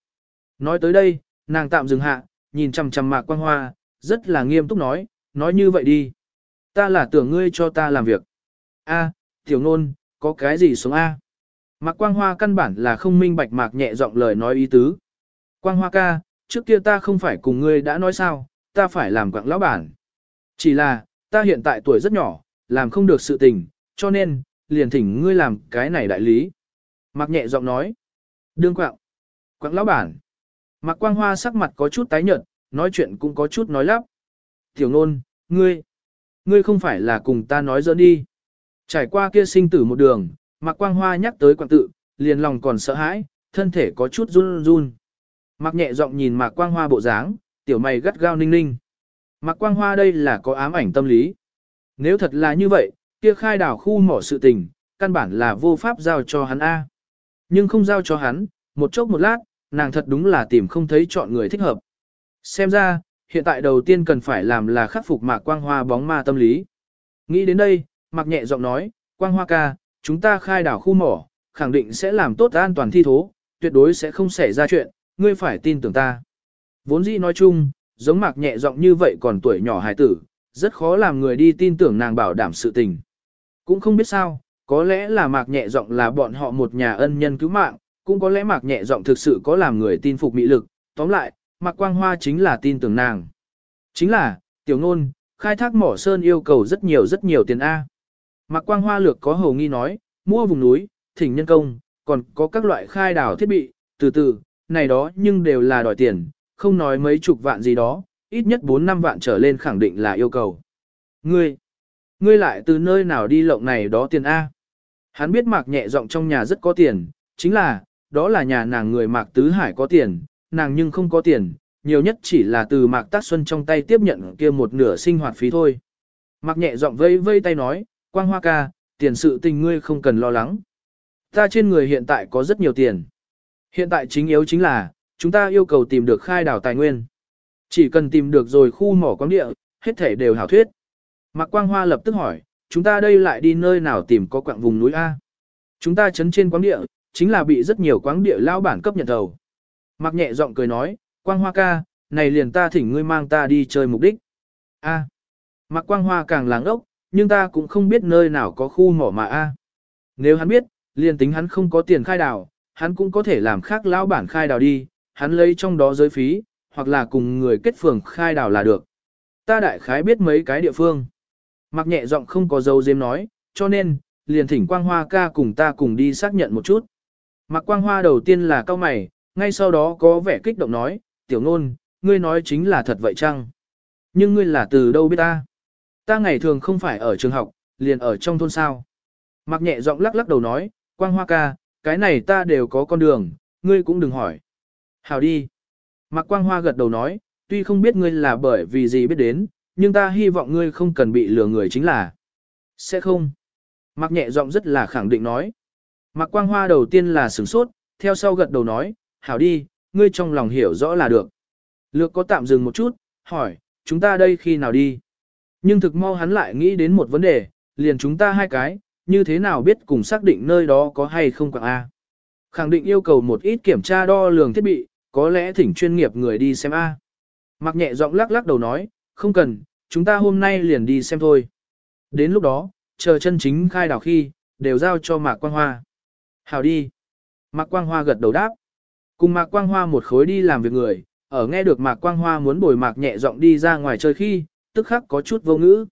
Nói tới đây, nàng tạm dừng hạ, nhìn chằm chằm Mạc Quang Hoa, rất là nghiêm túc nói, nói như vậy đi. Ta là tưởng ngươi cho ta làm việc. A, tiểu nôn, có cái gì xuống A? Mạc Quang Hoa căn bản là không minh bạch Mạc nhẹ giọng lời nói ý tứ. Quang Hoa ca, trước kia ta không phải cùng ngươi đã nói sao, ta phải làm quạng lão bản. Chỉ là, ta hiện tại tuổi rất nhỏ, làm không được sự tình, cho nên, liền thỉnh ngươi làm cái này đại lý. Mạc nhẹ giọng nói. Đương quạng. Quạng lão bản. Mạc Quang Hoa sắc mặt có chút tái nhợt, nói chuyện cũng có chút nói lắp. Tiểu nôn, ngươi. Ngươi không phải là cùng ta nói dỡ đi. Trải qua kia sinh tử một đường, Mạc Quang Hoa nhắc tới Quan tự, liền lòng còn sợ hãi, thân thể có chút run run. Mạc nhẹ giọng nhìn Mạc Quang Hoa bộ dáng, tiểu mày gắt gao ninh ninh. Mạc Quang Hoa đây là có ám ảnh tâm lý. Nếu thật là như vậy, kia khai đảo khu mỏ sự tình, căn bản là vô pháp giao cho hắn A. Nhưng không giao cho hắn, một chốc một lát, nàng thật đúng là tìm không thấy chọn người thích hợp. Xem ra, hiện tại đầu tiên cần phải làm là khắc phục mạc quang hoa bóng ma tâm lý. Nghĩ đến đây, mạc nhẹ giọng nói, quang hoa ca, chúng ta khai đảo khu mỏ, khẳng định sẽ làm tốt an toàn thi thố, tuyệt đối sẽ không xảy ra chuyện, ngươi phải tin tưởng ta. Vốn dĩ nói chung, giống mạc nhẹ giọng như vậy còn tuổi nhỏ hài tử, rất khó làm người đi tin tưởng nàng bảo đảm sự tình. Cũng không biết sao, có lẽ là mạc nhẹ giọng là bọn họ một nhà ân nhân cứu mạng, cũng có lẽ mạc nhẹ giọng thực sự có làm người tin phục mỹ lực, tóm lại, mạc quang hoa chính là tin tưởng nàng. Chính là, tiểu ngôn, khai thác mỏ sơn yêu cầu rất nhiều rất nhiều tiền A. Mạc quang hoa lược có hầu nghi nói, mua vùng núi, thỉnh nhân công, còn có các loại khai đảo thiết bị, từ từ, này đó nhưng đều là đòi tiền, không nói mấy chục vạn gì đó, ít nhất 4 năm vạn trở lên khẳng định là yêu cầu. Ngươi, ngươi lại từ nơi nào đi lộng này đó tiền A. Hắn biết mạc nhẹ giọng trong nhà rất có tiền, chính là, đó là nhà nàng người mạc tứ hải có tiền, nàng nhưng không có tiền, nhiều nhất chỉ là từ mạc tác xuân trong tay tiếp nhận kia một nửa sinh hoạt phí thôi. Mạc nhẹ giọng vây vây tay nói, quang hoa ca, tiền sự tình ngươi không cần lo lắng. Ta trên người hiện tại có rất nhiều tiền. Hiện tại chính yếu chính là, chúng ta yêu cầu tìm được khai đảo tài nguyên. Chỉ cần tìm được rồi khu mỏ quáng địa, hết thể đều hảo thuyết. Mạc Quang Hoa lập tức hỏi, chúng ta đây lại đi nơi nào tìm có quạng vùng núi A. Chúng ta chấn trên quáng địa, chính là bị rất nhiều quáng địa lao bản cấp nhận thầu. Mạc nhẹ giọng cười nói, Quang Hoa ca, này liền ta thỉnh ngươi mang ta đi chơi mục đích. A. Mạc Quang Hoa càng láng ốc, nhưng ta cũng không biết nơi nào có khu mỏ mà A. Nếu hắn biết, liền tính hắn không có tiền khai đào, hắn cũng có thể làm khác lão bản khai đào đi, hắn lấy trong đó giới phí, hoặc là cùng người kết phường khai đào là được. Ta đại khái biết mấy cái địa phương. Mặc nhẹ giọng không có dấu dếm nói, cho nên, liền thỉnh Quang Hoa ca cùng ta cùng đi xác nhận một chút. Mặc Quang Hoa đầu tiên là cao mày, ngay sau đó có vẻ kích động nói, tiểu nôn, ngươi nói chính là thật vậy chăng? Nhưng ngươi là từ đâu biết ta? Ta ngày thường không phải ở trường học, liền ở trong thôn sao. Mặc nhẹ giọng lắc lắc đầu nói, Quang Hoa ca, cái này ta đều có con đường, ngươi cũng đừng hỏi. Hào đi. Mặc Quang Hoa gật đầu nói, tuy không biết ngươi là bởi vì gì biết đến, nhưng ta hy vọng ngươi không cần bị lừa người chính là. Sẽ không. Mặc nhẹ giọng rất là khẳng định nói. Mặc Quang Hoa đầu tiên là sửng sốt, theo sau gật đầu nói, hảo đi, ngươi trong lòng hiểu rõ là được. Lược có tạm dừng một chút, hỏi, chúng ta đây khi nào đi? Nhưng thực mau hắn lại nghĩ đến một vấn đề, liền chúng ta hai cái, như thế nào biết cùng xác định nơi đó có hay không quạng A. Khẳng định yêu cầu một ít kiểm tra đo lường thiết bị, có lẽ thỉnh chuyên nghiệp người đi xem A. Mặc nhẹ giọng lắc lắc đầu nói, không cần, chúng ta hôm nay liền đi xem thôi. Đến lúc đó, chờ chân chính khai đảo khi, đều giao cho Mạc Quang Hoa. Hào đi. Mạc Quang Hoa gật đầu đáp. Cùng Mạc Quang Hoa một khối đi làm việc người, ở nghe được Mạc Quang Hoa muốn bồi Mạc nhẹ giọng đi ra ngoài chơi khi, tức khắc có chút vô ngữ.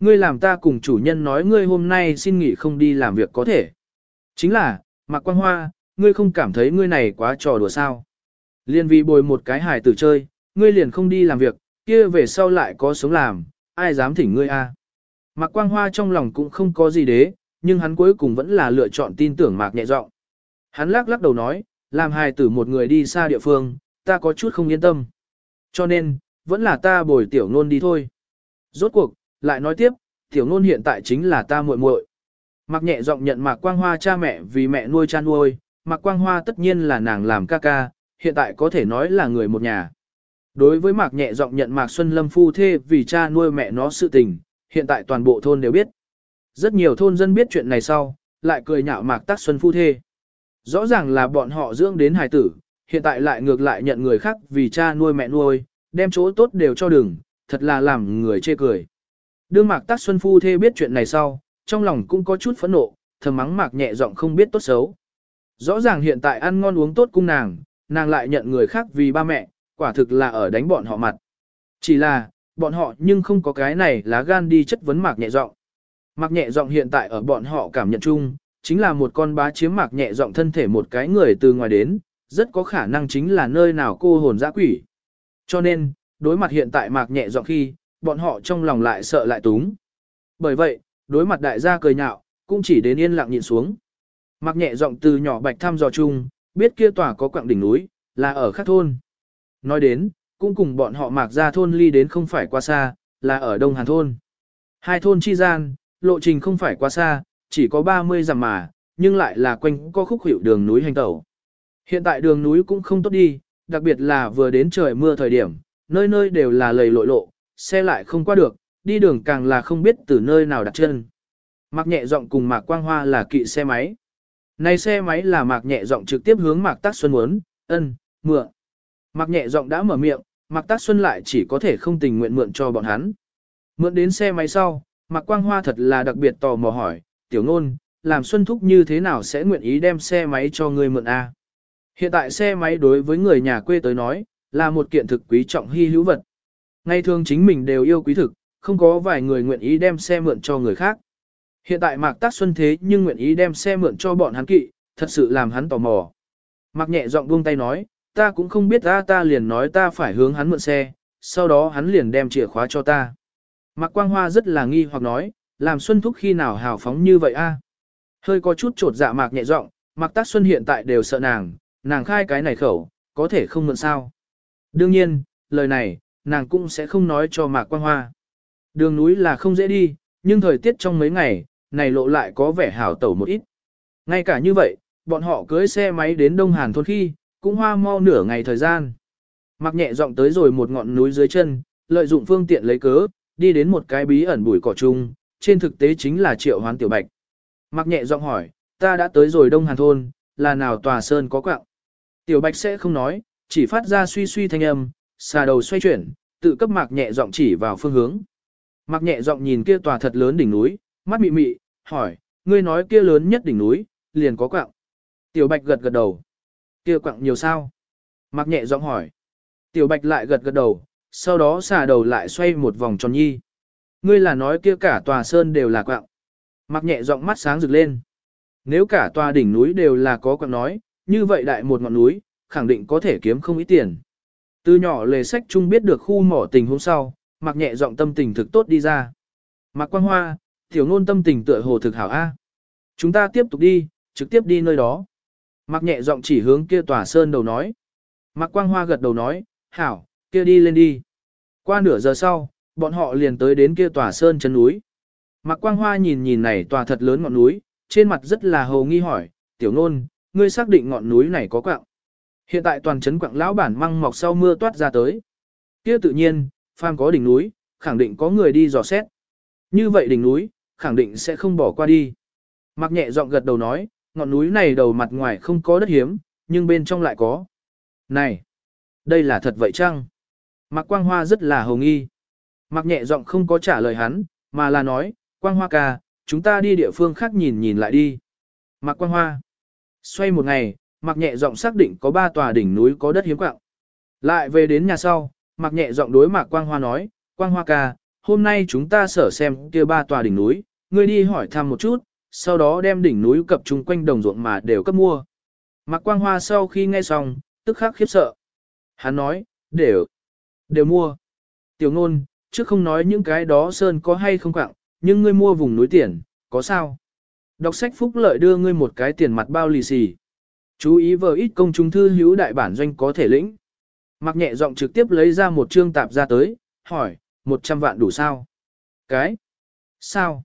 Ngươi làm ta cùng chủ nhân nói ngươi hôm nay xin nghỉ không đi làm việc có thể. Chính là, Mạc Quang Hoa, ngươi không cảm thấy ngươi này quá trò đùa sao. Liên vì bồi một cái hài tử chơi, ngươi liền không đi làm việc, kia về sau lại có sống làm, ai dám thỉnh ngươi a? Mạc Quang Hoa trong lòng cũng không có gì đế, nhưng hắn cuối cùng vẫn là lựa chọn tin tưởng Mạc nhẹ giọng. Hắn lắc lắc đầu nói, làm hài tử một người đi xa địa phương, ta có chút không yên tâm. Cho nên, vẫn là ta bồi tiểu nôn đi thôi. Rốt cuộc, lại nói tiếp, tiểu nôn hiện tại chính là ta muội muội. Mạc nhẹ giọng nhận Mạc Quang Hoa cha mẹ vì mẹ nuôi cha nuôi, Mạc Quang Hoa tất nhiên là nàng làm ca ca, hiện tại có thể nói là người một nhà. Đối với Mạc nhẹ giọng nhận Mạc Xuân Lâm phu thê vì cha nuôi mẹ nó sự tình, hiện tại toàn bộ thôn đều biết. Rất nhiều thôn dân biết chuyện này sau, lại cười nhạo Mạc Tác Xuân phu thê. Rõ ràng là bọn họ dưỡng đến hài tử, hiện tại lại ngược lại nhận người khác vì cha nuôi mẹ nuôi, đem chỗ tốt đều cho đừng, thật là làm người chê cười. Đương Mạc Tác Xuân phu thê biết chuyện này sau, trong lòng cũng có chút phẫn nộ, thầm mắng Mạc nhẹ giọng không biết tốt xấu. Rõ ràng hiện tại ăn ngon uống tốt cung nàng, nàng lại nhận người khác vì ba mẹ, quả thực là ở đánh bọn họ mặt. Chỉ là, bọn họ nhưng không có cái này lá gan đi chất vấn mạc nhẹ giọng. Mạc nhẹ giọng hiện tại ở bọn họ cảm nhận chung, chính là một con bá chiếm mạc nhẹ giọng thân thể một cái người từ ngoài đến, rất có khả năng chính là nơi nào cô hồn dã quỷ. Cho nên, đối mặt hiện tại mạc nhẹ giọng khi, bọn họ trong lòng lại sợ lại túng. Bởi vậy, đối mặt đại gia cười nhạo, cũng chỉ đến yên lặng nhìn xuống. Mạc nhẹ giọng từ nhỏ bạch thăm dò chung, biết kia tòa có quặng đỉnh núi, là ở khác thôn. Nói đến, cũng cùng bọn họ mạc ra thôn ly đến không phải qua xa, là ở Đông Hàn thôn. Hai thôn chi gian, lộ trình không phải quá xa, chỉ có 30 dặm mà, nhưng lại là quanh có khúc hiệu đường núi hành tẩu. Hiện tại đường núi cũng không tốt đi, đặc biệt là vừa đến trời mưa thời điểm, nơi nơi đều là lầy lội lộ, xe lại không qua được, đi đường càng là không biết từ nơi nào đặt chân. Mạc nhẹ giọng cùng Mạc Quang Hoa là kỵ xe máy. Này xe máy là Mạc nhẹ giọng trực tiếp hướng Mạc Tác Xuân muốn, ân, mượn. Mạc nhẹ giọng đã mở miệng, Mạc Tác Xuân lại chỉ có thể không tình nguyện mượn cho bọn hắn. Mượn đến xe máy sau, Mạc Quang Hoa thật là đặc biệt tò mò hỏi, tiểu ngôn, làm Xuân Thúc như thế nào sẽ nguyện ý đem xe máy cho người mượn A. Hiện tại xe máy đối với người nhà quê tới nói, là một kiện thực quý trọng hy hữu vật. Ngay thường chính mình đều yêu quý thực, không có vài người nguyện ý đem xe mượn cho người khác. Hiện tại Mạc Tác Xuân thế nhưng nguyện ý đem xe mượn cho bọn hắn kỵ, thật sự làm hắn tò mò. Mạc nhẹ giọng buông tay nói, ta cũng không biết ta ta liền nói ta phải hướng hắn mượn xe, sau đó hắn liền đem chìa khóa cho ta. Mạc Quang Hoa rất là nghi hoặc nói, làm Xuân Thúc khi nào hào phóng như vậy a? Hơi có chút trột dạ Mạc nhẹ giọng, Mạc Tác Xuân hiện tại đều sợ nàng, nàng khai cái này khẩu, có thể không mượn sao. Đương nhiên, lời này, nàng cũng sẽ không nói cho Mạc Quang Hoa. Đường núi là không dễ đi, nhưng thời tiết trong mấy ngày, này lộ lại có vẻ hảo tẩu một ít. Ngay cả như vậy, bọn họ cưới xe máy đến Đông Hàn thôn khi, cũng hoa mau nửa ngày thời gian. Mặc nhẹ giọng tới rồi một ngọn núi dưới chân, lợi dụng phương tiện lấy cớ, đi đến một cái bí ẩn bụi cỏ chung, trên thực tế chính là triệu hoán tiểu bạch. Mặc nhẹ giọng hỏi, ta đã tới rồi Đông Hàn thôn, là nào tòa sơn có quạng. Tiểu bạch sẽ không nói, chỉ phát ra suy suy thanh âm, xà đầu xoay chuyển, tự cấp mạc nhẹ giọng chỉ vào phương hướng. Mạc nhẹ giọng nhìn kia tòa thật lớn đỉnh núi, mắt mị mị, hỏi, ngươi nói kia lớn nhất đỉnh núi, liền có quạng. Tiểu bạch gật gật đầu. Kia quạng nhiều sao? Mạc nhẹ giọng hỏi. Tiểu bạch lại gật gật đầu, sau đó xà đầu lại xoay một vòng tròn nhi. Ngươi là nói kia cả tòa sơn đều là quạng. Mạc nhẹ giọng mắt sáng rực lên. Nếu cả tòa đỉnh núi đều là có quạng nói, như vậy đại một ngọn núi, khẳng định có thể kiếm không ít tiền. Từ nhỏ lề sách chung biết được khu mỏ tình hôm sau, mặc nhẹ giọng tâm tình thực tốt đi ra. Mặc quang hoa, tiểu ngôn tâm tình tựa hồ thực hảo A. Chúng ta tiếp tục đi, trực tiếp đi nơi đó. Mặc nhẹ giọng chỉ hướng kia tòa sơn đầu nói. Mặc quang hoa gật đầu nói, hảo, kia đi lên đi. Qua nửa giờ sau, bọn họ liền tới đến kia tòa sơn chân núi. Mặc quang hoa nhìn nhìn này tòa thật lớn ngọn núi, trên mặt rất là hồ nghi hỏi, tiểu nôn, ngươi xác định ngọn núi này có quạng. Hiện tại toàn trấn quạng lão bản măng mọc sau mưa toát ra tới. Kia tự nhiên, phàm có đỉnh núi, khẳng định có người đi dò xét. Như vậy đỉnh núi, khẳng định sẽ không bỏ qua đi. Mặc nhẹ giọng gật đầu nói, ngọn núi này đầu mặt ngoài không có đất hiếm, nhưng bên trong lại có. Này, đây là thật vậy chăng? Mạc Quang Hoa rất là hồng nghi. Mạc nhẹ giọng không có trả lời hắn, mà là nói, Quang Hoa ca, chúng ta đi địa phương khác nhìn nhìn lại đi. Mạc Quang Hoa. Xoay một ngày, Mặc nhẹ giọng xác định có ba tòa đỉnh núi có đất hiếm quạng. Lại về đến nhà sau, Mặc nhẹ giọng đối Mạc Quang Hoa nói, Quang Hoa ca, hôm nay chúng ta sở xem kia ba tòa đỉnh núi, ngươi đi hỏi thăm một chút, sau đó đem đỉnh núi cập chung quanh đồng ruộng mà đều cấp mua. Mạc Quang Hoa sau khi nghe xong, tức khắc khiếp sợ. Hắn nói, đều, đều mua. Tiểu ngôn, trước không nói những cái đó sơn có hay không quạng, nhưng ngươi mua vùng núi tiền, có sao? Đọc sách phúc lợi đưa ngươi một cái tiền mặt bao lì xì. Chú ý vờ ít công chúng thư hữu đại bản doanh có thể lĩnh. Mặc nhẹ giọng trực tiếp lấy ra một chương tạp ra tới, hỏi, 100 vạn đủ sao? Cái? Sao?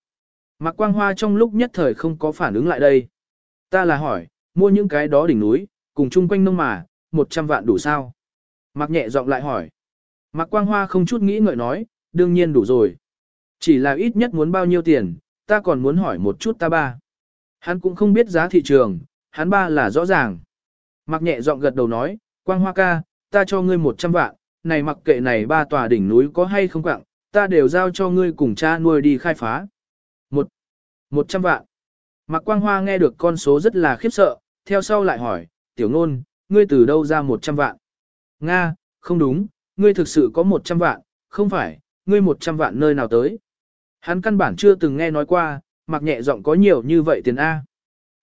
Mặc quang hoa trong lúc nhất thời không có phản ứng lại đây. Ta là hỏi, mua những cái đó đỉnh núi, cùng chung quanh nông mà, 100 vạn đủ sao? Mặc nhẹ giọng lại hỏi. Mặc quang hoa không chút nghĩ ngợi nói, đương nhiên đủ rồi. Chỉ là ít nhất muốn bao nhiêu tiền, ta còn muốn hỏi một chút ta ba. Hắn cũng không biết giá thị trường, hắn ba là rõ ràng. Mặc nhẹ giọng gật đầu nói, quang hoa ca, ta cho ngươi 100 vạn, này mặc kệ này ba tòa đỉnh núi có hay không quạng, ta đều giao cho ngươi cùng cha nuôi đi khai phá. Một, 100 vạn. Mặc quang hoa nghe được con số rất là khiếp sợ, theo sau lại hỏi, tiểu ngôn, ngươi từ đâu ra 100 vạn? Nga, không đúng, ngươi thực sự có 100 vạn, không phải, ngươi 100 vạn nơi nào tới? Hắn căn bản chưa từng nghe nói qua, mặc nhẹ giọng có nhiều như vậy tiền A.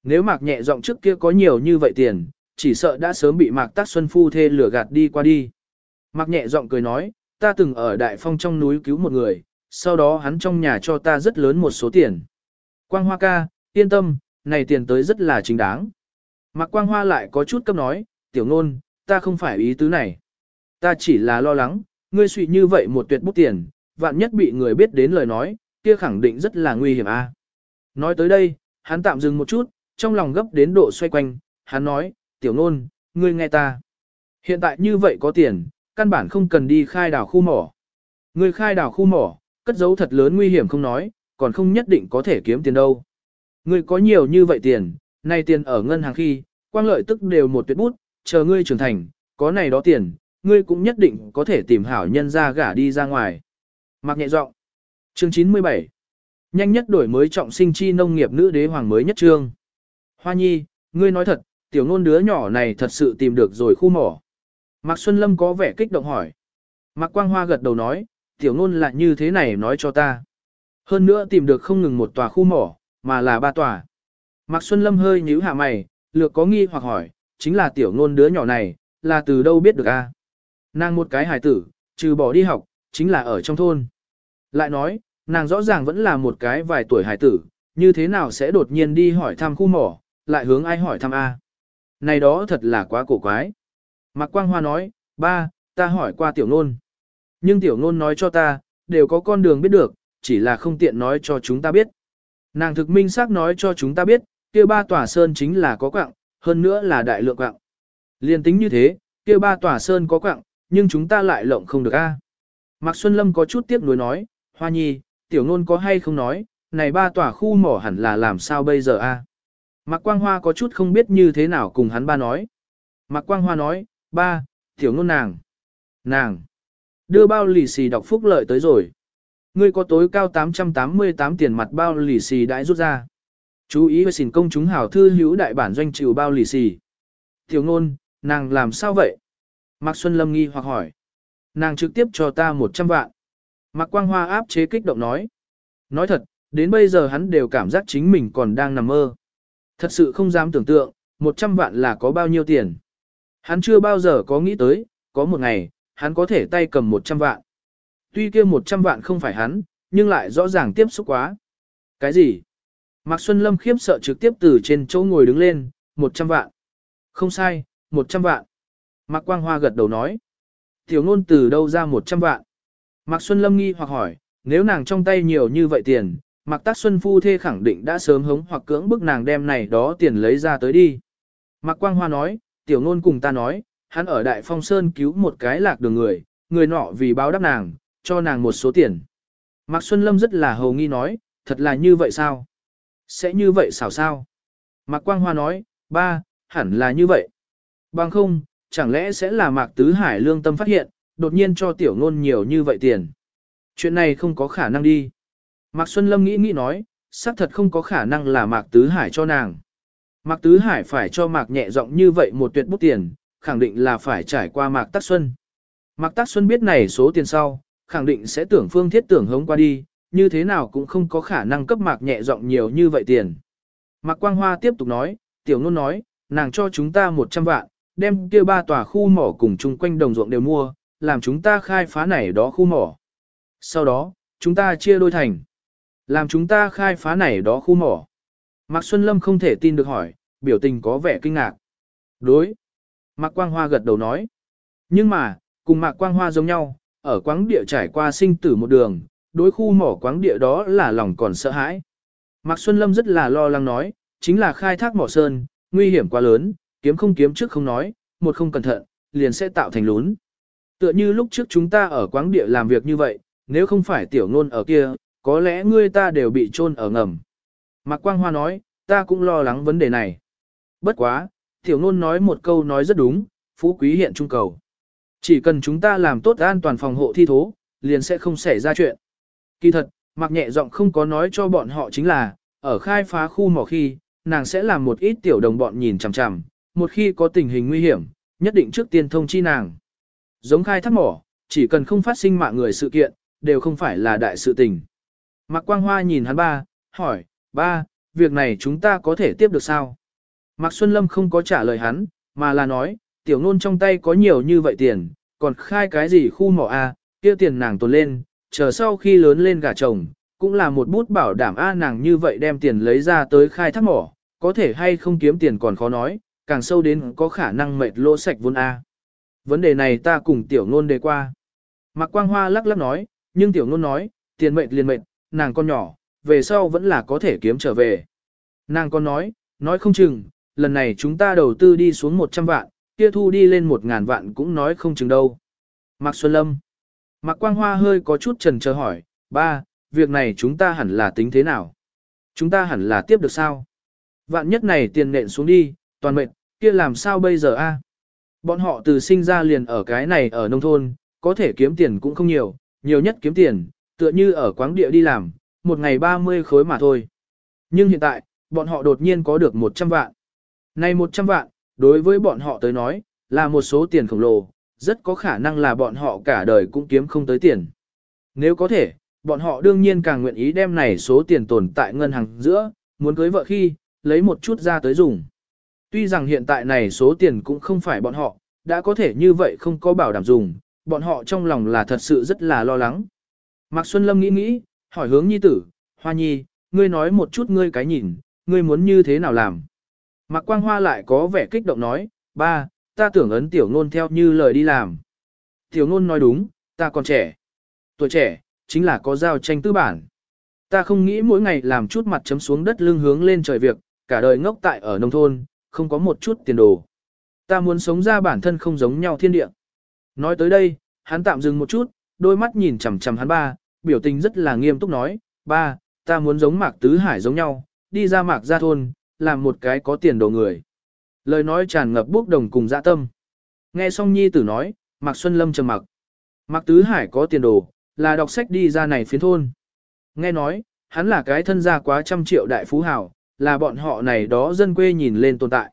Nếu mạc nhẹ giọng trước kia có nhiều như vậy tiền, chỉ sợ đã sớm bị mạc tác xuân phu thê lửa gạt đi qua đi. Mạc nhẹ giọng cười nói, ta từng ở đại phong trong núi cứu một người, sau đó hắn trong nhà cho ta rất lớn một số tiền. Quang Hoa ca, yên tâm, này tiền tới rất là chính đáng. Mạc Quang Hoa lại có chút cấp nói, tiểu ngôn, ta không phải ý tứ này. Ta chỉ là lo lắng, ngươi suy như vậy một tuyệt bút tiền, vạn nhất bị người biết đến lời nói, kia khẳng định rất là nguy hiểm a. Nói tới đây, hắn tạm dừng một chút, trong lòng gấp đến độ xoay quanh, hắn nói, tiểu nôn, ngươi nghe ta. Hiện tại như vậy có tiền, căn bản không cần đi khai đảo khu mỏ. Ngươi khai đảo khu mỏ, cất giấu thật lớn nguy hiểm không nói, còn không nhất định có thể kiếm tiền đâu. Ngươi có nhiều như vậy tiền, nay tiền ở ngân hàng khi, quang lợi tức đều một tuyệt bút, chờ ngươi trưởng thành, có này đó tiền, ngươi cũng nhất định có thể tìm hảo nhân ra gả đi ra ngoài. Mặc nhẹ giọng. Chương 97. Nhanh nhất đổi mới trọng sinh chi nông nghiệp nữ đế hoàng mới nhất trương. Hoa nhi, ngươi nói thật, tiểu ngôn đứa nhỏ này thật sự tìm được rồi khu mỏ. Mạc Xuân Lâm có vẻ kích động hỏi. Mạc Quang Hoa gật đầu nói, tiểu ngôn là như thế này nói cho ta. Hơn nữa tìm được không ngừng một tòa khu mỏ, mà là ba tòa. Mạc Xuân Lâm hơi nhíu hạ mày, lược có nghi hoặc hỏi, chính là tiểu ngôn đứa nhỏ này, là từ đâu biết được a? Nàng một cái hài tử, trừ bỏ đi học, chính là ở trong thôn. Lại nói, nàng rõ ràng vẫn là một cái vài tuổi hài tử, như thế nào sẽ đột nhiên đi hỏi thăm khu mỏ, lại hướng ai hỏi thăm A. Này đó thật là quá cổ quái. Mạc Quang Hoa nói, ba, ta hỏi qua tiểu nôn. Nhưng tiểu nôn nói cho ta, đều có con đường biết được, chỉ là không tiện nói cho chúng ta biết. Nàng thực minh xác nói cho chúng ta biết, kia ba tòa sơn chính là có quạng, hơn nữa là đại lượng quạng. Liên tính như thế, kia ba tòa sơn có quạng, nhưng chúng ta lại lộng không được a. Mạc Xuân Lâm có chút tiếc nuối nói, Hoa Nhi, tiểu nôn có hay không nói, này ba tòa khu mỏ hẳn là làm sao bây giờ a? Mạc Quang Hoa có chút không biết như thế nào cùng hắn ba nói. Mạc Quang Hoa nói, ba, tiểu ngôn nàng. Nàng. Đưa bao lì xì đọc phúc lợi tới rồi. Ngươi có tối cao 888 tiền mặt bao lì xì đãi rút ra. Chú ý với xin công chúng hảo thư hữu đại bản doanh chịu bao lì xì. Tiểu ngôn, nàng làm sao vậy? Mạc Xuân Lâm nghi hoặc hỏi. Nàng trực tiếp cho ta 100 vạn. Mạc Quang Hoa áp chế kích động nói. Nói thật, đến bây giờ hắn đều cảm giác chính mình còn đang nằm mơ. Thật sự không dám tưởng tượng, 100 vạn là có bao nhiêu tiền. Hắn chưa bao giờ có nghĩ tới, có một ngày, hắn có thể tay cầm 100 vạn. Tuy kia 100 vạn không phải hắn, nhưng lại rõ ràng tiếp xúc quá. Cái gì? Mạc Xuân Lâm khiếp sợ trực tiếp từ trên chỗ ngồi đứng lên, 100 vạn. Không sai, 100 vạn. Mạc Quang Hoa gật đầu nói. Tiểu ngôn từ đâu ra 100 vạn? Mạc Xuân Lâm nghi hoặc hỏi, nếu nàng trong tay nhiều như vậy tiền, Mạc Tác Xuân phu thê khẳng định đã sớm hống hoặc cưỡng bức nàng đem này đó tiền lấy ra tới đi. Mạc Quang Hoa nói, tiểu ngôn cùng ta nói, hắn ở Đại Phong Sơn cứu một cái lạc đường người, người nọ vì báo đáp nàng, cho nàng một số tiền. Mạc Xuân Lâm rất là hầu nghi nói, thật là như vậy sao? Sẽ như vậy sao sao? Mạc Quang Hoa nói, ba, hẳn là như vậy. Bằng không, chẳng lẽ sẽ là Mạc Tứ Hải lương tâm phát hiện, đột nhiên cho tiểu ngôn nhiều như vậy tiền. Chuyện này không có khả năng đi. Mạc Xuân Lâm nghĩ nghĩ nói, xác thật không có khả năng là Mạc Tứ Hải cho nàng. Mạc Tứ Hải phải cho Mạc nhẹ giọng như vậy một tuyệt bút tiền, khẳng định là phải trải qua Mạc Tắc Xuân. Mạc Tắc Xuân biết này số tiền sau, khẳng định sẽ tưởng phương thiết tưởng hống qua đi, như thế nào cũng không có khả năng cấp Mạc nhẹ giọng nhiều như vậy tiền. Mạc Quang Hoa tiếp tục nói, tiểu nôn nói, nàng cho chúng ta 100 vạn, đem kia ba tòa khu mỏ cùng chung quanh đồng ruộng đều mua, làm chúng ta khai phá này đó khu mỏ. Sau đó, chúng ta chia đôi thành. Làm chúng ta khai phá này đó khu mỏ. Mạc Xuân Lâm không thể tin được hỏi, biểu tình có vẻ kinh ngạc. Đối. Mạc Quang Hoa gật đầu nói. Nhưng mà, cùng Mạc Quang Hoa giống nhau, ở quáng địa trải qua sinh tử một đường, đối khu mỏ quáng địa đó là lòng còn sợ hãi. Mạc Xuân Lâm rất là lo lắng nói, chính là khai thác mỏ sơn, nguy hiểm quá lớn, kiếm không kiếm trước không nói, một không cẩn thận, liền sẽ tạo thành lún. Tựa như lúc trước chúng ta ở quáng địa làm việc như vậy, nếu không phải tiểu ngôn ở kia, có lẽ ngươi ta đều bị chôn ở ngầm. Mạc Quang Hoa nói, ta cũng lo lắng vấn đề này. Bất quá, tiểu nôn nói một câu nói rất đúng, phú quý hiện trung cầu. Chỉ cần chúng ta làm tốt an toàn phòng hộ thi thố, liền sẽ không xảy ra chuyện. Kỳ thật, Mạc nhẹ giọng không có nói cho bọn họ chính là, ở khai phá khu mỏ khi, nàng sẽ làm một ít tiểu đồng bọn nhìn chằm chằm, một khi có tình hình nguy hiểm, nhất định trước tiên thông chi nàng. Giống khai thác mỏ, chỉ cần không phát sinh mạng người sự kiện, đều không phải là đại sự tình. Mạc Quang Hoa nhìn hắn ba, hỏi, ba, việc này chúng ta có thể tiếp được sao? Mạc Xuân Lâm không có trả lời hắn, mà là nói, tiểu nôn trong tay có nhiều như vậy tiền, còn khai cái gì khu mỏ A, kia tiền nàng tồn lên, chờ sau khi lớn lên gả chồng, cũng là một bút bảo đảm A nàng như vậy đem tiền lấy ra tới khai thác mỏ, có thể hay không kiếm tiền còn khó nói, càng sâu đến có khả năng mệt lỗ sạch vốn A. Vấn đề này ta cùng tiểu nôn đề qua. Mạc Quang Hoa lắc lắc nói, nhưng tiểu nôn nói, tiền mệt liền mệt, nàng con nhỏ, về sau vẫn là có thể kiếm trở về. Nàng con nói, nói không chừng, lần này chúng ta đầu tư đi xuống 100 vạn, kia thu đi lên 1.000 vạn cũng nói không chừng đâu. Mạc Xuân Lâm. Mạc Quang Hoa hơi có chút trần chờ hỏi, ba, việc này chúng ta hẳn là tính thế nào? Chúng ta hẳn là tiếp được sao? Vạn nhất này tiền nện xuống đi, toàn mệnh, kia làm sao bây giờ a? Bọn họ từ sinh ra liền ở cái này ở nông thôn, có thể kiếm tiền cũng không nhiều, nhiều nhất kiếm tiền, tựa như ở quán địa đi làm, một ngày 30 khối mà thôi. Nhưng hiện tại, bọn họ đột nhiên có được 100 vạn. Này 100 vạn, đối với bọn họ tới nói, là một số tiền khổng lồ, rất có khả năng là bọn họ cả đời cũng kiếm không tới tiền. Nếu có thể, bọn họ đương nhiên càng nguyện ý đem này số tiền tồn tại ngân hàng giữa, muốn cưới vợ khi, lấy một chút ra tới dùng. Tuy rằng hiện tại này số tiền cũng không phải bọn họ, đã có thể như vậy không có bảo đảm dùng, bọn họ trong lòng là thật sự rất là lo lắng. Mạc Xuân Lâm nghĩ nghĩ, hỏi hướng nhi tử, Hoa Nhi, ngươi nói một chút ngươi cái nhìn, ngươi muốn như thế nào làm. Mạc Quang Hoa lại có vẻ kích động nói, ba, ta tưởng ấn tiểu ngôn theo như lời đi làm. Tiểu ngôn nói đúng, ta còn trẻ. Tuổi trẻ, chính là có giao tranh tư bản. Ta không nghĩ mỗi ngày làm chút mặt chấm xuống đất lưng hướng lên trời việc, cả đời ngốc tại ở nông thôn, không có một chút tiền đồ. Ta muốn sống ra bản thân không giống nhau thiên địa. Nói tới đây, hắn tạm dừng một chút, đôi mắt nhìn chằm chằm hắn ba, biểu tình rất là nghiêm túc nói, ba, ta muốn giống mạc tứ hải giống nhau, đi ra mạc gia thôn, làm một cái có tiền đồ người. Lời nói tràn ngập bốc đồng cùng dạ tâm. Nghe xong nhi tử nói, mạc Xuân Lâm trầm mặc. Mạc tứ hải có tiền đồ, là đọc sách đi ra này phiến thôn. Nghe nói, hắn là cái thân gia quá trăm triệu đại phú hào, là bọn họ này đó dân quê nhìn lên tồn tại.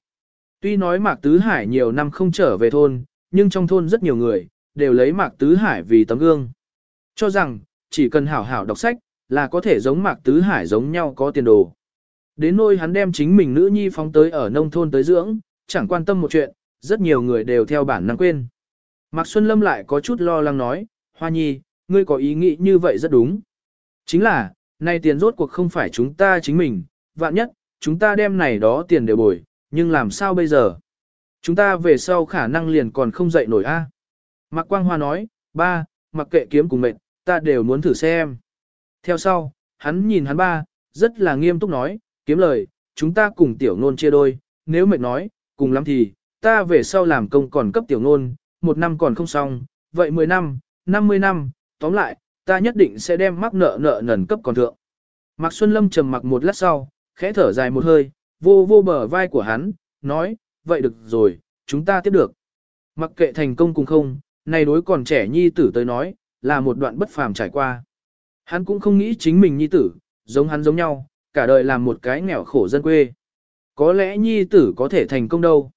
Tuy nói Mạc Tứ Hải nhiều năm không trở về thôn, nhưng trong thôn rất nhiều người, đều lấy Mạc Tứ Hải vì tấm gương. Cho rằng, chỉ cần hảo hảo đọc sách, là có thể giống Mạc Tứ Hải giống nhau có tiền đồ. Đến nôi hắn đem chính mình nữ nhi phóng tới ở nông thôn tới dưỡng, chẳng quan tâm một chuyện, rất nhiều người đều theo bản năng quên. Mạc Xuân Lâm lại có chút lo lắng nói, Hoa Nhi, ngươi có ý nghĩ như vậy rất đúng. Chính là, nay tiền rốt cuộc không phải chúng ta chính mình, vạn nhất, chúng ta đem này đó tiền đều bồi, nhưng làm sao bây giờ? Chúng ta về sau khả năng liền còn không dậy nổi a. Mạc Quang Hoa nói, ba, mặc kệ kiếm cùng mệnh, ta đều muốn thử xem. Theo sau, hắn nhìn hắn ba, rất là nghiêm túc nói, kiếm lời, chúng ta cùng tiểu nôn chia đôi, nếu mệnh nói, cùng lắm thì, ta về sau làm công còn cấp tiểu nôn, một năm còn không xong, vậy 10 năm, 50 năm, tóm lại, ta nhất định sẽ đem mắc nợ nợ nần cấp còn thượng. Mạc Xuân Lâm trầm mặc một lát sau, khẽ thở dài một hơi, vô vô bờ vai của hắn, nói, vậy được rồi, chúng ta tiếp được. Mặc kệ thành công cùng không, này đối còn trẻ nhi tử tới nói, là một đoạn bất phàm trải qua. Hắn cũng không nghĩ chính mình nhi tử, giống hắn giống nhau, cả đời làm một cái nghèo khổ dân quê. Có lẽ nhi tử có thể thành công đâu.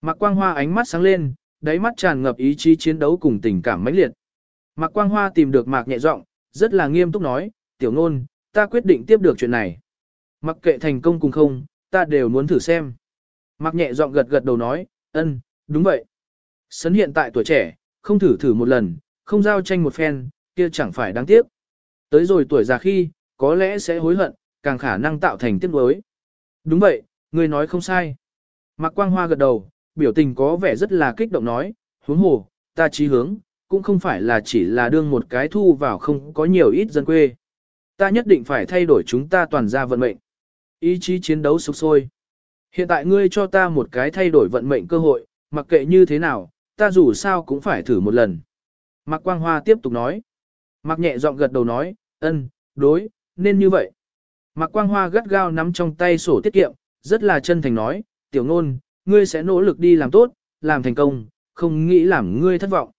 Mạc Quang Hoa ánh mắt sáng lên, đáy mắt tràn ngập ý chí chiến đấu cùng tình cảm mãnh liệt. Mạc Quang Hoa tìm được Mạc nhẹ giọng, rất là nghiêm túc nói, tiểu ngôn, ta quyết định tiếp được chuyện này. Mặc kệ thành công cùng không, ta đều muốn thử xem. Mạc nhẹ giọng gật gật đầu nói, ân, đúng vậy. Sấn hiện tại tuổi trẻ, không thử thử một lần, không giao tranh một phen, kia chẳng phải đáng tiếc. Tới rồi tuổi già khi, có lẽ sẽ hối hận, càng khả năng tạo thành tiếc nuối. Đúng vậy, người nói không sai. Mạc Quang Hoa gật đầu, biểu tình có vẻ rất là kích động nói, huống hồ, ta chí hướng, cũng không phải là chỉ là đương một cái thu vào không có nhiều ít dân quê. Ta nhất định phải thay đổi chúng ta toàn ra vận mệnh. Ý chí chiến đấu sục sôi. Hiện tại ngươi cho ta một cái thay đổi vận mệnh cơ hội, mặc kệ như thế nào, ta dù sao cũng phải thử một lần. Mạc Quang Hoa tiếp tục nói. Mạc nhẹ giọng gật đầu nói, ân, đối, nên như vậy. Mạc Quang Hoa gắt gao nắm trong tay sổ tiết kiệm, rất là chân thành nói, tiểu ngôn, ngươi sẽ nỗ lực đi làm tốt, làm thành công, không nghĩ làm ngươi thất vọng.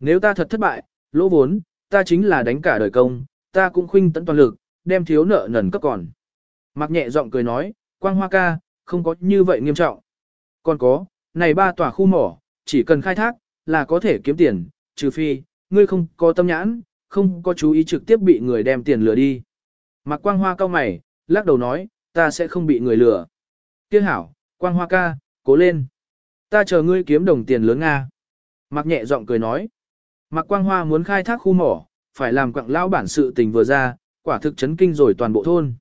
Nếu ta thật thất bại, lỗ vốn, ta chính là đánh cả đời công, ta cũng khuynh tận toàn lực, đem thiếu nợ nần cấp còn. Mạc nhẹ giọng cười nói, Quang Hoa ca, không có như vậy nghiêm trọng. Còn có, này ba tòa khu mỏ, chỉ cần khai thác, là có thể kiếm tiền, trừ phi, ngươi không có tâm nhãn, không có chú ý trực tiếp bị người đem tiền lừa đi. Mạc Quang Hoa cao mày, lắc đầu nói, ta sẽ không bị người lừa. Tiếc hảo, Quang Hoa ca, cố lên. Ta chờ ngươi kiếm đồng tiền lớn Nga. Mạc nhẹ giọng cười nói. Mạc Quang Hoa muốn khai thác khu mỏ, phải làm quặng lão bản sự tình vừa ra, quả thực chấn kinh rồi toàn bộ thôn.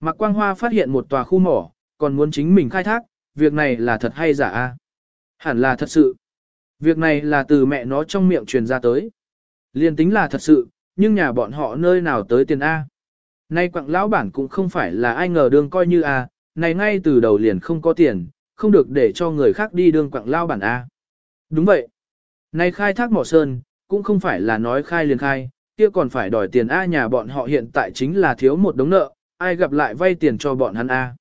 Mạc Quang Hoa phát hiện một tòa khu mỏ, còn muốn chính mình khai thác, việc này là thật hay giả a? Hẳn là thật sự. Việc này là từ mẹ nó trong miệng truyền ra tới. Liên tính là thật sự, nhưng nhà bọn họ nơi nào tới tiền A. Nay quặng lão bản cũng không phải là ai ngờ đương coi như a, này ngay từ đầu liền không có tiền, không được để cho người khác đi đương quặng lão bản a. Đúng vậy. Này khai thác mỏ sơn, cũng không phải là nói khai liền khai, kia còn phải đòi tiền a nhà bọn họ hiện tại chính là thiếu một đống nợ, ai gặp lại vay tiền cho bọn hắn a.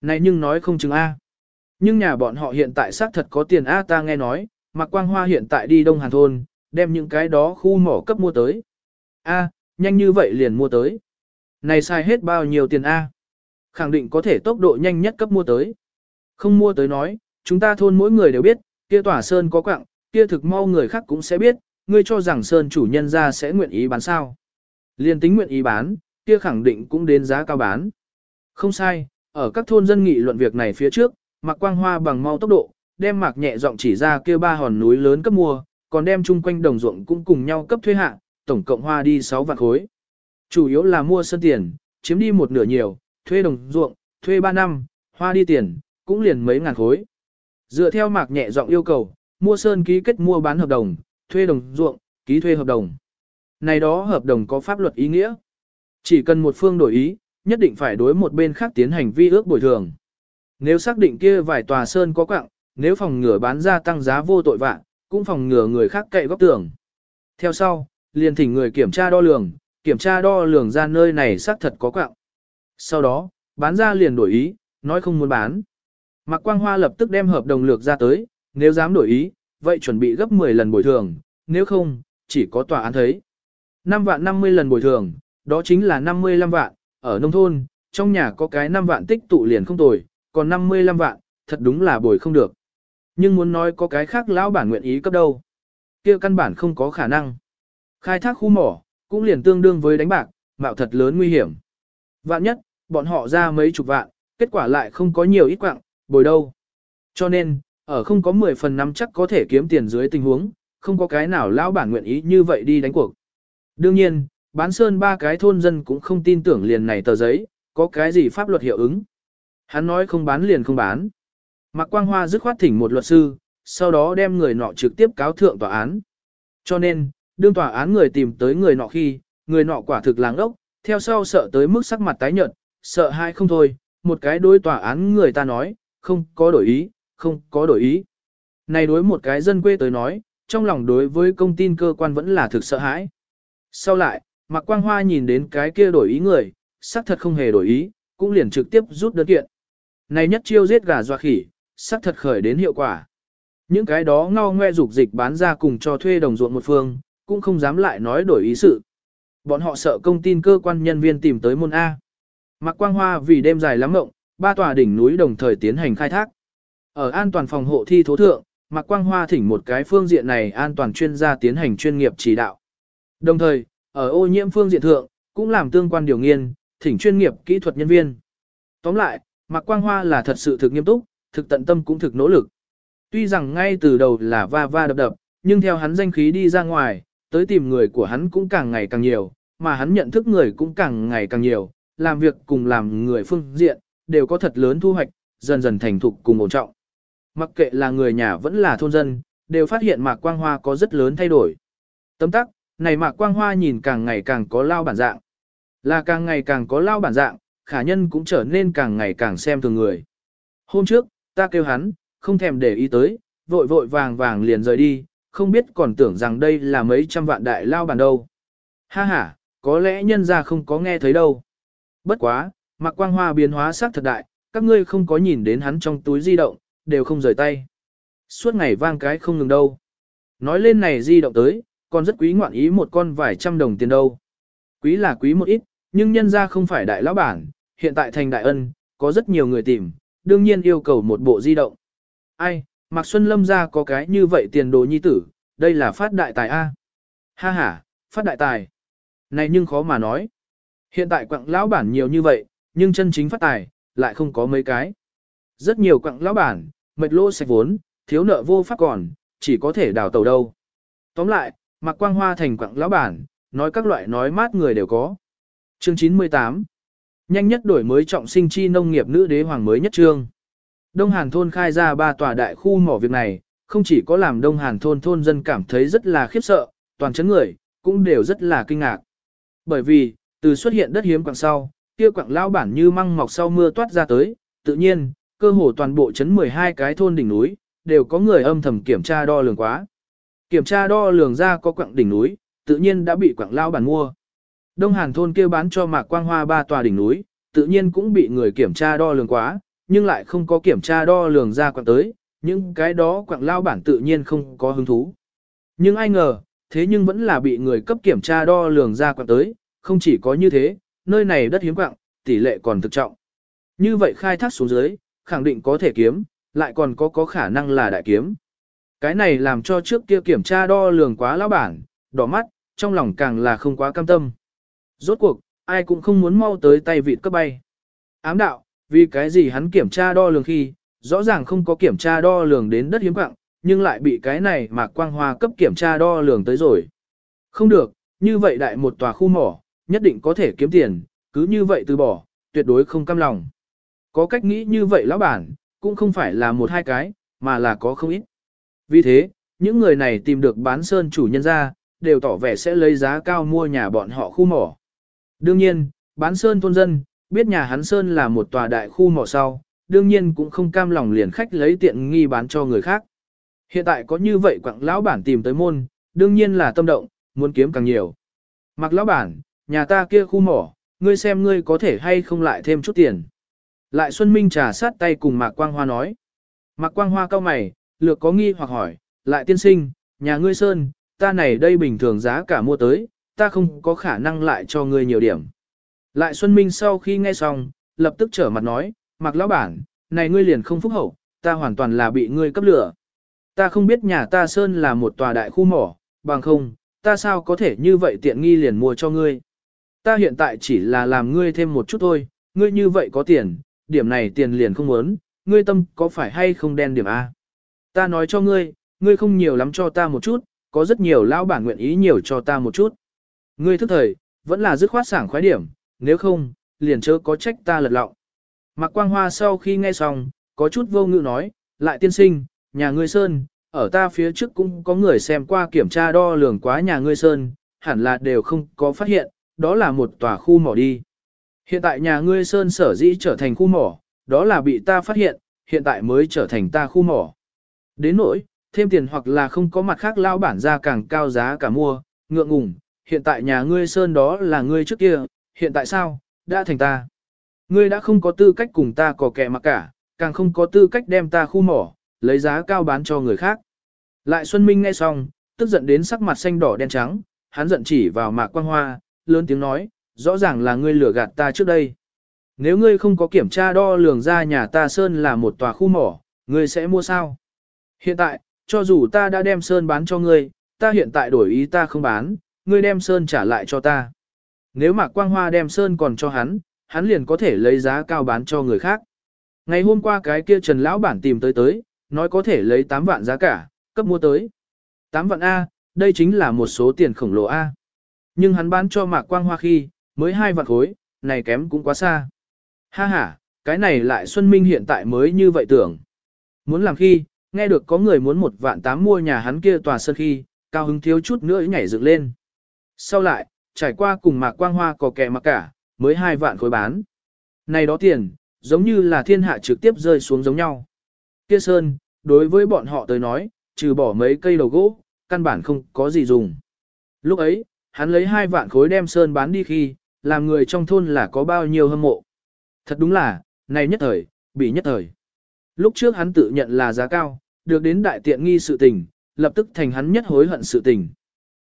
Này nhưng nói không chừng a. Nhưng nhà bọn họ hiện tại xác thật có tiền a ta nghe nói, Mạc Quang Hoa hiện tại đi Đông Hàn Thôn, đem những cái đó khu mỏ cấp mua tới. A, nhanh như vậy liền mua tới. Này sai hết bao nhiêu tiền A? Khẳng định có thể tốc độ nhanh nhất cấp mua tới. Không mua tới nói, chúng ta thôn mỗi người đều biết, kia tỏa sơn có quặng, kia thực mau người khác cũng sẽ biết, ngươi cho rằng sơn chủ nhân ra sẽ nguyện ý bán sao. Liên tính nguyện ý bán, kia khẳng định cũng đến giá cao bán. Không sai, ở các thôn dân nghị luận việc này phía trước, Mạc Quang Hoa bằng mau tốc độ, đem Mạc nhẹ giọng chỉ ra kia ba hòn núi lớn cấp mua, còn đem chung quanh đồng ruộng cũng cùng nhau cấp thuê hạ, tổng cộng hoa đi 6 vạn khối. Chủ yếu là mua sân tiền, chiếm đi một nửa nhiều, thuê đồng ruộng, thuê 3 năm, hoa đi tiền, cũng liền mấy ngàn khối. Dựa theo Mạc nhẹ giọng yêu cầu, mua sơn ký kết mua bán hợp đồng, thuê đồng ruộng, ký thuê hợp đồng. Này đó hợp đồng có pháp luật ý nghĩa. Chỉ cần một phương đổi ý, nhất định phải đối một bên khác tiến hành vi ước bồi thường. Nếu xác định kia vài tòa sơn có quặng, nếu phòng ngừa bán ra tăng giá vô tội vạn, cũng phòng ngừa người khác cậy góc tường. Theo sau, liền thỉnh người kiểm tra đo lường, kiểm tra đo lường ra nơi này xác thật có quặng. Sau đó, bán ra liền đổi ý, nói không muốn bán. Mạc Quang Hoa lập tức đem hợp đồng lược ra tới, nếu dám đổi ý, vậy chuẩn bị gấp 10 lần bồi thường, nếu không, chỉ có tòa án thấy. 5 vạn 50 lần bồi thường, đó chính là 55 vạn, ở nông thôn, trong nhà có cái 5 vạn tích tụ liền không tồi, còn 55 vạn, thật đúng là bồi không được. Nhưng muốn nói có cái khác lão bản nguyện ý cấp đâu. kia căn bản không có khả năng. Khai thác khu mỏ, cũng liền tương đương với đánh bạc, mạo thật lớn nguy hiểm. Vạn nhất, bọn họ ra mấy chục vạn, kết quả lại không có nhiều ít quạng, bồi đâu. Cho nên, ở không có 10 phần năm chắc có thể kiếm tiền dưới tình huống, không có cái nào lão bản nguyện ý như vậy đi đánh cuộc. Đương nhiên, bán sơn ba cái thôn dân cũng không tin tưởng liền này tờ giấy, có cái gì pháp luật hiệu ứng. Hắn nói không bán liền không bán. Mạc Quang Hoa dứt khoát thỉnh một luật sư, sau đó đem người nọ trực tiếp cáo thượng tòa án. Cho nên, đương tòa án người tìm tới người nọ khi, người nọ quả thực làng ốc, theo sau sợ tới mức sắc mặt tái nhợt, sợ hai không thôi, một cái đối tòa án người ta nói, không có đổi ý, không có đổi ý. Này đối một cái dân quê tới nói, trong lòng đối với công tin cơ quan vẫn là thực sợ hãi. Sau lại, Mạc Quang Hoa nhìn đến cái kia đổi ý người, xác thật không hề đổi ý, cũng liền trực tiếp rút đơn kiện. Này nhất chiêu giết gà doa khỉ, sắc thật khởi đến hiệu quả. Những cái đó ngao ngoe dục dịch bán ra cùng cho thuê đồng ruộng một phương, cũng không dám lại nói đổi ý sự. Bọn họ sợ công tin cơ quan nhân viên tìm tới môn A. Mặc Quang Hoa vì đêm dài lắm mộng, ba tòa đỉnh núi đồng thời tiến hành khai thác. Ở an toàn phòng hộ thi thố thượng, Mạc Quang Hoa thỉnh một cái phương diện này an toàn chuyên gia tiến hành chuyên nghiệp chỉ đạo. Đồng thời, ở ô nhiễm phương diện thượng, cũng làm tương quan điều nghiên, thỉnh chuyên nghiệp kỹ thuật nhân viên. Tóm lại, Mạc Quang Hoa là thật sự thực nghiêm túc, thực tận tâm cũng thực nỗ lực. Tuy rằng ngay từ đầu là va va đập đập, nhưng theo hắn danh khí đi ra ngoài, tới tìm người của hắn cũng càng ngày càng nhiều, mà hắn nhận thức người cũng càng ngày càng nhiều, làm việc cùng làm người phương diện, đều có thật lớn thu hoạch, dần dần thành thục cùng ổn trọng. Mặc kệ là người nhà vẫn là thôn dân, đều phát hiện Mạc Quang Hoa có rất lớn thay đổi. Tấm tắc, này Mạc Quang Hoa nhìn càng ngày càng có lao bản dạng. Là càng ngày càng có lao bản dạng, khả nhân cũng trở nên càng ngày càng xem thường người. Hôm trước, ta kêu hắn, không thèm để ý tới, vội vội vàng vàng liền rời đi, không biết còn tưởng rằng đây là mấy trăm vạn đại lao bản đâu. Ha ha, có lẽ nhân ra không có nghe thấy đâu. Bất quá, mặc quang hoa biến hóa sắc thật đại, các ngươi không có nhìn đến hắn trong túi di động, đều không rời tay. Suốt ngày vang cái không ngừng đâu. Nói lên này di động tới, còn rất quý ngoạn ý một con vài trăm đồng tiền đâu. Quý là quý một ít, nhưng nhân ra không phải đại lão bản, hiện tại thành đại ân, có rất nhiều người tìm, đương nhiên yêu cầu một bộ di động. Ai, Mạc Xuân Lâm ra có cái như vậy tiền đồ nhi tử, đây là phát đại tài A. Ha ha, phát đại tài. Này nhưng khó mà nói. Hiện tại quặng lão bản nhiều như vậy, nhưng chân chính phát tài, lại không có mấy cái. Rất nhiều quặng lão bản, mệt lô sạch vốn, thiếu nợ vô pháp còn, chỉ có thể đào tàu đâu. Tóm lại, Mạc Quang Hoa thành quặng lão bản, nói các loại nói mát người đều có. Chương 98 Nhanh nhất đổi mới trọng sinh chi nông nghiệp nữ đế hoàng mới nhất trương. Đông Hàn thôn khai ra ba tòa đại khu mỏ việc này, không chỉ có làm Đông Hàn thôn thôn dân cảm thấy rất là khiếp sợ, toàn chấn người, cũng đều rất là kinh ngạc. Bởi vì, Từ xuất hiện đất hiếm quặng sau, kia quặng lao bản như măng mọc sau mưa toát ra tới, tự nhiên, cơ hồ toàn bộ chấn 12 cái thôn đỉnh núi, đều có người âm thầm kiểm tra đo lường quá. Kiểm tra đo lường ra có quặng đỉnh núi, tự nhiên đã bị quặng lao bản mua. Đông Hàn thôn kia bán cho Mạc Quang Hoa ba tòa đỉnh núi, tự nhiên cũng bị người kiểm tra đo lường quá, nhưng lại không có kiểm tra đo lường ra quặng tới, những cái đó quặng lao bản tự nhiên không có hứng thú. Nhưng ai ngờ, thế nhưng vẫn là bị người cấp kiểm tra đo lường ra quặng tới, không chỉ có như thế, nơi này đất hiếm quặng, tỷ lệ còn thực trọng. Như vậy khai thác xuống dưới, khẳng định có thể kiếm, lại còn có có khả năng là đại kiếm. Cái này làm cho trước kia kiểm tra đo lường quá lão bản, đỏ mắt, trong lòng càng là không quá cam tâm. Rốt cuộc, ai cũng không muốn mau tới tay vịt cấp bay. Ám đạo, vì cái gì hắn kiểm tra đo lường khi, rõ ràng không có kiểm tra đo lường đến đất hiếm quặng, nhưng lại bị cái này mà quang hoa cấp kiểm tra đo lường tới rồi. Không được, như vậy đại một tòa khu mỏ, nhất định có thể kiếm tiền, cứ như vậy từ bỏ, tuyệt đối không cam lòng. Có cách nghĩ như vậy lão bản, cũng không phải là một hai cái, mà là có không ít. Vì thế, những người này tìm được bán sơn chủ nhân ra, đều tỏ vẻ sẽ lấy giá cao mua nhà bọn họ khu mỏ. Đương nhiên, bán sơn thôn dân, biết nhà hắn sơn là một tòa đại khu mỏ sau, đương nhiên cũng không cam lòng liền khách lấy tiện nghi bán cho người khác. Hiện tại có như vậy quặng lão bản tìm tới môn, đương nhiên là tâm động, muốn kiếm càng nhiều. Mặc lão bản, nhà ta kia khu mỏ, ngươi xem ngươi có thể hay không lại thêm chút tiền. Lại Xuân Minh trà sát tay cùng Mạc Quang Hoa nói. Mạc Quang Hoa cao mày, lược có nghi hoặc hỏi, lại tiên sinh, nhà ngươi sơn, ta này đây bình thường giá cả mua tới, ta không có khả năng lại cho ngươi nhiều điểm. Lại Xuân Minh sau khi nghe xong, lập tức trở mặt nói, Mạc lão bản, này ngươi liền không phúc hậu, ta hoàn toàn là bị ngươi cấp lửa. Ta không biết nhà ta sơn là một tòa đại khu mỏ, bằng không, ta sao có thể như vậy tiện nghi liền mua cho ngươi. Ta hiện tại chỉ là làm ngươi thêm một chút thôi, ngươi như vậy có tiền, điểm này tiền liền không muốn, ngươi tâm có phải hay không đen điểm A. Ta nói cho ngươi, ngươi không nhiều lắm cho ta một chút, có rất nhiều lão bản nguyện ý nhiều cho ta một chút. Ngươi thức thời, vẫn là dứt khoát sảng khoái điểm, nếu không, liền chớ có trách ta lật lọng. Mạc Quang Hoa sau khi nghe xong, có chút vô ngữ nói, lại tiên sinh, nhà ngươi Sơn, ở ta phía trước cũng có người xem qua kiểm tra đo lường quá nhà ngươi Sơn, hẳn là đều không có phát hiện, đó là một tòa khu mỏ đi. Hiện tại nhà ngươi Sơn sở dĩ trở thành khu mỏ, đó là bị ta phát hiện, hiện tại mới trở thành ta khu mỏ. Đến nỗi, thêm tiền hoặc là không có mặt khác lao bản ra càng cao giá cả mua, ngượng ngùng, hiện tại nhà ngươi Sơn đó là ngươi trước kia, hiện tại sao, đã thành ta. Ngươi đã không có tư cách cùng ta có kẻ mặc cả, càng không có tư cách đem ta khu mỏ, lấy giá cao bán cho người khác. Lại Xuân Minh nghe xong, tức giận đến sắc mặt xanh đỏ đen trắng, hắn giận chỉ vào mạc quang hoa, lớn tiếng nói, rõ ràng là ngươi lừa gạt ta trước đây. Nếu ngươi không có kiểm tra đo lường ra nhà ta Sơn là một tòa khu mỏ, ngươi sẽ mua sao? Hiện tại, cho dù ta đã đem Sơn bán cho ngươi, ta hiện tại đổi ý ta không bán, ngươi đem Sơn trả lại cho ta. Nếu Mạc Quang Hoa đem Sơn còn cho hắn, hắn liền có thể lấy giá cao bán cho người khác. Ngày hôm qua cái kia Trần Lão Bản tìm tới tới, nói có thể lấy 8 vạn giá cả, cấp mua tới. 8 vạn A, đây chính là một số tiền khổng lồ A. Nhưng hắn bán cho Mạc Quang Hoa khi, mới 2 vạn khối, này kém cũng quá xa. Ha ha, cái này lại Xuân Minh hiện tại mới như vậy tưởng. Muốn làm khi, nghe được có người muốn một vạn tám mua nhà hắn kia tòa sơn khi, cao hứng thiếu chút nữa nhảy dựng lên. Sau lại, trải qua cùng Mạc Quang Hoa có kẻ mặc cả, mới 2 vạn khối bán. Này đó tiền, giống như là thiên hạ trực tiếp rơi xuống giống nhau. Kia sơn, đối với bọn họ tới nói, trừ bỏ mấy cây đầu gỗ, căn bản không có gì dùng. Lúc ấy, hắn lấy hai vạn khối đem sơn bán đi khi, làm người trong thôn là có bao nhiêu hâm mộ. Thật đúng là, này nhất thời, bị nhất thời. Lúc trước hắn tự nhận là giá cao, được đến đại tiện nghi sự tình, lập tức thành hắn nhất hối hận sự tình.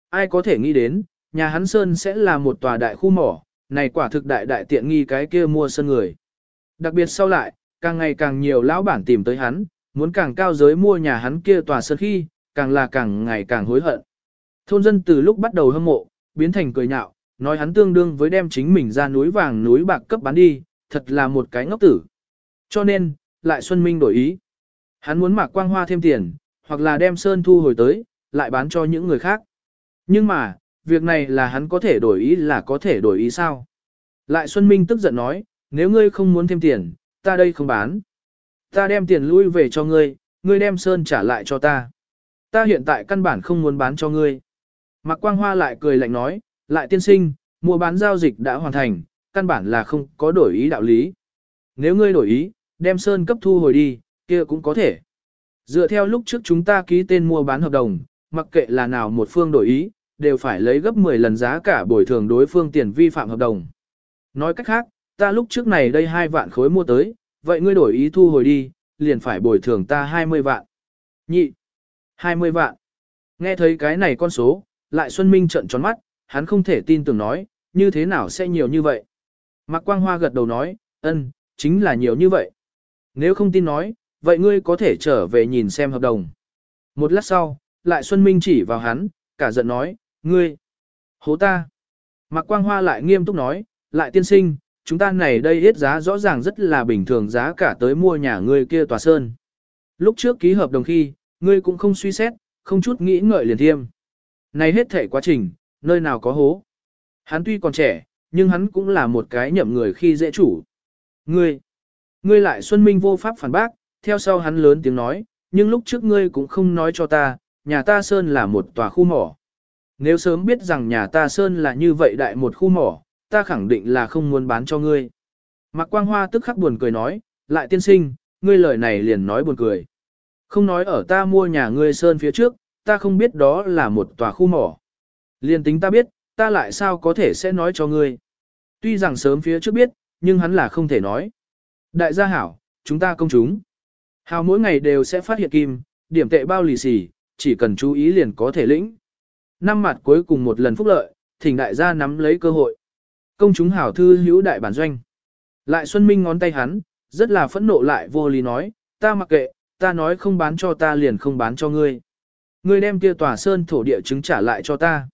Ai có thể nghĩ đến, nhà hắn sơn sẽ là một tòa đại khu mỏ, này quả thực đại đại tiện nghi cái kia mua sơn người. Đặc biệt sau lại, càng ngày càng nhiều lão bản tìm tới hắn, muốn càng cao giới mua nhà hắn kia tòa sơn khi, càng là càng ngày càng hối hận. Thôn dân từ lúc bắt đầu hâm mộ, biến thành cười nhạo, nói hắn tương đương với đem chính mình ra núi vàng núi bạc cấp bán đi, thật là một cái ngốc tử. Cho nên, lại Xuân Minh đổi ý. Hắn muốn mặc quang hoa thêm tiền, hoặc là đem sơn thu hồi tới, lại bán cho những người khác. Nhưng mà, việc này là hắn có thể đổi ý là có thể đổi ý sao? Lại Xuân Minh tức giận nói, nếu ngươi không muốn thêm tiền, ta đây không bán. Ta đem tiền lui về cho ngươi, ngươi đem sơn trả lại cho ta. Ta hiện tại căn bản không muốn bán cho ngươi. Mạc Quang Hoa lại cười lạnh nói, lại tiên sinh, mua bán giao dịch đã hoàn thành, căn bản là không có đổi ý đạo lý. Nếu ngươi đổi ý, đem sơn cấp thu hồi đi, kia cũng có thể. Dựa theo lúc trước chúng ta ký tên mua bán hợp đồng, mặc kệ là nào một phương đổi ý, đều phải lấy gấp 10 lần giá cả bồi thường đối phương tiền vi phạm hợp đồng. Nói cách khác, ta lúc trước này đây hai vạn khối mua tới, vậy ngươi đổi ý thu hồi đi, liền phải bồi thường ta 20 vạn. Nhị, 20 vạn. Nghe thấy cái này con số, lại Xuân Minh trận tròn mắt, hắn không thể tin tưởng nói, như thế nào sẽ nhiều như vậy. Mạc Quang Hoa gật đầu nói, ân, chính là nhiều như vậy. Nếu không tin nói, vậy ngươi có thể trở về nhìn xem hợp đồng. Một lát sau, lại Xuân Minh chỉ vào hắn, cả giận nói, ngươi, hố ta. Mạc Quang Hoa lại nghiêm túc nói, lại tiên sinh, chúng ta này đây hết giá rõ ràng rất là bình thường giá cả tới mua nhà ngươi kia tòa sơn. Lúc trước ký hợp đồng khi, ngươi cũng không suy xét, không chút nghĩ ngợi liền thiêm. Này hết thể quá trình, nơi nào có hố. Hắn tuy còn trẻ, nhưng hắn cũng là một cái nhậm người khi dễ chủ. Ngươi, ngươi lại Xuân Minh vô pháp phản bác, theo sau hắn lớn tiếng nói, nhưng lúc trước ngươi cũng không nói cho ta, nhà ta Sơn là một tòa khu mỏ. Nếu sớm biết rằng nhà ta Sơn là như vậy đại một khu mỏ, ta khẳng định là không muốn bán cho ngươi. Mạc Quang Hoa tức khắc buồn cười nói, lại tiên sinh, ngươi lời này liền nói buồn cười. Không nói ở ta mua nhà ngươi Sơn phía trước, ta không biết đó là một tòa khu mỏ. Liền tính ta biết, ta lại sao có thể sẽ nói cho ngươi. Tuy rằng sớm phía trước biết, nhưng hắn là không thể nói. Đại gia hảo, chúng ta công chúng. Hào mỗi ngày đều sẽ phát hiện kim, điểm tệ bao lì xì, chỉ cần chú ý liền có thể lĩnh. Năm mặt cuối cùng một lần phúc lợi, thỉnh đại gia nắm lấy cơ hội. Công chúng hảo thư hữu đại bản doanh. Lại Xuân Minh ngón tay hắn, rất là phẫn nộ lại vô lý nói, ta mặc kệ, ta nói không bán cho ta liền không bán cho ngươi. Ngươi đem kia tòa sơn thổ địa chứng trả lại cho ta.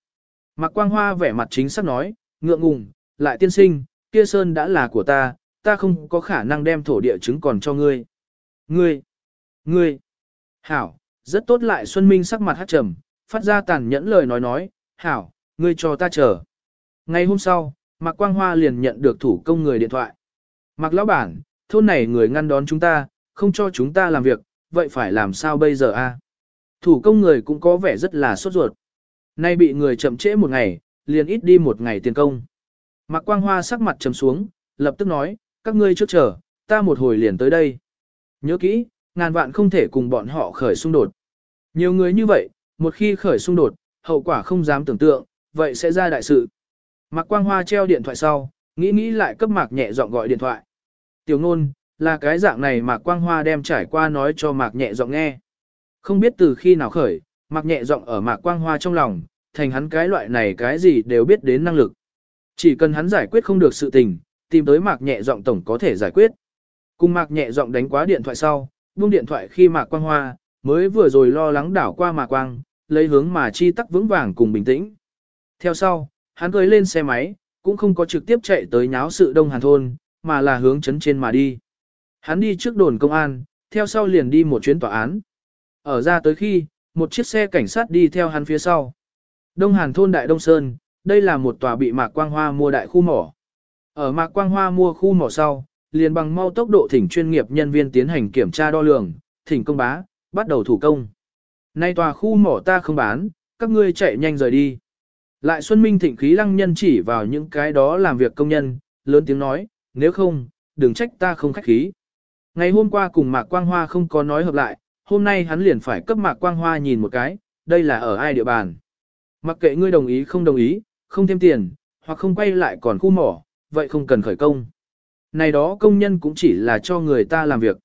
Mạc Quang Hoa vẻ mặt chính xác nói, ngượng ngùng, lại tiên sinh, kia sơn đã là của ta, ta không có khả năng đem thổ địa chứng còn cho ngươi. Ngươi, ngươi, hảo, rất tốt lại Xuân Minh sắc mặt hát trầm, phát ra tàn nhẫn lời nói nói, hảo, ngươi cho ta chờ. Ngày hôm sau, Mạc Quang Hoa liền nhận được thủ công người điện thoại. Mạc Lão Bản, thôn này người ngăn đón chúng ta, không cho chúng ta làm việc, vậy phải làm sao bây giờ a? Thủ công người cũng có vẻ rất là sốt ruột. Nay bị người chậm trễ một ngày, liền ít đi một ngày tiền công. Mạc Quang Hoa sắc mặt trầm xuống, lập tức nói, các ngươi trước chờ, ta một hồi liền tới đây. Nhớ kỹ, ngàn vạn không thể cùng bọn họ khởi xung đột. Nhiều người như vậy, một khi khởi xung đột, hậu quả không dám tưởng tượng, vậy sẽ ra đại sự. Mạc Quang Hoa treo điện thoại sau, nghĩ nghĩ lại cấp Mạc nhẹ giọng gọi điện thoại. Tiểu ngôn, là cái dạng này Mạc Quang Hoa đem trải qua nói cho Mạc nhẹ giọng nghe. Không biết từ khi nào khởi, Mạc nhẹ giọng ở Mạc Quang Hoa trong lòng, thành hắn cái loại này cái gì đều biết đến năng lực. Chỉ cần hắn giải quyết không được sự tình, tìm tới Mạc nhẹ giọng tổng có thể giải quyết. Cùng Mạc nhẹ giọng đánh quá điện thoại sau, buông điện thoại khi Mạc Quang Hoa, mới vừa rồi lo lắng đảo qua mà Quang, lấy hướng mà chi tắc vững vàng cùng bình tĩnh. Theo sau, hắn cười lên xe máy, cũng không có trực tiếp chạy tới nháo sự Đông Hàn thôn, mà là hướng chấn trên mà đi. Hắn đi trước đồn công an, theo sau liền đi một chuyến tòa án. Ở ra tới khi, một chiếc xe cảnh sát đi theo hắn phía sau. Đông Hàn thôn Đại Đông Sơn, đây là một tòa bị Mạc Quang Hoa mua đại khu mỏ. Ở Mạc Quang Hoa mua khu mỏ sau, liền bằng mau tốc độ thỉnh chuyên nghiệp nhân viên tiến hành kiểm tra đo lường, thỉnh công bá, bắt đầu thủ công. Nay tòa khu mỏ ta không bán, các ngươi chạy nhanh rời đi. Lại Xuân Minh thịnh khí lăng nhân chỉ vào những cái đó làm việc công nhân, lớn tiếng nói, nếu không, đừng trách ta không khách khí. Ngày hôm qua cùng Mạc Quang Hoa không có nói hợp lại, hôm nay hắn liền phải cấp Mạc Quang Hoa nhìn một cái, đây là ở ai địa bàn. Mặc kệ ngươi đồng ý không đồng ý, không thêm tiền, hoặc không quay lại còn khu mỏ, vậy không cần khởi công. Này đó công nhân cũng chỉ là cho người ta làm việc.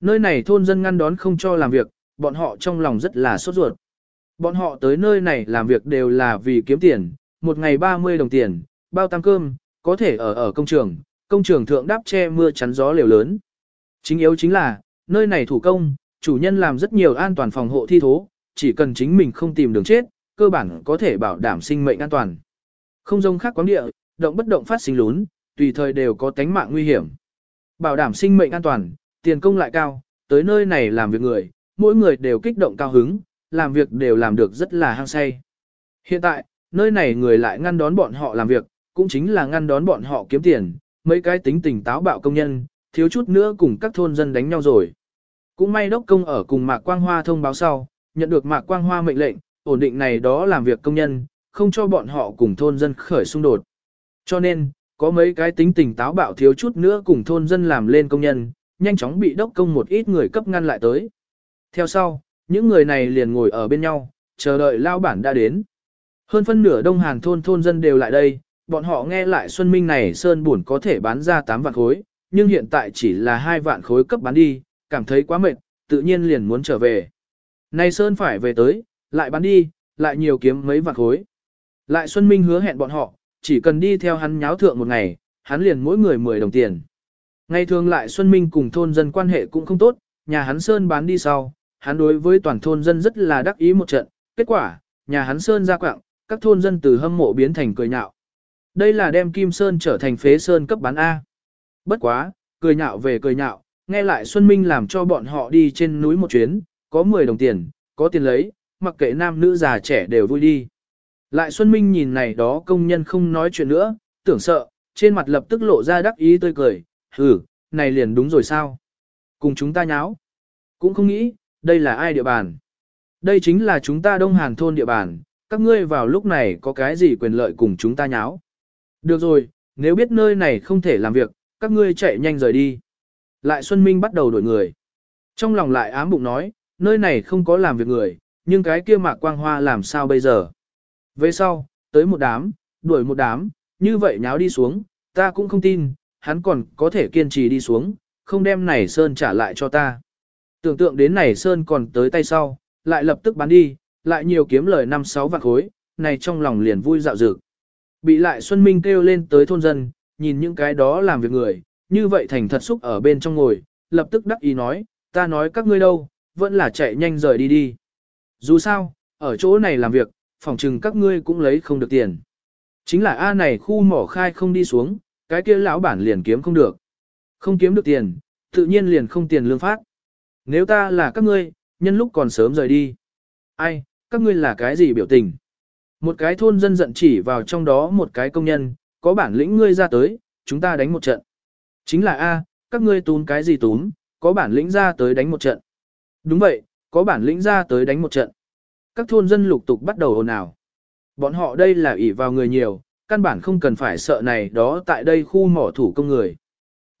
Nơi này thôn dân ngăn đón không cho làm việc, bọn họ trong lòng rất là sốt ruột. Bọn họ tới nơi này làm việc đều là vì kiếm tiền, một ngày 30 đồng tiền, bao tăng cơm, có thể ở ở công trường, công trường thượng đáp che mưa chắn gió liều lớn. Chính yếu chính là, nơi này thủ công, chủ nhân làm rất nhiều an toàn phòng hộ thi thố, chỉ cần chính mình không tìm đường chết, cơ bản có thể bảo đảm sinh mệnh an toàn. Không giống khác quán địa, động bất động phát sinh lún, tùy thời đều có tánh mạng nguy hiểm. Bảo đảm sinh mệnh an toàn, tiền công lại cao, tới nơi này làm việc người, mỗi người đều kích động cao hứng, làm việc đều làm được rất là hăng say. Hiện tại, nơi này người lại ngăn đón bọn họ làm việc, cũng chính là ngăn đón bọn họ kiếm tiền, mấy cái tính tình táo bạo công nhân, thiếu chút nữa cùng các thôn dân đánh nhau rồi. Cũng may đốc công ở cùng Mạc Quang Hoa thông báo sau, nhận được Mạc Quang Hoa mệnh lệnh, ổn định này đó làm việc công nhân, không cho bọn họ cùng thôn dân khởi xung đột. Cho nên, có mấy cái tính tình táo bạo thiếu chút nữa cùng thôn dân làm lên công nhân, nhanh chóng bị đốc công một ít người cấp ngăn lại tới. Theo sau, những người này liền ngồi ở bên nhau, chờ đợi lao bản đã đến. Hơn phân nửa đông hàng thôn thôn dân đều lại đây, bọn họ nghe lại Xuân Minh này sơn buồn có thể bán ra 8 vạn khối, nhưng hiện tại chỉ là 2 vạn khối cấp bán đi, cảm thấy quá mệt, tự nhiên liền muốn trở về. Nay sơn phải về tới, lại bán đi, lại nhiều kiếm mấy vạn khối. Lại Xuân Minh hứa hẹn bọn họ, chỉ cần đi theo hắn nháo thượng một ngày, hắn liền mỗi người 10 đồng tiền. Ngày thường lại Xuân Minh cùng thôn dân quan hệ cũng không tốt, nhà hắn Sơn bán đi sau, hắn đối với toàn thôn dân rất là đắc ý một trận, kết quả, nhà hắn Sơn ra quạng, các thôn dân từ hâm mộ biến thành cười nhạo. Đây là đem Kim Sơn trở thành phế Sơn cấp bán A. Bất quá, cười nhạo về cười nhạo, nghe lại Xuân Minh làm cho bọn họ đi trên núi một chuyến, có 10 đồng tiền, có tiền lấy, mặc kệ nam nữ già trẻ đều vui đi. Lại Xuân Minh nhìn này đó công nhân không nói chuyện nữa, tưởng sợ, trên mặt lập tức lộ ra đắc ý tươi cười, hừ, này liền đúng rồi sao? Cùng chúng ta nháo. Cũng không nghĩ, đây là ai địa bàn. Đây chính là chúng ta Đông Hàn thôn địa bàn, các ngươi vào lúc này có cái gì quyền lợi cùng chúng ta nháo. Được rồi, nếu biết nơi này không thể làm việc, các ngươi chạy nhanh rời đi. Lại Xuân Minh bắt đầu đổi người. Trong lòng lại ám bụng nói, nơi này không có làm việc người, nhưng cái kia mạc quang hoa làm sao bây giờ? Về sau, tới một đám, đuổi một đám, như vậy nháo đi xuống, ta cũng không tin, hắn còn có thể kiên trì đi xuống, không đem này Sơn trả lại cho ta. Tưởng tượng đến này Sơn còn tới tay sau, lại lập tức bán đi, lại nhiều kiếm lời 5-6 vạn khối, này trong lòng liền vui dạo dực. Bị lại Xuân Minh kêu lên tới thôn dân, nhìn những cái đó làm việc người, như vậy thành thật xúc ở bên trong ngồi, lập tức đắc ý nói, ta nói các ngươi đâu, vẫn là chạy nhanh rời đi đi. Dù sao, ở chỗ này làm việc, phòng chừng các ngươi cũng lấy không được tiền. Chính là A này khu mỏ khai không đi xuống, cái kia lão bản liền kiếm không được. Không kiếm được tiền, tự nhiên liền không tiền lương phát. Nếu ta là các ngươi, nhân lúc còn sớm rời đi. Ai, các ngươi là cái gì biểu tình? Một cái thôn dân giận chỉ vào trong đó một cái công nhân, có bản lĩnh ngươi ra tới, chúng ta đánh một trận. Chính là A, các ngươi tún cái gì tún, có bản lĩnh ra tới đánh một trận. Đúng vậy, có bản lĩnh ra tới đánh một trận. Các thôn dân lục tục bắt đầu ồn ào. Bọn họ đây là ỷ vào người nhiều, căn bản không cần phải sợ này đó tại đây khu mỏ thủ công người.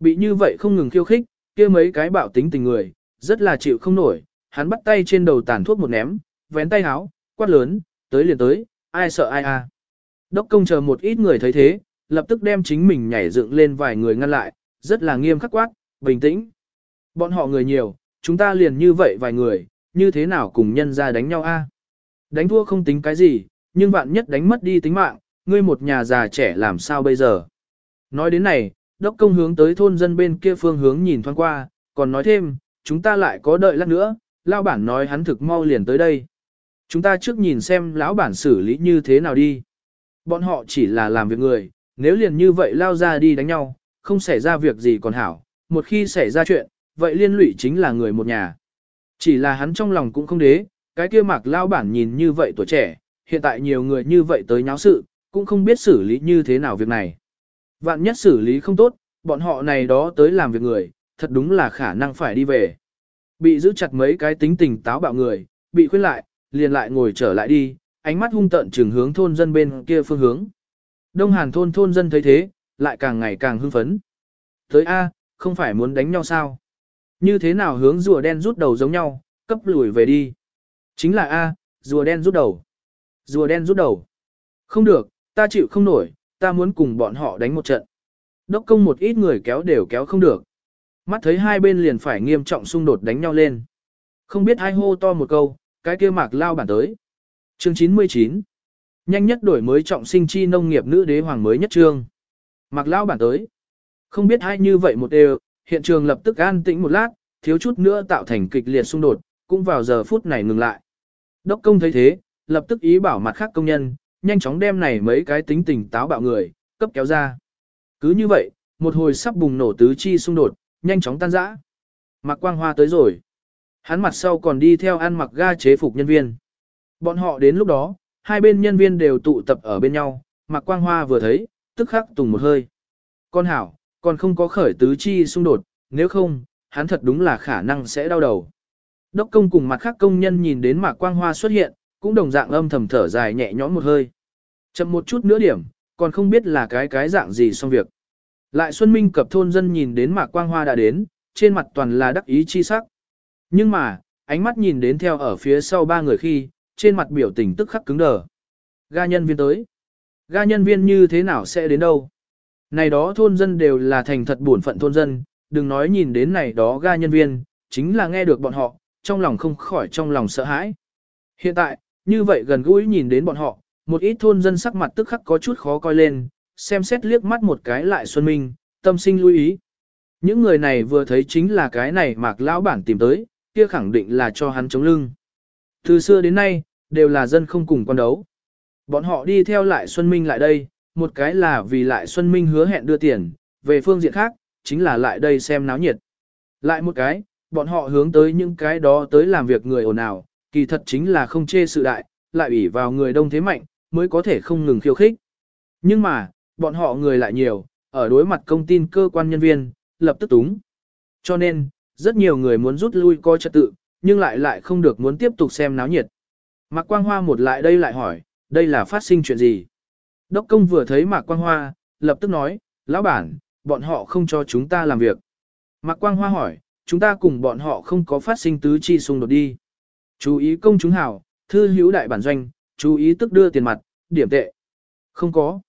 Bị như vậy không ngừng khiêu khích, kia mấy cái bạo tính tình người, rất là chịu không nổi, hắn bắt tay trên đầu tàn thuốc một ném, vén tay háo, quát lớn, tới liền tới, ai sợ ai à. Đốc công chờ một ít người thấy thế, lập tức đem chính mình nhảy dựng lên vài người ngăn lại, rất là nghiêm khắc quát, bình tĩnh. Bọn họ người nhiều, chúng ta liền như vậy vài người, như thế nào cùng nhân ra đánh nhau a? Đánh thua không tính cái gì, nhưng vạn nhất đánh mất đi tính mạng, ngươi một nhà già trẻ làm sao bây giờ? Nói đến này, đốc công hướng tới thôn dân bên kia phương hướng nhìn thoáng qua, còn nói thêm, chúng ta lại có đợi lát nữa, Lão bản nói hắn thực mau liền tới đây. Chúng ta trước nhìn xem lão bản xử lý như thế nào đi. Bọn họ chỉ là làm việc người, nếu liền như vậy lao ra đi đánh nhau, không xảy ra việc gì còn hảo, một khi xảy ra chuyện, vậy liên lụy chính là người một nhà. Chỉ là hắn trong lòng cũng không đế, cái kia mạc lao bản nhìn như vậy tuổi trẻ, hiện tại nhiều người như vậy tới nháo sự, cũng không biết xử lý như thế nào việc này. Vạn nhất xử lý không tốt, bọn họ này đó tới làm việc người, thật đúng là khả năng phải đi về. Bị giữ chặt mấy cái tính tình táo bạo người, bị khuyên lại, liền lại ngồi trở lại đi, ánh mắt hung tận trừng hướng thôn dân bên kia phương hướng. Đông Hàn thôn thôn dân thấy thế, lại càng ngày càng hưng phấn. Tới A, không phải muốn đánh nhau sao? Như thế nào hướng rùa đen rút đầu giống nhau, cấp lùi về đi. Chính là A, rùa đen rút đầu. Rùa đen rút đầu. Không được, ta chịu không nổi, ta muốn cùng bọn họ đánh một trận. Đốc công một ít người kéo đều kéo không được. Mắt thấy hai bên liền phải nghiêm trọng xung đột đánh nhau lên. Không biết ai hô to một câu, cái kia mạc lao bản tới. Chương 99 Nhanh nhất đổi mới trọng sinh chi nông nghiệp nữ đế hoàng mới nhất trương. Mạc lao bản tới. Không biết ai như vậy một đều, hiện trường lập tức an tĩnh một lát, thiếu chút nữa tạo thành kịch liệt xung đột, cũng vào giờ phút này ngừng lại. Đốc công thấy thế, lập tức ý bảo mặt khác công nhân, nhanh chóng đem này mấy cái tính tình táo bạo người, cấp kéo ra. Cứ như vậy, một hồi sắp bùng nổ tứ chi xung đột, nhanh chóng tan rã. Mặc quang hoa tới rồi. Hắn mặt sau còn đi theo ăn mặc ga chế phục nhân viên. Bọn họ đến lúc đó, hai bên nhân viên đều tụ tập ở bên nhau, mặc quang hoa vừa thấy, tức khắc tùng một hơi. Con hảo, còn không có khởi tứ chi xung đột, nếu không, hắn thật đúng là khả năng sẽ đau đầu. Đốc công cùng mặt khác công nhân nhìn đến mạc quang hoa xuất hiện, cũng đồng dạng âm thầm thở dài nhẹ nhõm một hơi. Chậm một chút nữa điểm, còn không biết là cái cái dạng gì xong việc. Lại Xuân Minh cập thôn dân nhìn đến Mạc Quang Hoa đã đến, trên mặt toàn là đắc ý chi sắc. Nhưng mà, ánh mắt nhìn đến theo ở phía sau ba người khi, trên mặt biểu tình tức khắc cứng đờ. Ga nhân viên tới. Ga nhân viên như thế nào sẽ đến đâu? Này đó thôn dân đều là thành thật buồn phận thôn dân, đừng nói nhìn đến này đó ga nhân viên, chính là nghe được bọn họ, trong lòng không khỏi trong lòng sợ hãi. Hiện tại, như vậy gần gũi nhìn đến bọn họ, một ít thôn dân sắc mặt tức khắc có chút khó coi lên, xem xét liếc mắt một cái lại Xuân Minh, tâm sinh lưu ý. Những người này vừa thấy chính là cái này mạc lão bản tìm tới, kia khẳng định là cho hắn chống lưng. Từ xưa đến nay, đều là dân không cùng quan đấu. Bọn họ đi theo lại Xuân Minh lại đây, một cái là vì lại Xuân Minh hứa hẹn đưa tiền, về phương diện khác, chính là lại đây xem náo nhiệt. Lại một cái, bọn họ hướng tới những cái đó tới làm việc người ồn ào, kỳ thật chính là không chê sự đại, lại ủy vào người đông thế mạnh, mới có thể không ngừng khiêu khích. Nhưng mà, bọn họ người lại nhiều, ở đối mặt công tin cơ quan nhân viên, lập tức túng. Cho nên, rất nhiều người muốn rút lui coi trật tự, nhưng lại lại không được muốn tiếp tục xem náo nhiệt. Mạc Quang Hoa một lại đây lại hỏi, đây là phát sinh chuyện gì? Đốc công vừa thấy Mạc Quang Hoa, lập tức nói, lão bản, bọn họ không cho chúng ta làm việc. Mạc Quang Hoa hỏi, chúng ta cùng bọn họ không có phát sinh tứ chi xung đột đi. Chú ý công chúng hảo, thư hữu đại bản doanh, chú ý tức đưa tiền mặt, điểm tệ. Không có.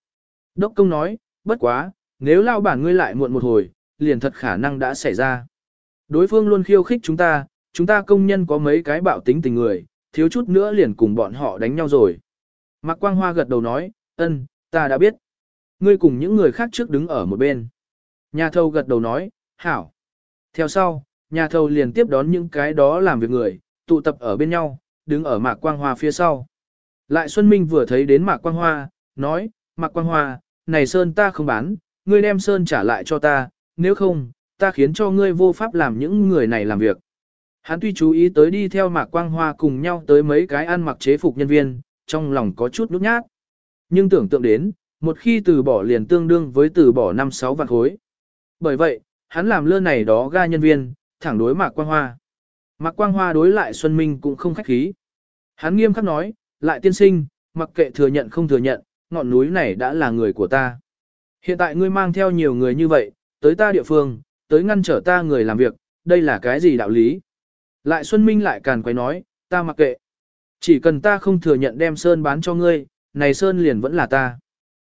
Đốc công nói, bất quá, nếu lao bản ngươi lại muộn một hồi, liền thật khả năng đã xảy ra. Đối phương luôn khiêu khích chúng ta, chúng ta công nhân có mấy cái bạo tính tình người, thiếu chút nữa liền cùng bọn họ đánh nhau rồi. Mạc Quang Hoa gật đầu nói, ân, ta đã biết. Ngươi cùng những người khác trước đứng ở một bên. Nhà thầu gật đầu nói, hảo. Theo sau, nhà thầu liền tiếp đón những cái đó làm việc người, tụ tập ở bên nhau, đứng ở Mạc Quang Hoa phía sau. Lại Xuân Minh vừa thấy đến Mạc Quang Hoa, nói, Mạc Quang Hoa, này Sơn ta không bán, ngươi đem Sơn trả lại cho ta, nếu không, ta khiến cho ngươi vô pháp làm những người này làm việc. Hắn tuy chú ý tới đi theo Mạc Quang Hoa cùng nhau tới mấy cái ăn mặc chế phục nhân viên, trong lòng có chút nút nhát. Nhưng tưởng tượng đến, một khi từ bỏ liền tương đương với từ bỏ 5-6 vạn khối. Bởi vậy, hắn làm lơ này đó ga nhân viên, thẳng đối Mạc Quang Hoa. Mạc Quang Hoa đối lại Xuân Minh cũng không khách khí. Hắn nghiêm khắc nói, lại tiên sinh, mặc kệ thừa nhận không thừa nhận, ngọn núi này đã là người của ta. Hiện tại ngươi mang theo nhiều người như vậy, tới ta địa phương, tới ngăn trở ta người làm việc, đây là cái gì đạo lý? Lại Xuân Minh lại càn quay nói, ta mặc kệ. Chỉ cần ta không thừa nhận đem Sơn bán cho ngươi, này Sơn liền vẫn là ta.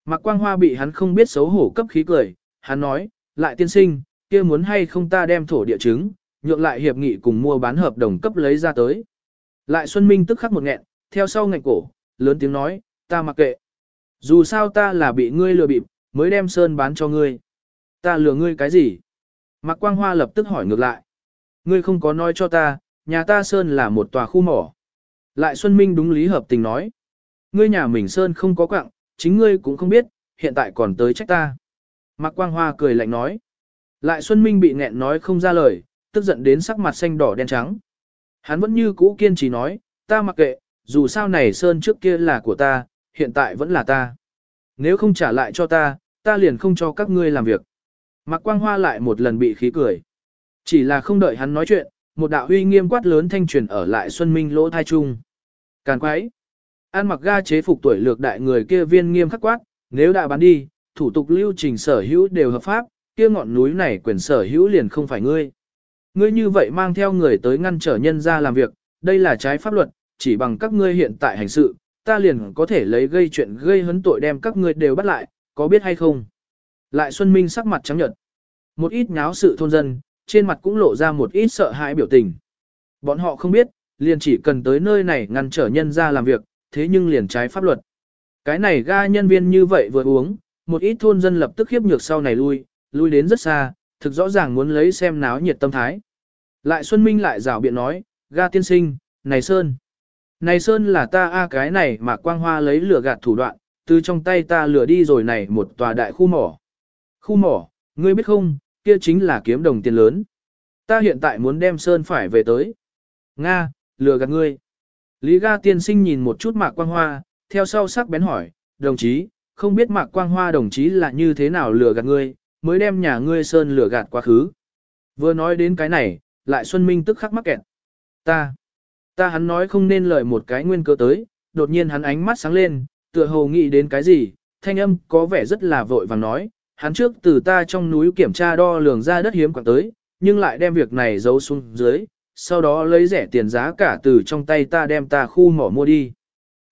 Mạc Quang Hoa bị hắn không biết xấu hổ cấp khí cười, hắn nói, lại tiên sinh, kia muốn hay không ta đem thổ địa chứng, nhượng lại hiệp nghị cùng mua bán hợp đồng cấp lấy ra tới. Lại Xuân Minh tức khắc một nghẹn, theo sau ngạch cổ, lớn tiếng nói, ta mặc kệ. Dù sao ta là bị ngươi lừa bịp, mới đem Sơn bán cho ngươi. Ta lừa ngươi cái gì? Mạc Quang Hoa lập tức hỏi ngược lại. Ngươi không có nói cho ta, nhà ta Sơn là một tòa khu mỏ. Lại Xuân Minh đúng lý hợp tình nói. Ngươi nhà mình Sơn không có quặng, chính ngươi cũng không biết, hiện tại còn tới trách ta. Mạc Quang Hoa cười lạnh nói. Lại Xuân Minh bị nghẹn nói không ra lời, tức giận đến sắc mặt xanh đỏ đen trắng. Hắn vẫn như cũ kiên trì nói, ta mặc kệ, dù sao này Sơn trước kia là của ta, hiện tại vẫn là ta. Nếu không trả lại cho ta, ta liền không cho các ngươi làm việc. Mạc Quang Hoa lại một lần bị khí cười. Chỉ là không đợi hắn nói chuyện, một đạo uy nghiêm quát lớn thanh truyền ở lại Xuân Minh lỗ thai trung. Càn quái. An mặc ga chế phục tuổi lược đại người kia viên nghiêm khắc quát, nếu đã bán đi, thủ tục lưu trình sở hữu đều hợp pháp, kia ngọn núi này quyền sở hữu liền không phải ngươi. Ngươi như vậy mang theo người tới ngăn trở nhân ra làm việc, đây là trái pháp luật, chỉ bằng các ngươi hiện tại hành sự, ta liền có thể lấy gây chuyện gây hấn tội đem các ngươi đều bắt lại, có biết hay không? Lại Xuân Minh sắc mặt trắng nhợt. Một ít nháo sự thôn dân, trên mặt cũng lộ ra một ít sợ hãi biểu tình. Bọn họ không biết, liền chỉ cần tới nơi này ngăn trở nhân ra làm việc, thế nhưng liền trái pháp luật. Cái này ga nhân viên như vậy vừa uống, một ít thôn dân lập tức khiếp nhược sau này lui, lui đến rất xa, thực rõ ràng muốn lấy xem náo nhiệt tâm thái. Lại Xuân Minh lại rào biện nói, ga tiên sinh, này Sơn. Này Sơn là ta a cái này mà quang hoa lấy lửa gạt thủ đoạn, từ trong tay ta lửa đi rồi này một tòa đại khu mỏ. Khu mỏ, ngươi biết không, kia chính là kiếm đồng tiền lớn. Ta hiện tại muốn đem Sơn phải về tới. Nga, lừa gạt ngươi. Lý ga tiên sinh nhìn một chút mạc quang hoa, theo sau sắc bén hỏi, đồng chí, không biết mạc quang hoa đồng chí là như thế nào lừa gạt ngươi, mới đem nhà ngươi Sơn lừa gạt quá khứ. Vừa nói đến cái này, lại Xuân Minh tức khắc mắc kẹt. Ta, ta hắn nói không nên lời một cái nguyên cơ tới, đột nhiên hắn ánh mắt sáng lên, tựa hồ nghĩ đến cái gì, thanh âm có vẻ rất là vội vàng nói, hắn trước từ ta trong núi kiểm tra đo lường ra đất hiếm quảng tới, nhưng lại đem việc này giấu xuống dưới, sau đó lấy rẻ tiền giá cả từ trong tay ta đem ta khu mỏ mua đi.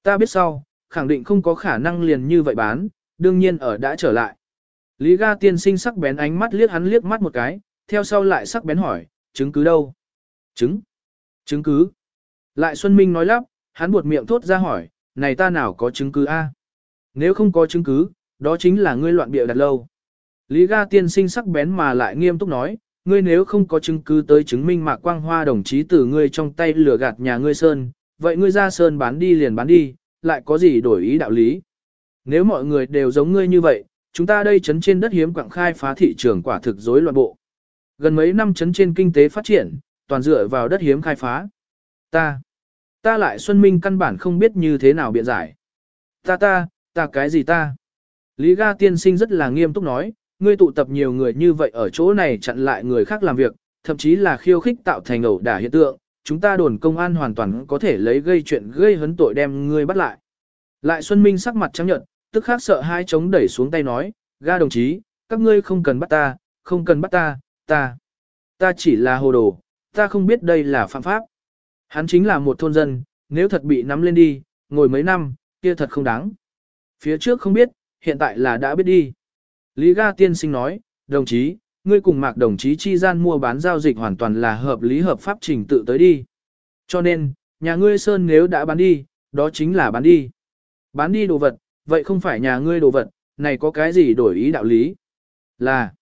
Ta biết sau, khẳng định không có khả năng liền như vậy bán, đương nhiên ở đã trở lại. Lý ga tiên sinh sắc bén ánh mắt liếc hắn liếc mắt một cái, theo sau lại sắc bén hỏi, chứng cứ đâu? Chứng? Chứng cứ? Lại Xuân Minh nói lắp, hắn buột miệng thốt ra hỏi, này ta nào có chứng cứ a? Nếu không có chứng cứ, đó chính là ngươi loạn bịa đặt lâu. Lý ga tiên sinh sắc bén mà lại nghiêm túc nói, ngươi nếu không có chứng cứ tới chứng minh mạc quang hoa đồng chí từ ngươi trong tay lừa gạt nhà ngươi sơn, vậy ngươi ra sơn bán đi liền bán đi, lại có gì đổi ý đạo lý. Nếu mọi người đều giống ngươi như vậy, chúng ta đây chấn trên đất hiếm quảng khai phá thị trường quả thực rối loạn bộ. Gần mấy năm chấn trên kinh tế phát triển, toàn dựa vào đất hiếm khai phá. Ta, ta lại Xuân Minh căn bản không biết như thế nào biện giải. Ta ta, ta cái gì ta? Lý Ga tiên sinh rất là nghiêm túc nói, ngươi tụ tập nhiều người như vậy ở chỗ này chặn lại người khác làm việc, thậm chí là khiêu khích tạo thành ẩu đả hiện tượng, chúng ta đồn công an hoàn toàn có thể lấy gây chuyện gây hấn tội đem ngươi bắt lại. Lại Xuân Minh sắc mặt trắng nhợt, tức khắc sợ hai chống đẩy xuống tay nói, ga đồng chí, các ngươi không cần bắt ta, không cần bắt ta, ta, ta chỉ là hồ đồ, ta không biết đây là phạm pháp. Hắn chính là một thôn dân, nếu thật bị nắm lên đi, ngồi mấy năm, kia thật không đáng. Phía trước không biết, hiện tại là đã biết đi. Lý Ga tiên sinh nói, đồng chí, ngươi cùng mạc đồng chí chi gian mua bán giao dịch hoàn toàn là hợp lý hợp pháp trình tự tới đi. Cho nên, nhà ngươi Sơn nếu đã bán đi, đó chính là bán đi. Bán đi đồ vật, vậy không phải nhà ngươi đồ vật, này có cái gì đổi ý đạo lý? Là,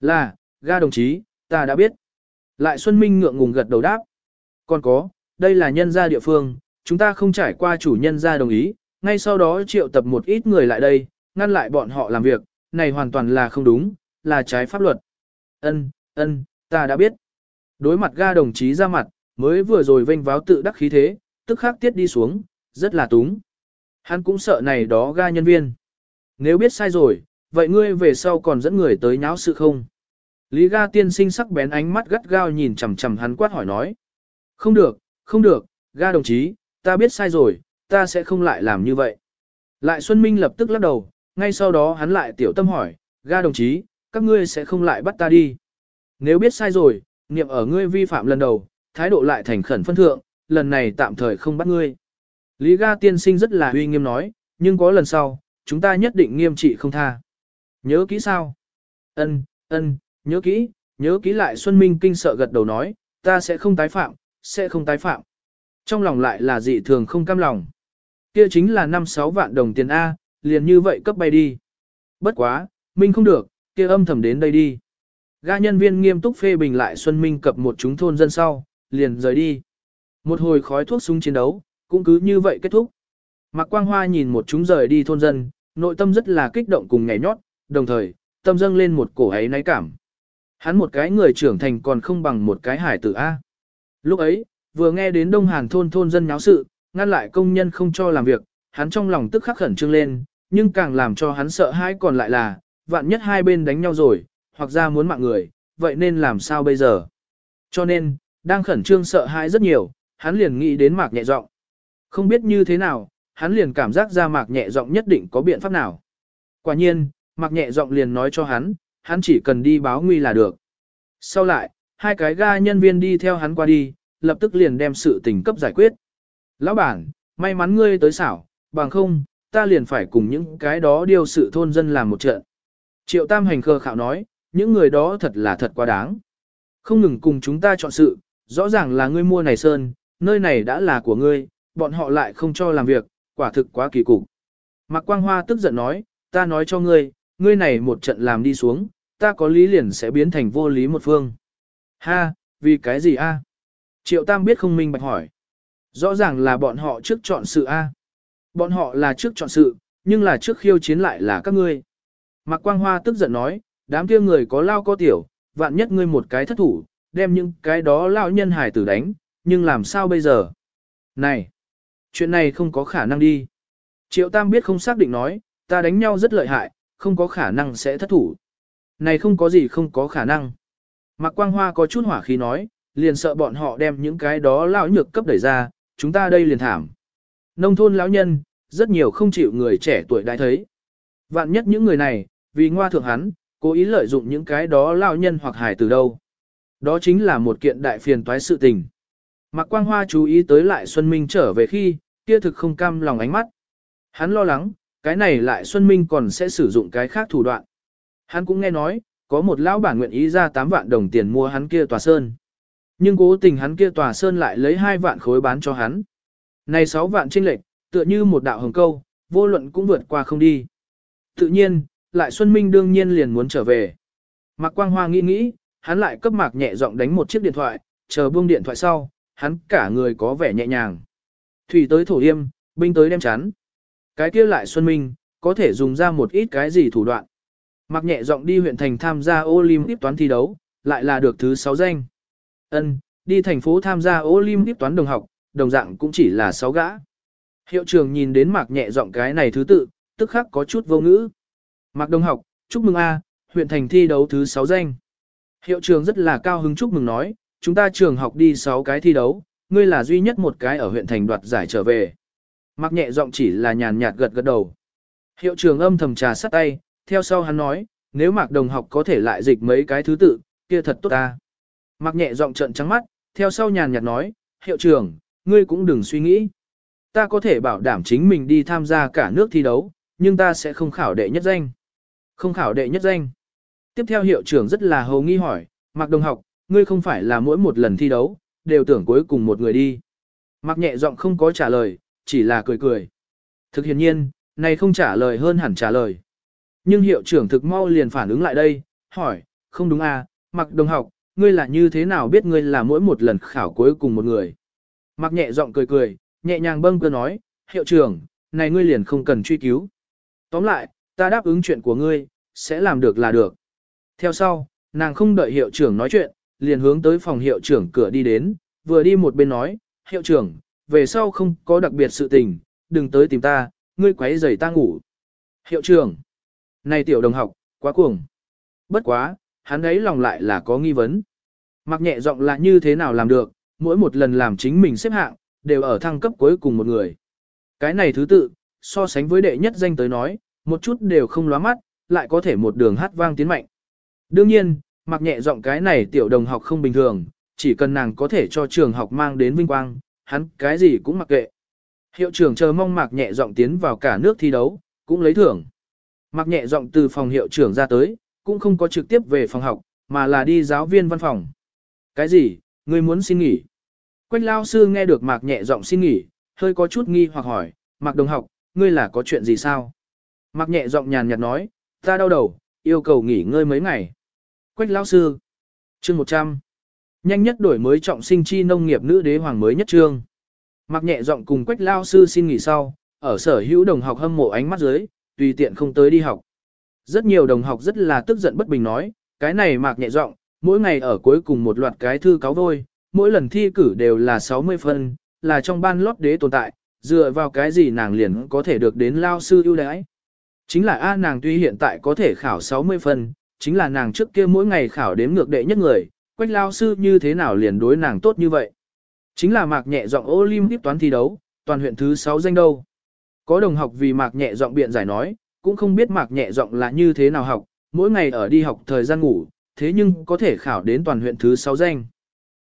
là, ga đồng chí, ta đã biết. Lại Xuân Minh ngượng ngùng gật đầu đáp. Còn có, đây là nhân gia địa phương, chúng ta không trải qua chủ nhân gia đồng ý, ngay sau đó triệu tập một ít người lại đây, ngăn lại bọn họ làm việc, này hoàn toàn là không đúng, là trái pháp luật. Ân, ân, ta đã biết. Đối mặt ga đồng chí ra mặt, mới vừa rồi vênh váo tự đắc khí thế, tức khắc tiết đi xuống, rất là túng. Hắn cũng sợ này đó ga nhân viên. Nếu biết sai rồi, vậy ngươi về sau còn dẫn người tới nháo sự không? Lý ga tiên sinh sắc bén ánh mắt gắt gao nhìn chằm chằm hắn quát hỏi nói. Không được, không được, ga đồng chí, ta biết sai rồi, ta sẽ không lại làm như vậy. Lại Xuân Minh lập tức lắc đầu, ngay sau đó hắn lại tiểu tâm hỏi, ga đồng chí, các ngươi sẽ không lại bắt ta đi. Nếu biết sai rồi, niệm ở ngươi vi phạm lần đầu, thái độ lại thành khẩn phân thượng, lần này tạm thời không bắt ngươi. Lý ga tiên sinh rất là uy nghiêm nói, nhưng có lần sau, chúng ta nhất định nghiêm trị không tha. Nhớ kỹ sao? Ân, ân, nhớ kỹ, nhớ kỹ lại Xuân Minh kinh sợ gật đầu nói, ta sẽ không tái phạm, sẽ không tái phạm. Trong lòng lại là dị thường không cam lòng. Kia chính là 5-6 vạn đồng tiền A, liền như vậy cấp bay đi. Bất quá, Minh không được, kia âm thầm đến đây đi. Ga nhân viên nghiêm túc phê bình lại Xuân Minh cập một chúng thôn dân sau, liền rời đi. Một hồi khói thuốc súng chiến đấu, cũng cứ như vậy kết thúc. Mạc Quang Hoa nhìn một chúng rời đi thôn dân, nội tâm rất là kích động cùng nhảy nhót, đồng thời, tâm dâng lên một cổ ấy náy cảm. Hắn một cái người trưởng thành còn không bằng một cái hải tử A. Lúc ấy, vừa nghe đến Đông Hàn thôn thôn dân nháo sự, ngăn lại công nhân không cho làm việc, hắn trong lòng tức khắc khẩn trương lên, nhưng càng làm cho hắn sợ hãi còn lại là, vạn nhất hai bên đánh nhau rồi, hoặc ra muốn mạng người, vậy nên làm sao bây giờ? Cho nên, đang khẩn trương sợ hãi rất nhiều, hắn liền nghĩ đến mạc nhẹ giọng. Không biết như thế nào, hắn liền cảm giác ra mạc nhẹ giọng nhất định có biện pháp nào. Quả nhiên, mạc nhẹ giọng liền nói cho hắn, hắn chỉ cần đi báo nguy là được. Sau lại, hai cái ga nhân viên đi theo hắn qua đi, lập tức liền đem sự tình cấp giải quyết. Lão bản, may mắn ngươi tới xảo, bằng không, ta liền phải cùng những cái đó điều sự thôn dân làm một trận. Triệu Tam Hành khờ khạo nói, những người đó thật là thật quá đáng. Không ngừng cùng chúng ta chọn sự, rõ ràng là ngươi mua này sơn, nơi này đã là của ngươi, bọn họ lại không cho làm việc, quả thực quá kỳ cục. Mạc Quang Hoa tức giận nói, ta nói cho ngươi, ngươi này một trận làm đi xuống, ta có lý liền sẽ biến thành vô lý một phương. Ha, vì cái gì a? Triệu Tam biết không minh bạch hỏi. Rõ ràng là bọn họ trước chọn sự a. Bọn họ là trước chọn sự, nhưng là trước khiêu chiến lại là các ngươi. Mạc Quang Hoa tức giận nói, đám kia người có lao có tiểu, vạn nhất ngươi một cái thất thủ, đem những cái đó lao nhân hài tử đánh, nhưng làm sao bây giờ? Này, chuyện này không có khả năng đi. Triệu Tam biết không xác định nói, ta đánh nhau rất lợi hại, không có khả năng sẽ thất thủ. Này không có gì không có khả năng. Mạc Quang Hoa có chút hỏa khí nói, liền sợ bọn họ đem những cái đó lão nhược cấp đẩy ra, chúng ta đây liền thảm. Nông thôn lão nhân, rất nhiều không chịu người trẻ tuổi đại thấy. Vạn nhất những người này, vì ngoa thượng hắn, cố ý lợi dụng những cái đó lão nhân hoặc hải từ đâu. Đó chính là một kiện đại phiền toái sự tình. Mạc Quang Hoa chú ý tới lại Xuân Minh trở về khi, kia thực không cam lòng ánh mắt. Hắn lo lắng, cái này lại Xuân Minh còn sẽ sử dụng cái khác thủ đoạn. Hắn cũng nghe nói, có một lão bản nguyện ý ra 8 vạn đồng tiền mua hắn kia tòa sơn. Nhưng cố tình hắn kia tòa sơn lại lấy 2 vạn khối bán cho hắn. Này 6 vạn trinh lệch, tựa như một đạo hồng câu, vô luận cũng vượt qua không đi. Tự nhiên, lại Xuân Minh đương nhiên liền muốn trở về. Mạc Quang Hoa nghĩ nghĩ, hắn lại cấp mạc nhẹ giọng đánh một chiếc điện thoại, chờ buông điện thoại sau, hắn cả người có vẻ nhẹ nhàng. Thủy tới thổ yêm, binh tới đem chán. Cái kia lại Xuân Minh, có thể dùng ra một ít cái gì thủ đoạn. Mặc nhẹ giọng đi huyện thành tham gia Olympic toán thi đấu, lại là được thứ 6 danh. Ân, đi thành phố tham gia Olympic toán đồng học, đồng dạng cũng chỉ là 6 gã. Hiệu trưởng nhìn đến Mạc nhẹ giọng cái này thứ tự, tức khắc có chút vô ngữ. Mạc đồng học, chúc mừng A, huyện thành thi đấu thứ 6 danh. Hiệu trưởng rất là cao hứng chúc mừng nói, chúng ta trường học đi 6 cái thi đấu, ngươi là duy nhất một cái ở huyện thành đoạt giải trở về. Mạc nhẹ giọng chỉ là nhàn nhạt gật gật đầu. Hiệu trưởng âm thầm trà sắt tay, theo sau hắn nói, nếu Mạc đồng học có thể lại dịch mấy cái thứ tự, kia thật tốt ta. Mạc nhẹ giọng trận trắng mắt, theo sau nhàn nhạt nói, hiệu trưởng, ngươi cũng đừng suy nghĩ. Ta có thể bảo đảm chính mình đi tham gia cả nước thi đấu, nhưng ta sẽ không khảo đệ nhất danh. Không khảo đệ nhất danh. Tiếp theo hiệu trưởng rất là hầu nghi hỏi, Mạc đồng học, ngươi không phải là mỗi một lần thi đấu, đều tưởng cuối cùng một người đi. Mạc nhẹ giọng không có trả lời, chỉ là cười cười. Thực hiện nhiên, này không trả lời hơn hẳn trả lời. Nhưng hiệu trưởng thực mau liền phản ứng lại đây, hỏi, không đúng à, mặc đồng học, ngươi là như thế nào biết ngươi là mỗi một lần khảo cuối cùng một người. mặc nhẹ giọng cười cười, nhẹ nhàng bâng cơ nói, hiệu trưởng, này ngươi liền không cần truy cứu. Tóm lại, ta đáp ứng chuyện của ngươi, sẽ làm được là được. Theo sau, nàng không đợi hiệu trưởng nói chuyện, liền hướng tới phòng hiệu trưởng cửa đi đến, vừa đi một bên nói, hiệu trưởng, về sau không có đặc biệt sự tình, đừng tới tìm ta, ngươi quấy rầy ta ngủ. Hiệu trưởng, này tiểu đồng học, quá cuồng. Bất quá, hắn ấy lòng lại là có nghi vấn. Mặc nhẹ giọng là như thế nào làm được, mỗi một lần làm chính mình xếp hạng, đều ở thăng cấp cuối cùng một người. Cái này thứ tự, so sánh với đệ nhất danh tới nói, một chút đều không lóa mắt, lại có thể một đường hát vang tiến mạnh. Đương nhiên, mặc nhẹ giọng cái này tiểu đồng học không bình thường, chỉ cần nàng có thể cho trường học mang đến vinh quang, hắn cái gì cũng mặc kệ. Hiệu trưởng chờ mong mạc nhẹ giọng tiến vào cả nước thi đấu, cũng lấy thưởng. Mạc nhẹ giọng từ phòng hiệu trưởng ra tới, cũng không có trực tiếp về phòng học, mà là đi giáo viên văn phòng. Cái gì, ngươi muốn xin nghỉ? Quách lao sư nghe được mạc nhẹ giọng xin nghỉ, hơi có chút nghi hoặc hỏi, mạc đồng học, ngươi là có chuyện gì sao? Mạc nhẹ giọng nhàn nhạt nói, ta đau đầu, yêu cầu nghỉ ngơi mấy ngày. Quách lao sư. Chương 100. Nhanh nhất đổi mới trọng sinh chi nông nghiệp nữ đế hoàng mới nhất trương. Mặc nhẹ giọng cùng Quách lao sư xin nghỉ sau, ở sở hữu đồng học hâm mộ ánh mắt dưới, tùy tiện không tới đi học. Rất nhiều đồng học rất là tức giận bất bình nói, cái này mạc nhẹ giọng, mỗi ngày ở cuối cùng một loạt cái thư cáo vôi, mỗi lần thi cử đều là 60 phân, là trong ban lót đế tồn tại, dựa vào cái gì nàng liền có thể được đến lao sư ưu đãi. Chính là A nàng tuy hiện tại có thể khảo 60 phân, chính là nàng trước kia mỗi ngày khảo đếm ngược đệ nhất người, quách lao sư như thế nào liền đối nàng tốt như vậy. Chính là mạc nhẹ giọng Olympic toán thi đấu, toàn huyện thứ 6 danh đâu. Có đồng học vì mạc nhẹ giọng biện giải nói, cũng không biết mạc nhẹ giọng là như thế nào học, mỗi ngày ở đi học thời gian ngủ, thế nhưng có thể khảo đến toàn huyện thứ 6 danh.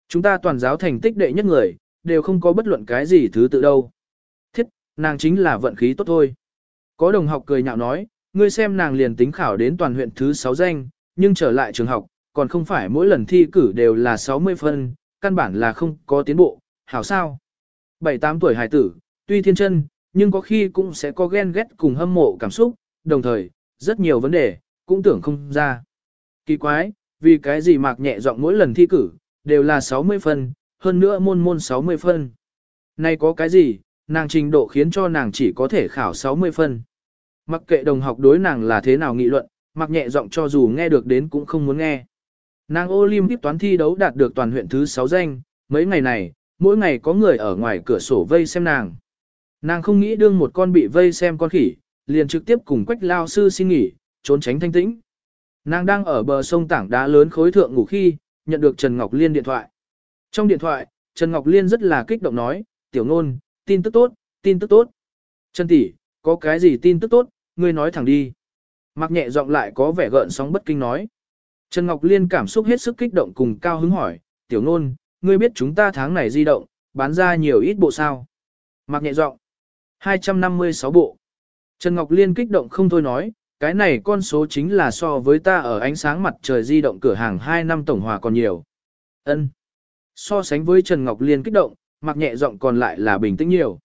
Chúng ta toàn giáo thành tích đệ nhất người, đều không có bất luận cái gì thứ tự đâu. Thiết, nàng chính là vận khí tốt thôi. Có đồng học cười nhạo nói, ngươi xem nàng liền tính khảo đến toàn huyện thứ 6 danh, nhưng trở lại trường học, còn không phải mỗi lần thi cử đều là 60 phân, căn bản là không có tiến bộ, hảo sao. 7-8 tuổi hài tử, tuy thiên chân, nhưng có khi cũng sẽ có ghen ghét cùng hâm mộ cảm xúc, đồng thời, rất nhiều vấn đề, cũng tưởng không ra. Kỳ quái, vì cái gì mạc nhẹ giọng mỗi lần thi cử, đều là 60 phân, hơn nữa môn môn 60 phân. nay có cái gì, nàng trình độ khiến cho nàng chỉ có thể khảo 60 phân. Mặc kệ đồng học đối nàng là thế nào nghị luận, mặc nhẹ giọng cho dù nghe được đến cũng không muốn nghe. Nàng Olympic toán thi đấu đạt được toàn huyện thứ 6 danh, mấy ngày này, mỗi ngày có người ở ngoài cửa sổ vây xem nàng. Nàng không nghĩ đương một con bị vây xem con khỉ, liền trực tiếp cùng quách lao sư xin nghỉ, trốn tránh thanh tĩnh. Nàng đang ở bờ sông tảng đá lớn khối thượng ngủ khi, nhận được Trần Ngọc Liên điện thoại. Trong điện thoại, Trần Ngọc Liên rất là kích động nói, tiểu ngôn, tin tức tốt, tin tức tốt. Trần tỷ, có cái gì tin tức tốt, ngươi nói thẳng đi. Mặc nhẹ giọng lại có vẻ gợn sóng bất kinh nói. Trần Ngọc Liên cảm xúc hết sức kích động cùng cao hứng hỏi, tiểu nôn, ngươi biết chúng ta tháng này di động, bán ra nhiều ít bộ sao. Mặc nhẹ giọng, 256 bộ. Trần Ngọc Liên kích động không thôi nói, cái này con số chính là so với ta ở ánh sáng mặt trời di động cửa hàng 2 năm tổng hòa còn nhiều. Ân. So sánh với Trần Ngọc Liên kích động, mặc nhẹ giọng còn lại là bình tĩnh nhiều.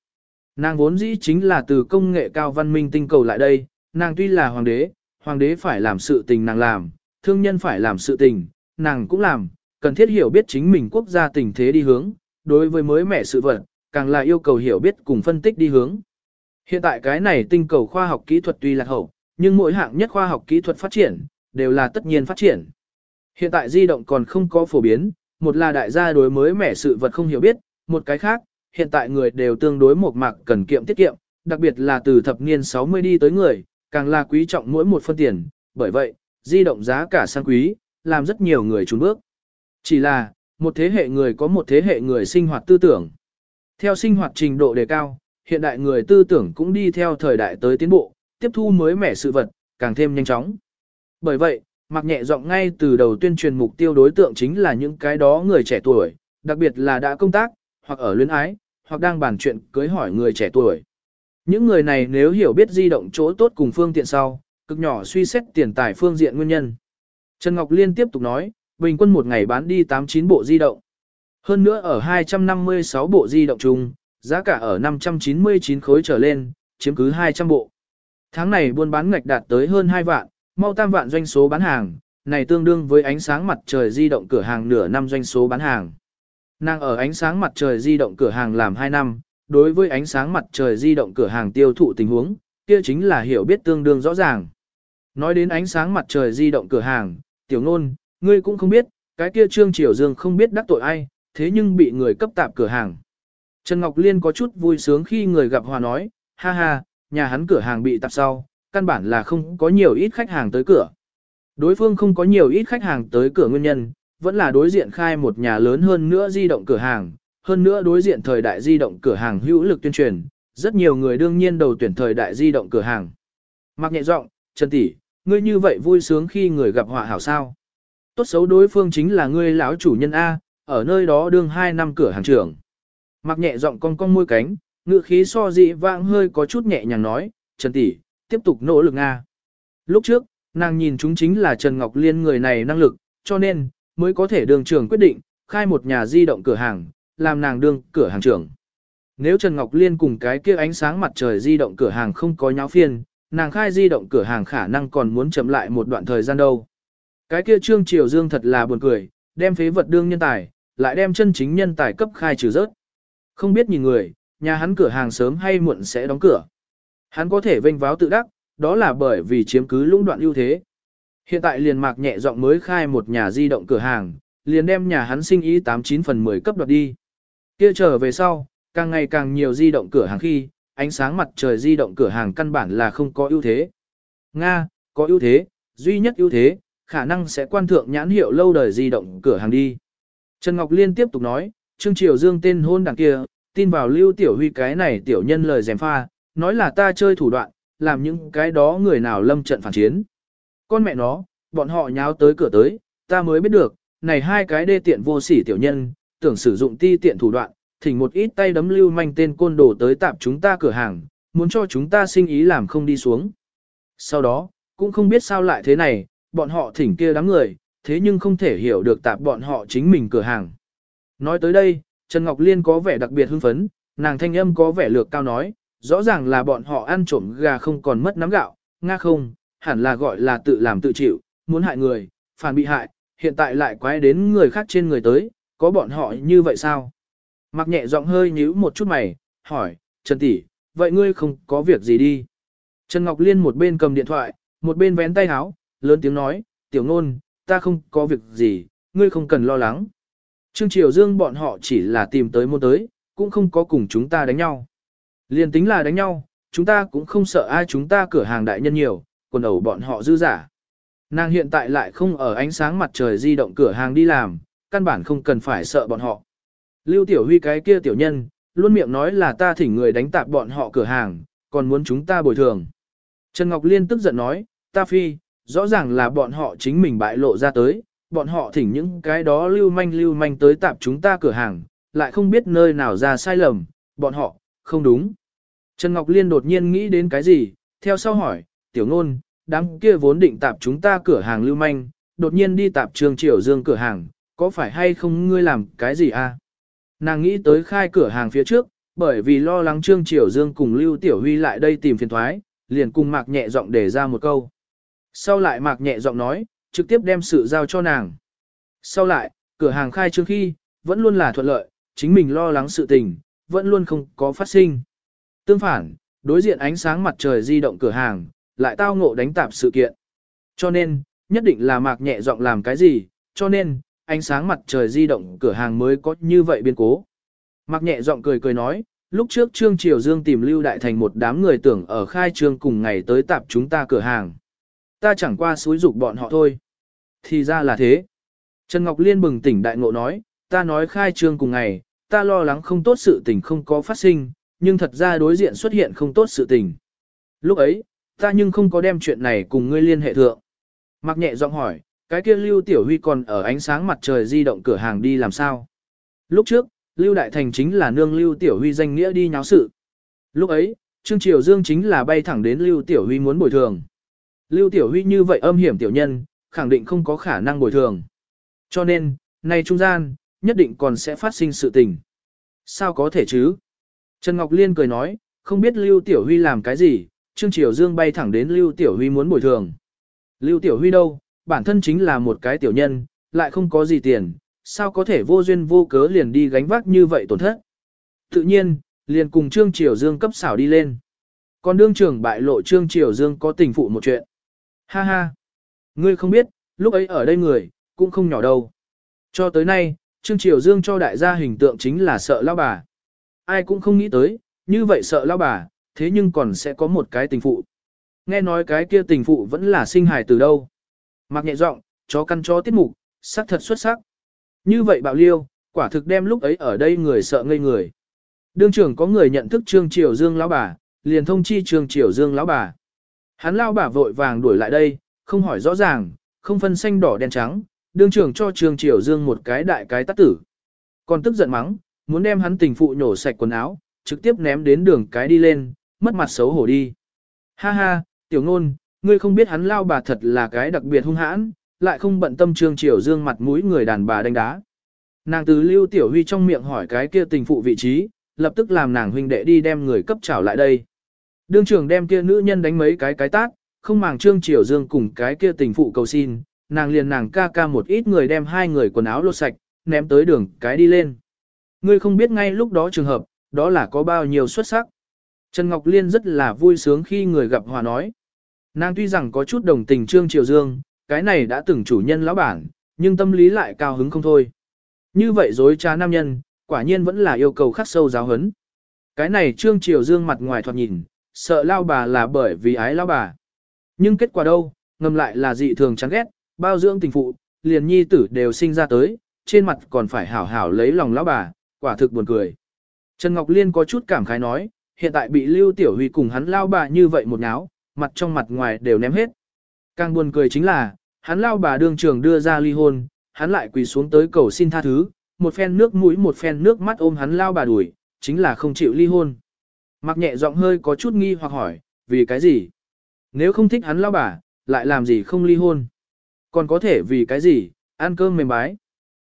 Nàng vốn dĩ chính là từ công nghệ cao văn minh tinh cầu lại đây, nàng tuy là hoàng đế, hoàng đế phải làm sự tình nàng làm, thương nhân phải làm sự tình, nàng cũng làm, cần thiết hiểu biết chính mình quốc gia tình thế đi hướng, đối với mới mẻ sự vật, càng là yêu cầu hiểu biết cùng phân tích đi hướng. Hiện tại cái này tinh cầu khoa học kỹ thuật tuy lạc hậu, nhưng mỗi hạng nhất khoa học kỹ thuật phát triển, đều là tất nhiên phát triển. Hiện tại di động còn không có phổ biến, một là đại gia đối mới mẻ sự vật không hiểu biết, một cái khác, hiện tại người đều tương đối một mạc cần kiệm tiết kiệm, đặc biệt là từ thập niên 60 đi tới người, càng là quý trọng mỗi một phân tiền, bởi vậy, di động giá cả sang quý, làm rất nhiều người trốn bước. Chỉ là, một thế hệ người có một thế hệ người sinh hoạt tư tưởng. Theo sinh hoạt trình độ đề cao, hiện đại người tư tưởng cũng đi theo thời đại tới tiến bộ, tiếp thu mới mẻ sự vật, càng thêm nhanh chóng. Bởi vậy, mặc nhẹ giọng ngay từ đầu tuyên truyền mục tiêu đối tượng chính là những cái đó người trẻ tuổi, đặc biệt là đã công tác, hoặc ở luyến ái, hoặc đang bàn chuyện cưới hỏi người trẻ tuổi. Những người này nếu hiểu biết di động chỗ tốt cùng phương tiện sau, cực nhỏ suy xét tiền tài phương diện nguyên nhân. Trần Ngọc Liên tiếp tục nói, bình quân một ngày bán đi 89 bộ di động. Hơn nữa ở 256 bộ di động chung, giá cả ở 599 khối trở lên, chiếm cứ 200 bộ. Tháng này buôn bán ngạch đạt tới hơn 2 vạn, mau tam vạn doanh số bán hàng, này tương đương với ánh sáng mặt trời di động cửa hàng nửa năm doanh số bán hàng. Nàng ở ánh sáng mặt trời di động cửa hàng làm 2 năm, đối với ánh sáng mặt trời di động cửa hàng tiêu thụ tình huống, kia chính là hiểu biết tương đương rõ ràng. Nói đến ánh sáng mặt trời di động cửa hàng, tiểu ngôn, ngươi cũng không biết, cái kia Trương Triều Dương không biết đắc tội ai, thế nhưng bị người cấp tạp cửa hàng. Trần Ngọc Liên có chút vui sướng khi người gặp hòa nói, ha ha, nhà hắn cửa hàng bị tạp sau, căn bản là không có nhiều ít khách hàng tới cửa. Đối phương không có nhiều ít khách hàng tới cửa nguyên nhân, vẫn là đối diện khai một nhà lớn hơn nữa di động cửa hàng, hơn nữa đối diện thời đại di động cửa hàng hữu lực tuyên truyền, rất nhiều người đương nhiên đầu tuyển thời đại di động cửa hàng. Mặc nhẹ giọng, Trần tỷ, ngươi như vậy vui sướng khi người gặp họa hảo sao? Tốt xấu đối phương chính là ngươi lão chủ nhân A, ở nơi đó đương 2 năm cửa hàng trưởng. Mặc nhẹ giọng con cong môi cánh, ngựa khí so dị vãng hơi có chút nhẹ nhàng nói, Trần tỷ, tiếp tục nỗ lực nga. Lúc trước, nàng nhìn chúng chính là Trần Ngọc Liên người này năng lực, cho nên, mới có thể đường trưởng quyết định, khai một nhà di động cửa hàng, làm nàng đương cửa hàng trưởng. Nếu Trần Ngọc Liên cùng cái kia ánh sáng mặt trời di động cửa hàng không có nháo phiên, nàng khai di động cửa hàng khả năng còn muốn chậm lại một đoạn thời gian đâu. Cái kia Trương Triều Dương thật là buồn cười, đem phế vật đương nhân tài, lại đem chân chính nhân tài cấp khai trừ rớt. Không biết nhìn người, nhà hắn cửa hàng sớm hay muộn sẽ đóng cửa. Hắn có thể vênh váo tự đắc, đó là bởi vì chiếm cứ lũng đoạn ưu thế. Hiện tại liền mạc nhẹ giọng mới khai một nhà di động cửa hàng, liền đem nhà hắn sinh ý 89 phần 10 cấp đoạt đi. Kia trở về sau, càng ngày càng nhiều di động cửa hàng khi, ánh sáng mặt trời di động cửa hàng căn bản là không có ưu thế. Nga, có ưu thế, duy nhất ưu thế, khả năng sẽ quan thượng nhãn hiệu lâu đời di động cửa hàng đi. Trần Ngọc Liên tiếp tục nói, Trương Triều Dương tên hôn đằng kia, tin vào Lưu Tiểu Huy cái này tiểu nhân lời dèm pha, nói là ta chơi thủ đoạn, làm những cái đó người nào lâm trận phản chiến. Con mẹ nó, bọn họ nháo tới cửa tới, ta mới biết được, này hai cái đê tiện vô sỉ tiểu nhân, tưởng sử dụng ti tiện thủ đoạn, thỉnh một ít tay đấm lưu manh tên côn đồ tới tạp chúng ta cửa hàng, muốn cho chúng ta sinh ý làm không đi xuống. Sau đó, cũng không biết sao lại thế này, bọn họ thỉnh kia đám người, thế nhưng không thể hiểu được tạp bọn họ chính mình cửa hàng. Nói tới đây, Trần Ngọc Liên có vẻ đặc biệt hưng phấn, nàng thanh âm có vẻ lược cao nói, rõ ràng là bọn họ ăn trộm gà không còn mất nắm gạo, nga không, hẳn là gọi là tự làm tự chịu, muốn hại người, phản bị hại, hiện tại lại quái đến người khác trên người tới, có bọn họ như vậy sao? Mặc nhẹ giọng hơi nhíu một chút mày, hỏi, Trần tỷ, vậy ngươi không có việc gì đi? Trần Ngọc Liên một bên cầm điện thoại, một bên vén tay háo lớn tiếng nói, tiểu ngôn, ta không có việc gì, ngươi không cần lo lắng. Trương Triều Dương bọn họ chỉ là tìm tới môn tới, cũng không có cùng chúng ta đánh nhau. Liên tính là đánh nhau, chúng ta cũng không sợ ai chúng ta cửa hàng đại nhân nhiều, quần ẩu bọn họ dư giả. Nàng hiện tại lại không ở ánh sáng mặt trời di động cửa hàng đi làm, căn bản không cần phải sợ bọn họ. Lưu Tiểu Huy cái kia tiểu nhân, luôn miệng nói là ta thỉnh người đánh tạp bọn họ cửa hàng, còn muốn chúng ta bồi thường. Trần Ngọc Liên tức giận nói, ta phi, rõ ràng là bọn họ chính mình bại lộ ra tới, bọn họ thỉnh những cái đó lưu manh lưu manh tới tạp chúng ta cửa hàng, lại không biết nơi nào ra sai lầm, bọn họ, không đúng. Trần Ngọc Liên đột nhiên nghĩ đến cái gì, theo sau hỏi, tiểu ngôn, đám kia vốn định tạp chúng ta cửa hàng lưu manh, đột nhiên đi tạp trường triều dương cửa hàng, có phải hay không ngươi làm cái gì à? Nàng nghĩ tới khai cửa hàng phía trước, bởi vì lo lắng Trương Triều Dương cùng Lưu Tiểu Huy lại đây tìm phiền thoái, liền cùng Mạc nhẹ giọng để ra một câu. Sau lại Mạc nhẹ giọng nói, trực tiếp đem sự giao cho nàng. Sau lại, cửa hàng khai trương khi, vẫn luôn là thuận lợi, chính mình lo lắng sự tình, vẫn luôn không có phát sinh. Tương phản, đối diện ánh sáng mặt trời di động cửa hàng, lại tao ngộ đánh tạp sự kiện. Cho nên, nhất định là Mạc nhẹ giọng làm cái gì, cho nên, ánh sáng mặt trời di động cửa hàng mới có như vậy biến cố. Mạc nhẹ giọng cười cười nói, lúc trước Trương Triều Dương tìm Lưu Đại Thành một đám người tưởng ở khai trương cùng ngày tới tạp chúng ta cửa hàng. Ta chẳng qua xúi dục bọn họ thôi. Thì ra là thế. Trần Ngọc Liên bừng tỉnh đại ngộ nói, ta nói khai trương cùng ngày, ta lo lắng không tốt sự tình không có phát sinh, nhưng thật ra đối diện xuất hiện không tốt sự tình. Lúc ấy, ta nhưng không có đem chuyện này cùng ngươi liên hệ thượng. mặc nhẹ giọng hỏi, cái kia Lưu Tiểu Huy còn ở ánh sáng mặt trời di động cửa hàng đi làm sao? Lúc trước, Lưu Đại Thành chính là nương Lưu Tiểu Huy danh nghĩa đi nháo sự. Lúc ấy, Trương Triều Dương chính là bay thẳng đến Lưu Tiểu Huy muốn bồi thường. Lưu Tiểu Huy như vậy âm hiểm tiểu nhân, khẳng định không có khả năng bồi thường. Cho nên, nay trung gian, nhất định còn sẽ phát sinh sự tình. Sao có thể chứ? Trần Ngọc Liên cười nói, không biết Lưu Tiểu Huy làm cái gì, Trương Triều Dương bay thẳng đến Lưu Tiểu Huy muốn bồi thường. Lưu Tiểu Huy đâu, bản thân chính là một cái tiểu nhân, lại không có gì tiền, sao có thể vô duyên vô cớ liền đi gánh vác như vậy tổn thất. Tự nhiên, liền cùng Trương Triều Dương cấp xảo đi lên. Còn đương trưởng bại lộ Trương Triều Dương có tình phụ một chuyện. Ha ha! Ngươi không biết, lúc ấy ở đây người, cũng không nhỏ đâu. Cho tới nay, Trương Triều Dương cho đại gia hình tượng chính là sợ lao bà. Ai cũng không nghĩ tới, như vậy sợ lao bà, thế nhưng còn sẽ có một cái tình phụ. Nghe nói cái kia tình phụ vẫn là sinh hài từ đâu. Mặc nhẹ giọng, chó căn chó tiết mục, sắc thật xuất sắc. Như vậy bạo liêu, quả thực đem lúc ấy ở đây người sợ ngây người. Đương trưởng có người nhận thức Trương Triều Dương lão bà, liền thông chi Trương Triều Dương lão bà. Hắn lao bà vội vàng đuổi lại đây, không hỏi rõ ràng, không phân xanh đỏ đen trắng, đương trưởng cho Trương Triều Dương một cái đại cái tắt tử. Còn tức giận mắng, muốn đem hắn tình phụ nhổ sạch quần áo, trực tiếp ném đến đường cái đi lên, mất mặt xấu hổ đi. Ha ha, tiểu ngôn, ngươi không biết hắn lao bà thật là cái đặc biệt hung hãn, lại không bận tâm trương triều dương mặt mũi người đàn bà đánh đá. Nàng từ lưu tiểu huy trong miệng hỏi cái kia tình phụ vị trí, lập tức làm nàng huynh đệ đi đem người cấp trảo lại đây. Đương trưởng đem kia nữ nhân đánh mấy cái cái tát, không màng trương triều dương cùng cái kia tình phụ cầu xin, nàng liền nàng ca ca một ít người đem hai người quần áo lột sạch, ném tới đường cái đi lên. Ngươi không biết ngay lúc đó trường hợp, đó là có bao nhiêu xuất sắc. Trần Ngọc Liên rất là vui sướng khi người gặp hòa nói. Nàng tuy rằng có chút đồng tình Trương Triều Dương, cái này đã từng chủ nhân lão bản, nhưng tâm lý lại cao hứng không thôi. Như vậy dối trá nam nhân, quả nhiên vẫn là yêu cầu khắc sâu giáo hấn. Cái này Trương Triều Dương mặt ngoài thoạt nhìn, sợ lao bà là bởi vì ái lao bà. Nhưng kết quả đâu, ngầm lại là dị thường chán ghét, bao dưỡng tình phụ, liền nhi tử đều sinh ra tới, trên mặt còn phải hảo hảo lấy lòng lão bà, quả thực buồn cười. Trần Ngọc Liên có chút cảm khái nói, hiện tại bị Lưu Tiểu Huy cùng hắn lao bà như vậy một náo, mặt trong mặt ngoài đều ném hết. Càng buồn cười chính là, hắn lao bà đương trường đưa ra ly hôn, hắn lại quỳ xuống tới cầu xin tha thứ, một phen nước mũi một phen nước mắt ôm hắn lao bà đuổi, chính là không chịu ly hôn. Mặc nhẹ giọng hơi có chút nghi hoặc hỏi, vì cái gì? Nếu không thích hắn lao bà, lại làm gì không ly hôn? Còn có thể vì cái gì, ăn cơm mềm bái?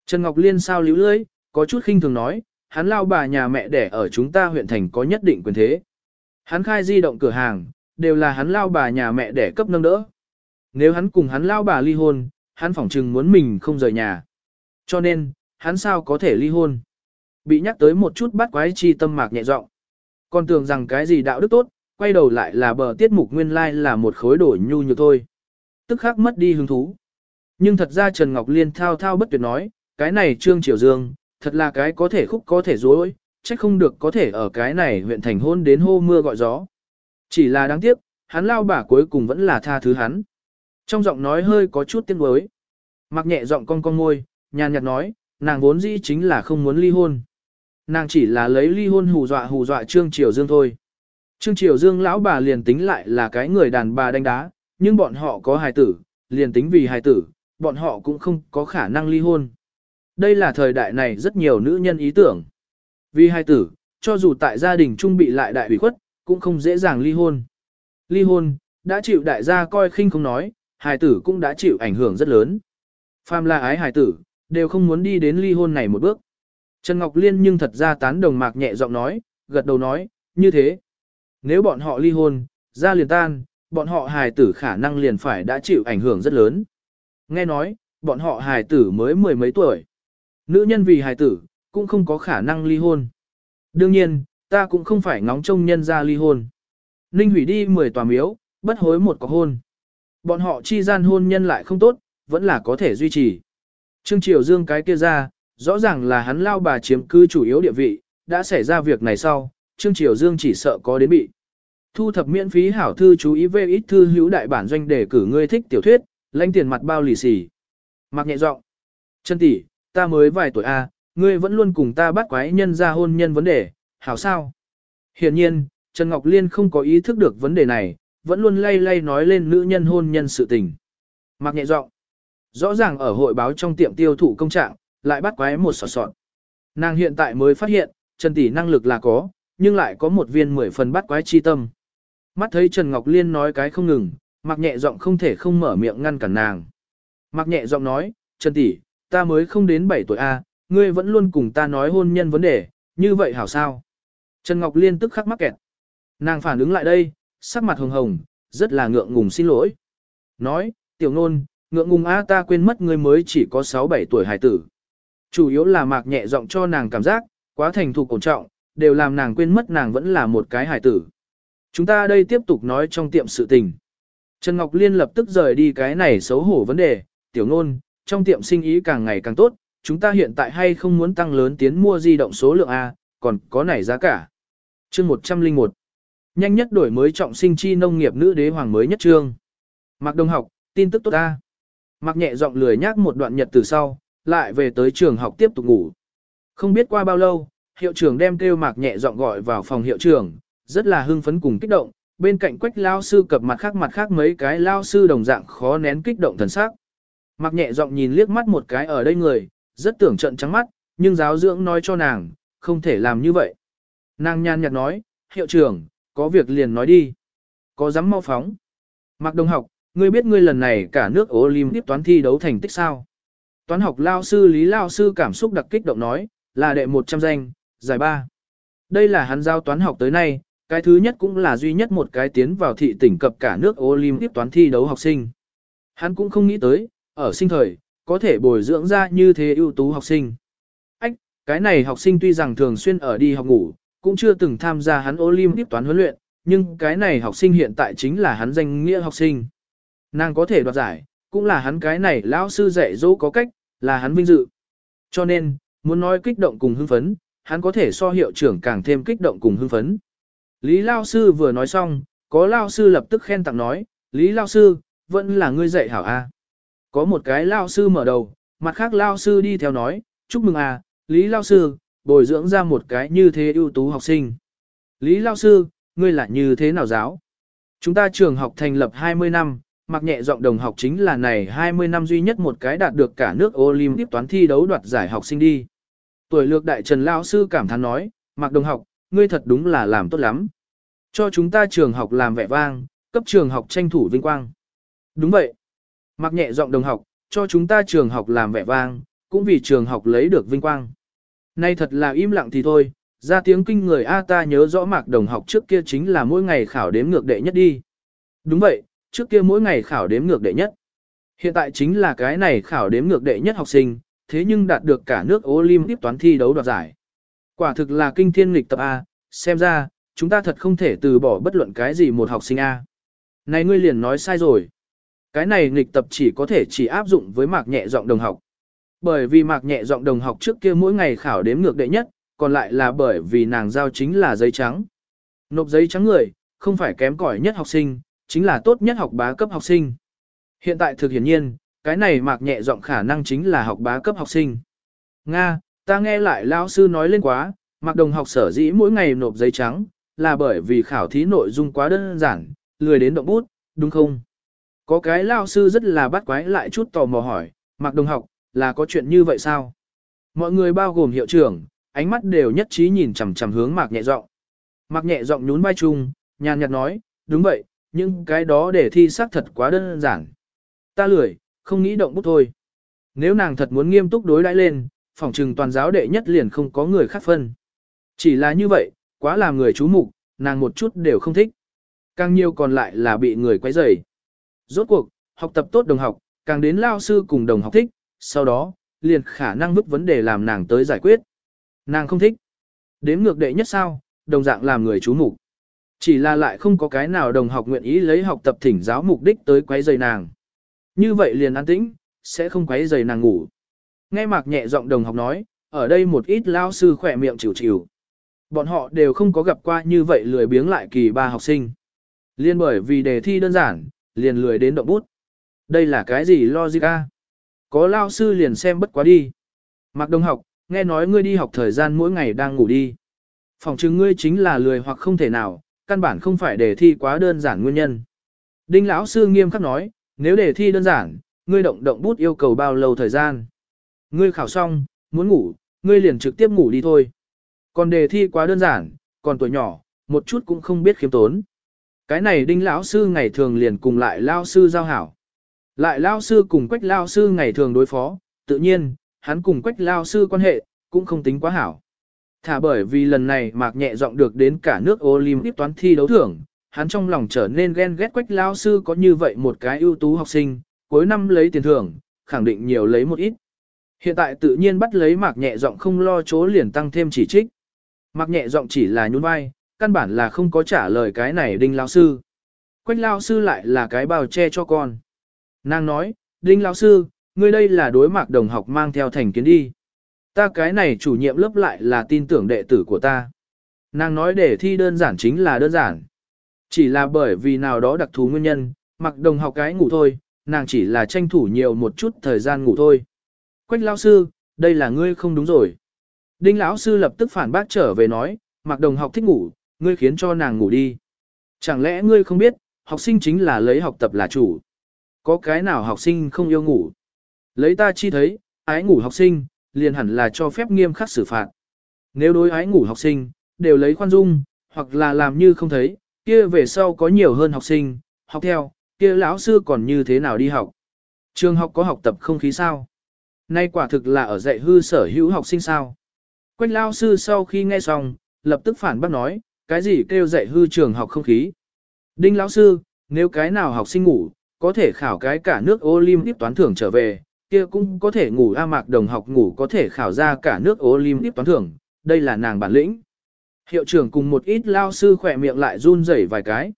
Trần Ngọc Liên sao líu lưỡi, có chút khinh thường nói, hắn lao bà nhà mẹ đẻ ở chúng ta huyện thành có nhất định quyền thế. Hắn khai di động cửa hàng, đều là hắn lao bà nhà mẹ đẻ cấp nâng đỡ. Nếu hắn cùng hắn lao bà ly hôn, hắn phỏng chừng muốn mình không rời nhà. Cho nên, hắn sao có thể ly hôn? Bị nhắc tới một chút bắt quái chi tâm mạc nhẹ giọng. Còn tưởng rằng cái gì đạo đức tốt, quay đầu lại là bờ tiết mục nguyên lai like là một khối đổi nhu như thôi. Tức khắc mất đi hứng thú. Nhưng thật ra Trần Ngọc Liên thao thao bất tuyệt nói, cái này Trương Triều Dương, thật là cái có thể khúc có thể dối, trách không được có thể ở cái này huyện thành hôn đến hô mưa gọi gió. Chỉ là đáng tiếc, hắn lao bà cuối cùng vẫn là tha thứ hắn. Trong giọng nói hơi có chút tiếng đối. Mặc nhẹ giọng con con môi, nhàn nhạt nói, nàng vốn dĩ chính là không muốn ly hôn. Nàng chỉ là lấy ly hôn hù dọa hù dọa Trương Triều Dương thôi. Trương Triều Dương lão bà liền tính lại là cái người đàn bà đánh đá, nhưng bọn họ có hài tử, liền tính vì hài tử, bọn họ cũng không có khả năng ly hôn. Đây là thời đại này rất nhiều nữ nhân ý tưởng. Vì hài tử, cho dù tại gia đình trung bị lại đại ủy khuất, cũng không dễ dàng ly hôn. Ly hôn, đã chịu đại gia coi khinh không nói, hài tử cũng đã chịu ảnh hưởng rất lớn. Phàm là ái hài tử, đều không muốn đi đến ly hôn này một bước. Trần Ngọc Liên nhưng thật ra tán đồng mạc nhẹ giọng nói, gật đầu nói, như thế. Nếu bọn họ ly hôn, ra liền tan, bọn họ hài tử khả năng liền phải đã chịu ảnh hưởng rất lớn. Nghe nói, bọn họ hài tử mới mười mấy tuổi. Nữ nhân vì hài tử, cũng không có khả năng ly hôn. Đương nhiên, ta cũng không phải ngóng trông nhân ra ly hôn. Ninh hủy đi 10 tòa miếu, bất hối một có hôn. Bọn họ chi gian hôn nhân lại không tốt, vẫn là có thể duy trì. Trương Triều Dương cái kia ra, rõ ràng là hắn lao bà chiếm cứ chủ yếu địa vị, đã xảy ra việc này sau, Trương Triều Dương chỉ sợ có đến bị. Thu thập miễn phí hảo thư chú ý về ít thư hữu đại bản doanh để cử ngươi thích tiểu thuyết, lãnh tiền mặt bao lì xì. Mặc nhẹ giọng, chân tỷ, ta mới vài tuổi a, ngươi vẫn luôn cùng ta bắt quái nhân ra hôn nhân vấn đề, hảo sao? Hiển nhiên, Trần Ngọc Liên không có ý thức được vấn đề này, vẫn luôn lay lay nói lên nữ nhân hôn nhân sự tình. Mặc nhẹ giọng, rõ ràng ở hội báo trong tiệm tiêu thụ công trạng, lại bắt quái một sọt sọt. Nàng hiện tại mới phát hiện, Trần tỷ năng lực là có, nhưng lại có một viên mười phần bắt quái chi tâm. Mắt thấy Trần Ngọc Liên nói cái không ngừng, mặc nhẹ giọng không thể không mở miệng ngăn cản nàng. Mặc nhẹ giọng nói, Trần tỷ, ta mới không đến 7 tuổi a, ngươi vẫn luôn cùng ta nói hôn nhân vấn đề, như vậy hảo sao? Trần Ngọc Liên tức khắc mắc kẹt. Nàng phản ứng lại đây, sắc mặt hồng hồng, rất là ngượng ngùng xin lỗi. Nói, tiểu nôn, ngượng ngùng a ta quên mất ngươi mới chỉ có 6-7 tuổi hài tử. Chủ yếu là mạc nhẹ giọng cho nàng cảm giác, quá thành thục ổn trọng, đều làm nàng quên mất nàng vẫn là một cái hài tử. Chúng ta đây tiếp tục nói trong tiệm sự tình. Trần Ngọc Liên lập tức rời đi cái này xấu hổ vấn đề, tiểu nôn, trong tiệm sinh ý càng ngày càng tốt, chúng ta hiện tại hay không muốn tăng lớn tiến mua di động số lượng A, còn có này giá cả. Chương 101 Nhanh nhất đổi mới trọng sinh chi nông nghiệp nữ đế hoàng mới nhất trương. Mạc Đông học, tin tức tốt A. Mạc nhẹ giọng lười nhác một đoạn nhật từ sau, lại về tới trường học tiếp tục ngủ. Không biết qua bao lâu, hiệu trưởng đem kêu Mạc nhẹ giọng gọi vào phòng hiệu trưởng, rất là hưng phấn cùng kích động, bên cạnh quách lao sư cập mặt khác mặt khác mấy cái lao sư đồng dạng khó nén kích động thần sắc. Mạc nhẹ giọng nhìn liếc mắt một cái ở đây người, rất tưởng trận trắng mắt, nhưng giáo dưỡng nói cho nàng, không thể làm như vậy. Nàng nhàn nhạt nói, hiệu trưởng, có việc liền nói đi. Có dám mau phóng. Mạc Đồng học, ngươi biết ngươi lần này cả nước Olympic toán thi đấu thành tích sao? Toán học lao sư Lý lao sư cảm xúc đặc kích động nói, là đệ 100 danh, giải 3. Đây là hắn giao toán học tới nay, cái thứ nhất cũng là duy nhất một cái tiến vào thị tỉnh cập cả nước Olympic toán thi đấu học sinh. Hắn cũng không nghĩ tới, ở sinh thời, có thể bồi dưỡng ra như thế ưu tú học sinh. Ách, cái này học sinh tuy rằng thường xuyên ở đi học ngủ, cũng chưa từng tham gia hắn Olympic toán huấn luyện, nhưng cái này học sinh hiện tại chính là hắn danh nghĩa học sinh. Nàng có thể đoạt giải, cũng là hắn cái này lão sư dạy dỗ có cách, là hắn vinh dự. Cho nên, muốn nói kích động cùng hưng phấn, hắn có thể so hiệu trưởng càng thêm kích động cùng hưng phấn. Lý Lao Sư vừa nói xong, có Lao Sư lập tức khen tặng nói, Lý Lao Sư, vẫn là ngươi dạy hảo A. Có một cái Lao Sư mở đầu, mặt khác Lao Sư đi theo nói, chúc mừng A, Lý Lao Sư, bồi dưỡng ra một cái như thế ưu tú học sinh. Lý Lao Sư, ngươi là như thế nào giáo? Chúng ta trường học thành lập 20 năm, mặc nhẹ giọng đồng học chính là này 20 năm duy nhất một cái đạt được cả nước Olympic toán thi đấu đoạt giải học sinh đi. Tuổi lược đại trần Lao Sư cảm thán nói, mặc đồng học, ngươi thật đúng là làm tốt lắm. Cho chúng ta trường học làm vẻ vang, cấp trường học tranh thủ vinh quang. Đúng vậy. Mặc nhẹ giọng đồng học, cho chúng ta trường học làm vẻ vang, cũng vì trường học lấy được vinh quang. Nay thật là im lặng thì thôi, ra tiếng kinh người A ta nhớ rõ mạc đồng học trước kia chính là mỗi ngày khảo đếm ngược đệ nhất đi. Đúng vậy, trước kia mỗi ngày khảo đếm ngược đệ nhất. Hiện tại chính là cái này khảo đếm ngược đệ nhất học sinh, thế nhưng đạt được cả nước Olympic toán thi đấu đoạt giải. Quả thực là kinh thiên nghịch tập A, xem ra, chúng ta thật không thể từ bỏ bất luận cái gì một học sinh A. Này ngươi liền nói sai rồi. Cái này nghịch tập chỉ có thể chỉ áp dụng với mạc nhẹ giọng đồng học. Bởi vì mạc nhẹ giọng đồng học trước kia mỗi ngày khảo đếm ngược đệ nhất, còn lại là bởi vì nàng giao chính là giấy trắng. Nộp giấy trắng người, không phải kém cỏi nhất học sinh, chính là tốt nhất học bá cấp học sinh. Hiện tại thực hiển nhiên, cái này mạc nhẹ giọng khả năng chính là học bá cấp học sinh. Nga, ta nghe lại lão sư nói lên quá, mạc đồng học sở dĩ mỗi ngày nộp giấy trắng, là bởi vì khảo thí nội dung quá đơn giản, lười đến động bút, đúng không? Có cái lao sư rất là bắt quái lại chút tò mò hỏi, Mạc Đồng học, là có chuyện như vậy sao? Mọi người bao gồm hiệu trưởng, ánh mắt đều nhất trí nhìn chằm chằm hướng Mạc nhẹ giọng. Mạc nhẹ giọng nhún vai chung, nhàn nhạt nói, đúng vậy, nhưng cái đó để thi xác thật quá đơn giản. Ta lười, không nghĩ động bút thôi. Nếu nàng thật muốn nghiêm túc đối đãi lên, phòng trừng toàn giáo đệ nhất liền không có người khác phân. Chỉ là như vậy, quá làm người chú mục, nàng một chút đều không thích. Càng nhiều còn lại là bị người quấy rầy. Rốt cuộc, học tập tốt đồng học, càng đến lao sư cùng đồng học thích, sau đó, liền khả năng vứt vấn đề làm nàng tới giải quyết. Nàng không thích. Đếm ngược đệ nhất sao, đồng dạng làm người chú mục. Chỉ là lại không có cái nào đồng học nguyện ý lấy học tập thỉnh giáo mục đích tới quấy rầy nàng. Như vậy liền an tĩnh, sẽ không quấy rầy nàng ngủ. Nghe mạc nhẹ giọng đồng học nói, ở đây một ít lao sư khỏe miệng chịu chịu. Bọn họ đều không có gặp qua như vậy lười biếng lại kỳ ba học sinh. Liên bởi vì đề thi đơn giản, liền lười đến động bút. Đây là cái gì logic a? Có lao sư liền xem bất quá đi. Mạc đồng học, nghe nói ngươi đi học thời gian mỗi ngày đang ngủ đi. Phòng chứng ngươi chính là lười hoặc không thể nào, căn bản không phải đề thi quá đơn giản nguyên nhân. Đinh lão sư nghiêm khắc nói, nếu đề thi đơn giản, ngươi động động bút yêu cầu bao lâu thời gian. Ngươi khảo xong, muốn ngủ, ngươi liền trực tiếp ngủ đi thôi. Còn đề thi quá đơn giản, còn tuổi nhỏ, một chút cũng không biết khiếm tốn. Cái này đinh lão sư ngày thường liền cùng lại lao sư giao hảo. Lại lao sư cùng quách lao sư ngày thường đối phó, tự nhiên, hắn cùng quách lao sư quan hệ, cũng không tính quá hảo. Thả bởi vì lần này mạc nhẹ giọng được đến cả nước Olympic toán thi đấu thưởng, hắn trong lòng trở nên ghen ghét quách lao sư có như vậy một cái ưu tú học sinh, cuối năm lấy tiền thưởng, khẳng định nhiều lấy một ít. Hiện tại tự nhiên bắt lấy mạc nhẹ giọng không lo chỗ liền tăng thêm chỉ trích. Mạc nhẹ giọng chỉ là nhún vai, căn bản là không có trả lời cái này đinh lao sư. Quách lao sư lại là cái bào che cho con. Nàng nói, đinh lao sư, ngươi đây là đối mạc đồng học mang theo thành kiến đi. Ta cái này chủ nhiệm lớp lại là tin tưởng đệ tử của ta. Nàng nói để thi đơn giản chính là đơn giản. Chỉ là bởi vì nào đó đặc thú nguyên nhân, mặc đồng học cái ngủ thôi, nàng chỉ là tranh thủ nhiều một chút thời gian ngủ thôi. Quách lão sư, đây là ngươi không đúng rồi. Đinh lão sư lập tức phản bác trở về nói, mặc đồng học thích ngủ, ngươi khiến cho nàng ngủ đi. Chẳng lẽ ngươi không biết, học sinh chính là lấy học tập là chủ. Có cái nào học sinh không yêu ngủ? Lấy ta chi thấy, ái ngủ học sinh, liền hẳn là cho phép nghiêm khắc xử phạt. Nếu đối ái ngủ học sinh, đều lấy khoan dung, hoặc là làm như không thấy, kia về sau có nhiều hơn học sinh, học theo, kia lão sư còn như thế nào đi học. Trường học có học tập không khí sao? Nay quả thực là ở dạy hư sở hữu học sinh sao? Quách lão sư sau khi nghe xong, lập tức phản bác nói, cái gì kêu dạy hư trường học không khí? Đinh lão sư, nếu cái nào học sinh ngủ, có thể khảo cái cả nước Olympic toán thưởng trở về, kia cũng có thể ngủ A Mạc đồng học ngủ có thể khảo ra cả nước Olympic toán thưởng, đây là nàng bản lĩnh. Hiệu trưởng cùng một ít lao sư khỏe miệng lại run rẩy vài cái.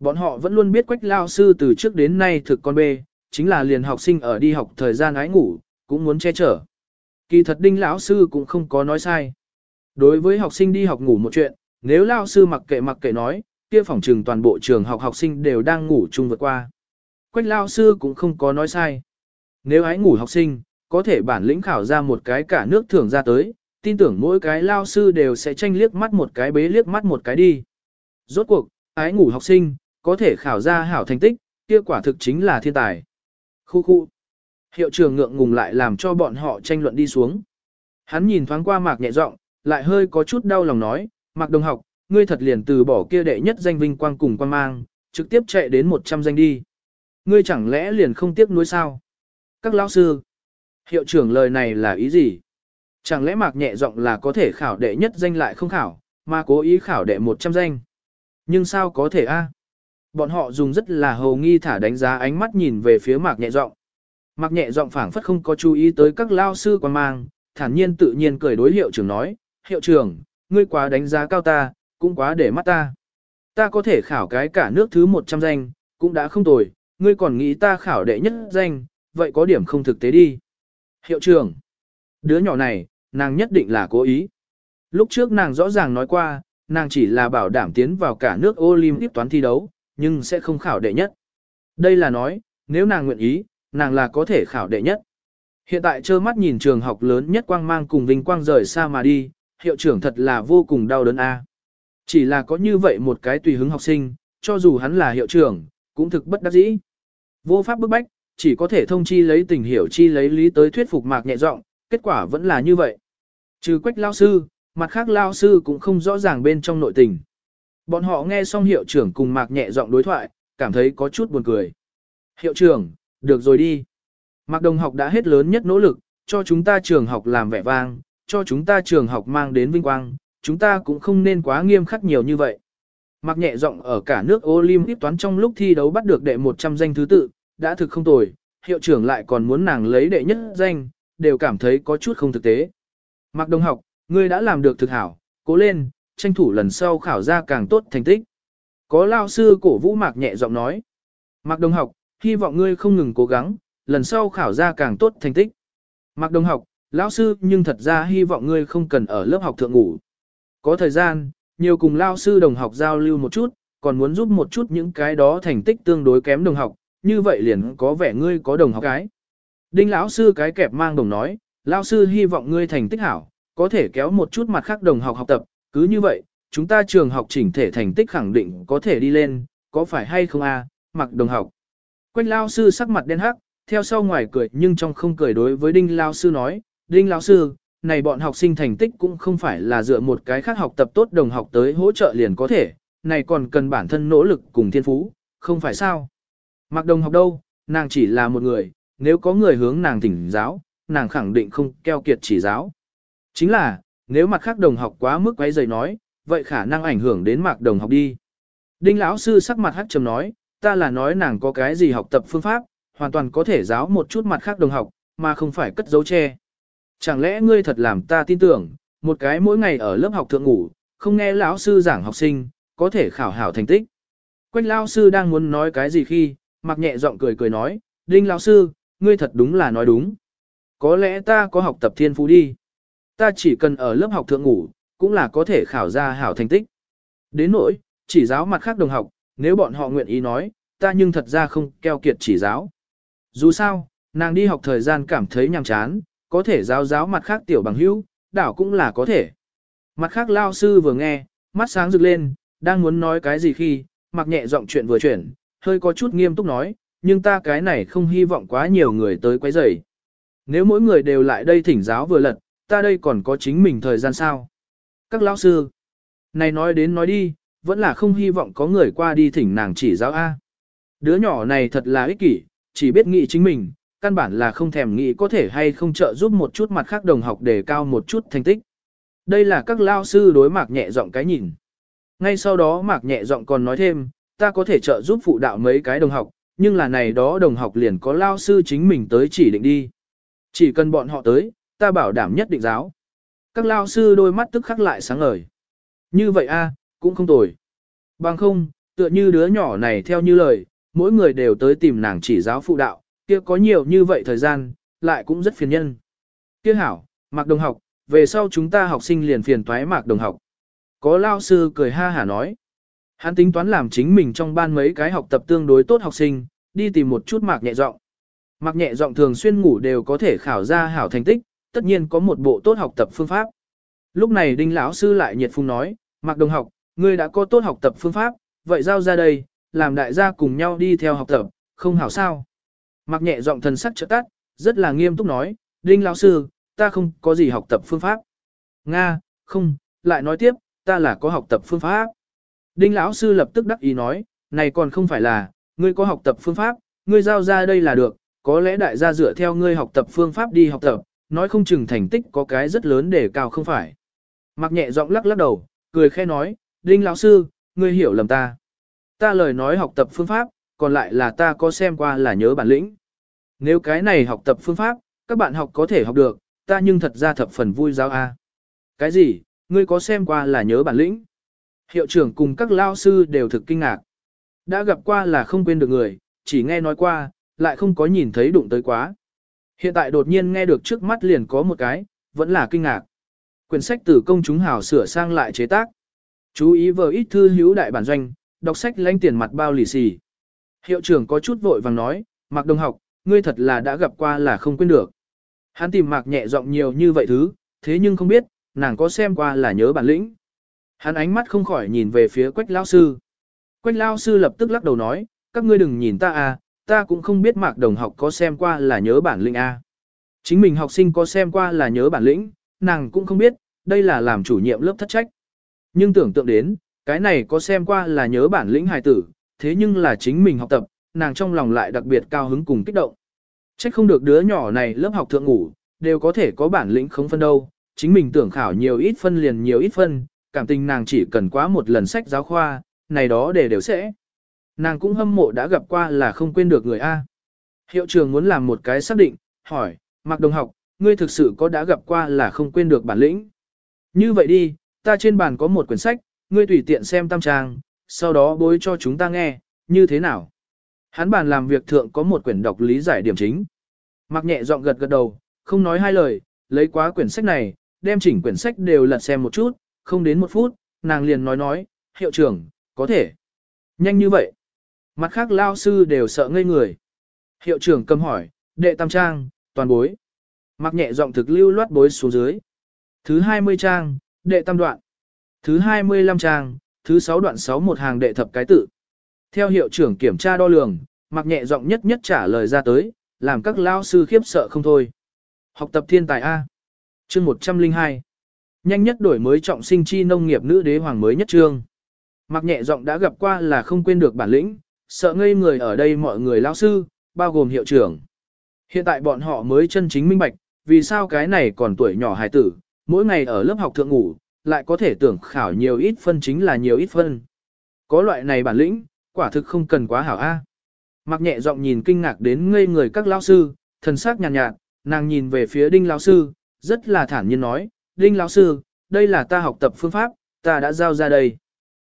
Bọn họ vẫn luôn biết quách lao sư từ trước đến nay thực con bê, chính là liền học sinh ở đi học thời gian ái ngủ, cũng muốn che chở. Kỳ thật đinh lão sư cũng không có nói sai. Đối với học sinh đi học ngủ một chuyện, nếu lao sư mặc kệ mặc kệ nói, kia phòng trường toàn bộ trường học học sinh đều đang ngủ chung vượt qua. Quách lao sư cũng không có nói sai. Nếu ái ngủ học sinh, có thể bản lĩnh khảo ra một cái cả nước thưởng ra tới, tin tưởng mỗi cái lao sư đều sẽ tranh liếc mắt một cái bế liếc mắt một cái đi. Rốt cuộc, ái ngủ học sinh, có thể khảo ra hảo thành tích, kia quả thực chính là thiên tài. Khu khu. Hiệu trưởng ngượng ngùng lại làm cho bọn họ tranh luận đi xuống. Hắn nhìn thoáng qua mạc nhẹ giọng, lại hơi có chút đau lòng nói, mạc đồng học, ngươi thật liền từ bỏ kia đệ nhất danh vinh quang cùng quan mang, trực tiếp chạy đến 100 danh đi. Ngươi chẳng lẽ liền không tiếc nuối sao? Các lão sư, hiệu trưởng lời này là ý gì? Chẳng lẽ mạc nhẹ giọng là có thể khảo đệ nhất danh lại không khảo, mà cố ý khảo đệ 100 danh? Nhưng sao có thể a? Bọn họ dùng rất là hầu nghi thả đánh giá ánh mắt nhìn về phía mạc nhẹ giọng. Mạc nhẹ giọng phảng phất không có chú ý tới các lao sư quan mang, thản nhiên tự nhiên cười đối hiệu trưởng nói, hiệu trưởng, ngươi quá đánh giá cao ta, cũng quá để mắt ta. Ta có thể khảo cái cả nước thứ 100 danh, cũng đã không tồi, ngươi còn nghĩ ta khảo đệ nhất danh, vậy có điểm không thực tế đi. Hiệu trưởng, đứa nhỏ này, nàng nhất định là cố ý. Lúc trước nàng rõ ràng nói qua, nàng chỉ là bảo đảm tiến vào cả nước Olympic toán thi đấu, nhưng sẽ không khảo đệ nhất. Đây là nói, nếu nàng nguyện ý, nàng là có thể khảo đệ nhất. Hiện tại trơ mắt nhìn trường học lớn nhất quang mang cùng vinh quang rời xa mà đi, hiệu trưởng thật là vô cùng đau đớn a. Chỉ là có như vậy một cái tùy hứng học sinh, cho dù hắn là hiệu trưởng, cũng thực bất đắc dĩ. Vô pháp bức bách, chỉ có thể thông chi lấy tình hiểu chi lấy lý tới thuyết phục mạc nhẹ giọng, kết quả vẫn là như vậy. Trừ quách lao sư, mặt khác lao sư cũng không rõ ràng bên trong nội tình. Bọn họ nghe xong hiệu trưởng cùng mạc nhẹ giọng đối thoại, cảm thấy có chút buồn cười. Hiệu trưởng, được rồi đi. Mạc đồng học đã hết lớn nhất nỗ lực, cho chúng ta trường học làm vẻ vang, cho chúng ta trường học mang đến vinh quang, chúng ta cũng không nên quá nghiêm khắc nhiều như vậy. Mạc nhẹ giọng ở cả nước Olympic toán trong lúc thi đấu bắt được đệ 100 danh thứ tự, đã thực không tồi, hiệu trưởng lại còn muốn nàng lấy đệ nhất danh, đều cảm thấy có chút không thực tế. Mạc đồng học, ngươi đã làm được thực hảo, cố lên, tranh thủ lần sau khảo ra càng tốt thành tích. Có lao sư cổ vũ Mạc nhẹ giọng nói. Mạc đồng học, hy vọng ngươi không ngừng cố gắng, lần sau khảo ra càng tốt thành tích. Mạc đồng học, lão sư nhưng thật ra hy vọng ngươi không cần ở lớp học thượng ngủ. Có thời gian, nhiều cùng lao sư đồng học giao lưu một chút, còn muốn giúp một chút những cái đó thành tích tương đối kém đồng học, như vậy liền có vẻ ngươi có đồng học cái. Đinh lão sư cái kẹp mang đồng nói, lão sư hy vọng ngươi thành tích hảo, có thể kéo một chút mặt khác đồng học học tập, cứ như vậy, chúng ta trường học chỉnh thể thành tích khẳng định có thể đi lên, có phải hay không a, mặc đồng học. Quách lão sư sắc mặt đen hắc, theo sau ngoài cười nhưng trong không cười đối với đinh lão sư nói, đinh lão sư, này bọn học sinh thành tích cũng không phải là dựa một cái khác học tập tốt đồng học tới hỗ trợ liền có thể, này còn cần bản thân nỗ lực cùng thiên phú, không phải sao. Mặc đồng học đâu, nàng chỉ là một người, nếu có người hướng nàng thỉnh giáo, nàng khẳng định không keo kiệt chỉ giáo. Chính là, nếu mặt khác đồng học quá mức quấy rầy nói, vậy khả năng ảnh hưởng đến mạc đồng học đi. Đinh lão sư sắc mặt hắc trầm nói, ta là nói nàng có cái gì học tập phương pháp, hoàn toàn có thể giáo một chút mặt khác đồng học, mà không phải cất dấu che. Chẳng lẽ ngươi thật làm ta tin tưởng, một cái mỗi ngày ở lớp học thượng ngủ, không nghe lão sư giảng học sinh, có thể khảo hảo thành tích. Quách lão sư đang muốn nói cái gì khi, mặc nhẹ giọng cười cười nói, Đinh lão sư, ngươi thật đúng là nói đúng. Có lẽ ta có học tập thiên phú đi. Ta chỉ cần ở lớp học thượng ngủ, cũng là có thể khảo ra hảo thành tích. Đến nỗi, chỉ giáo mặt khác đồng học, nếu bọn họ nguyện ý nói, ta nhưng thật ra không keo kiệt chỉ giáo. Dù sao, nàng đi học thời gian cảm thấy nhàm chán, có thể giáo giáo mặt khác tiểu bằng hữu, đảo cũng là có thể. Mặt khác lao sư vừa nghe, mắt sáng rực lên, đang muốn nói cái gì khi, mặc nhẹ giọng chuyện vừa chuyển, hơi có chút nghiêm túc nói, nhưng ta cái này không hy vọng quá nhiều người tới quấy rầy. Nếu mỗi người đều lại đây thỉnh giáo vừa lật, ta đây còn có chính mình thời gian sao? Các lão sư, này nói đến nói đi, vẫn là không hy vọng có người qua đi thỉnh nàng chỉ giáo A. Đứa nhỏ này thật là ích kỷ, chỉ biết nghĩ chính mình, căn bản là không thèm nghĩ có thể hay không trợ giúp một chút mặt khác đồng học để cao một chút thành tích. Đây là các lao sư đối mạc nhẹ giọng cái nhìn. Ngay sau đó mạc nhẹ giọng còn nói thêm, ta có thể trợ giúp phụ đạo mấy cái đồng học, nhưng là này đó đồng học liền có lao sư chính mình tới chỉ định đi. Chỉ cần bọn họ tới, ta bảo đảm nhất định giáo. Các lao sư đôi mắt tức khắc lại sáng ngời. Như vậy a, cũng không tồi. Bằng không, tựa như đứa nhỏ này theo như lời, mỗi người đều tới tìm nàng chỉ giáo phụ đạo, kia có nhiều như vậy thời gian, lại cũng rất phiền nhân. Kia hảo, Mạc Đồng học, về sau chúng ta học sinh liền phiền toái Mạc Đồng học. Có lao sư cười ha hả nói. Hắn tính toán làm chính mình trong ban mấy cái học tập tương đối tốt học sinh, đi tìm một chút Mạc nhẹ giọng. Mạc nhẹ giọng thường xuyên ngủ đều có thể khảo ra hảo thành tích, tất nhiên có một bộ tốt học tập phương pháp. Lúc này Đinh lão sư lại nhiệt phung nói, Mạc Đồng học, ngươi đã có tốt học tập phương pháp, vậy giao ra đây, làm đại gia cùng nhau đi theo học tập, không hảo sao? Mặc nhẹ giọng thần sắc chợt tắt, rất là nghiêm túc nói, Đinh lão sư, ta không có gì học tập phương pháp. Nga, không, lại nói tiếp, ta là có học tập phương pháp. Đinh lão sư lập tức đắc ý nói, này còn không phải là, ngươi có học tập phương pháp, ngươi giao ra đây là được, có lẽ đại gia dựa theo ngươi học tập phương pháp đi học tập, nói không chừng thành tích có cái rất lớn để cao không phải. Mặc nhẹ giọng lắc lắc đầu, cười khẽ nói, Đinh lão sư, ngươi hiểu lầm ta. Ta lời nói học tập phương pháp, còn lại là ta có xem qua là nhớ bản lĩnh. Nếu cái này học tập phương pháp, các bạn học có thể học được, ta nhưng thật ra thập phần vui giáo A. Cái gì, ngươi có xem qua là nhớ bản lĩnh? Hiệu trưởng cùng các lao sư đều thực kinh ngạc. Đã gặp qua là không quên được người, chỉ nghe nói qua, lại không có nhìn thấy đụng tới quá. Hiện tại đột nhiên nghe được trước mắt liền có một cái, vẫn là kinh ngạc. Quyển sách từ công chúng hào sửa sang lại chế tác. Chú ý vờ ít thư hữu đại bản doanh, đọc sách lãnh tiền mặt bao lì xì. Hiệu trưởng có chút vội vàng nói, Mạc Đồng học, ngươi thật là đã gặp qua là không quên được. Hắn tìm Mạc nhẹ giọng nhiều như vậy thứ, thế nhưng không biết, nàng có xem qua là nhớ bản lĩnh. Hắn ánh mắt không khỏi nhìn về phía Quách Lao Sư. Quách Lao Sư lập tức lắc đầu nói, các ngươi đừng nhìn ta à, ta cũng không biết mạc đồng học có xem qua là nhớ bản lĩnh A. Chính mình học sinh có xem qua là nhớ bản lĩnh, nàng cũng không biết, đây là làm chủ nhiệm lớp thất trách. Nhưng tưởng tượng đến, cái này có xem qua là nhớ bản lĩnh hài tử, thế nhưng là chính mình học tập, nàng trong lòng lại đặc biệt cao hứng cùng kích động. Trách không được đứa nhỏ này lớp học thượng ngủ, đều có thể có bản lĩnh không phân đâu, chính mình tưởng khảo nhiều ít phân liền nhiều ít phân, cảm tình nàng chỉ cần quá một lần sách giáo khoa, này đó để đều sẽ. Nàng cũng hâm mộ đã gặp qua là không quên được người A. Hiệu trường muốn làm một cái xác định, hỏi, Mạc Đồng học, ngươi thực sự có đã gặp qua là không quên được bản lĩnh. Như vậy đi, ta trên bàn có một quyển sách, ngươi tùy tiện xem tam trang, sau đó bối cho chúng ta nghe, như thế nào? Hắn bàn làm việc thượng có một quyển đọc lý giải điểm chính. Mạc nhẹ giọng gật gật đầu, không nói hai lời, lấy quá quyển sách này, đem chỉnh quyển sách đều lật xem một chút, không đến một phút, nàng liền nói nói, hiệu trưởng, có thể. Nhanh như vậy. Mặt khác lao sư đều sợ ngây người. Hiệu trưởng cầm hỏi, đệ tam trang, toàn bối. Mặc nhẹ giọng thực lưu loát bối xuống dưới. Thứ 20 trang, đệ tam đoạn. Thứ 25 trang, thứ 6 đoạn 6 một hàng đệ thập cái tự. Theo hiệu trưởng kiểm tra đo lường, mặc nhẹ giọng nhất nhất trả lời ra tới, làm các lao sư khiếp sợ không thôi. Học tập thiên tài A. Chương 102. Nhanh nhất đổi mới trọng sinh chi nông nghiệp nữ đế hoàng mới nhất trương. Mặc nhẹ giọng đã gặp qua là không quên được bản lĩnh, sợ ngây người ở đây mọi người lao sư, bao gồm hiệu trưởng. Hiện tại bọn họ mới chân chính minh bạch, vì sao cái này còn tuổi nhỏ hài tử, mỗi ngày ở lớp học thượng ngủ, lại có thể tưởng khảo nhiều ít phân chính là nhiều ít phân. Có loại này bản lĩnh, quả thực không cần quá hảo A. Mặc nhẹ giọng nhìn kinh ngạc đến ngây người các lao sư, thần sắc nhàn nhạt, nhạt, nàng nhìn về phía đinh lao sư, rất là thản nhiên nói, đinh lão sư, đây là ta học tập phương pháp, ta đã giao ra đây.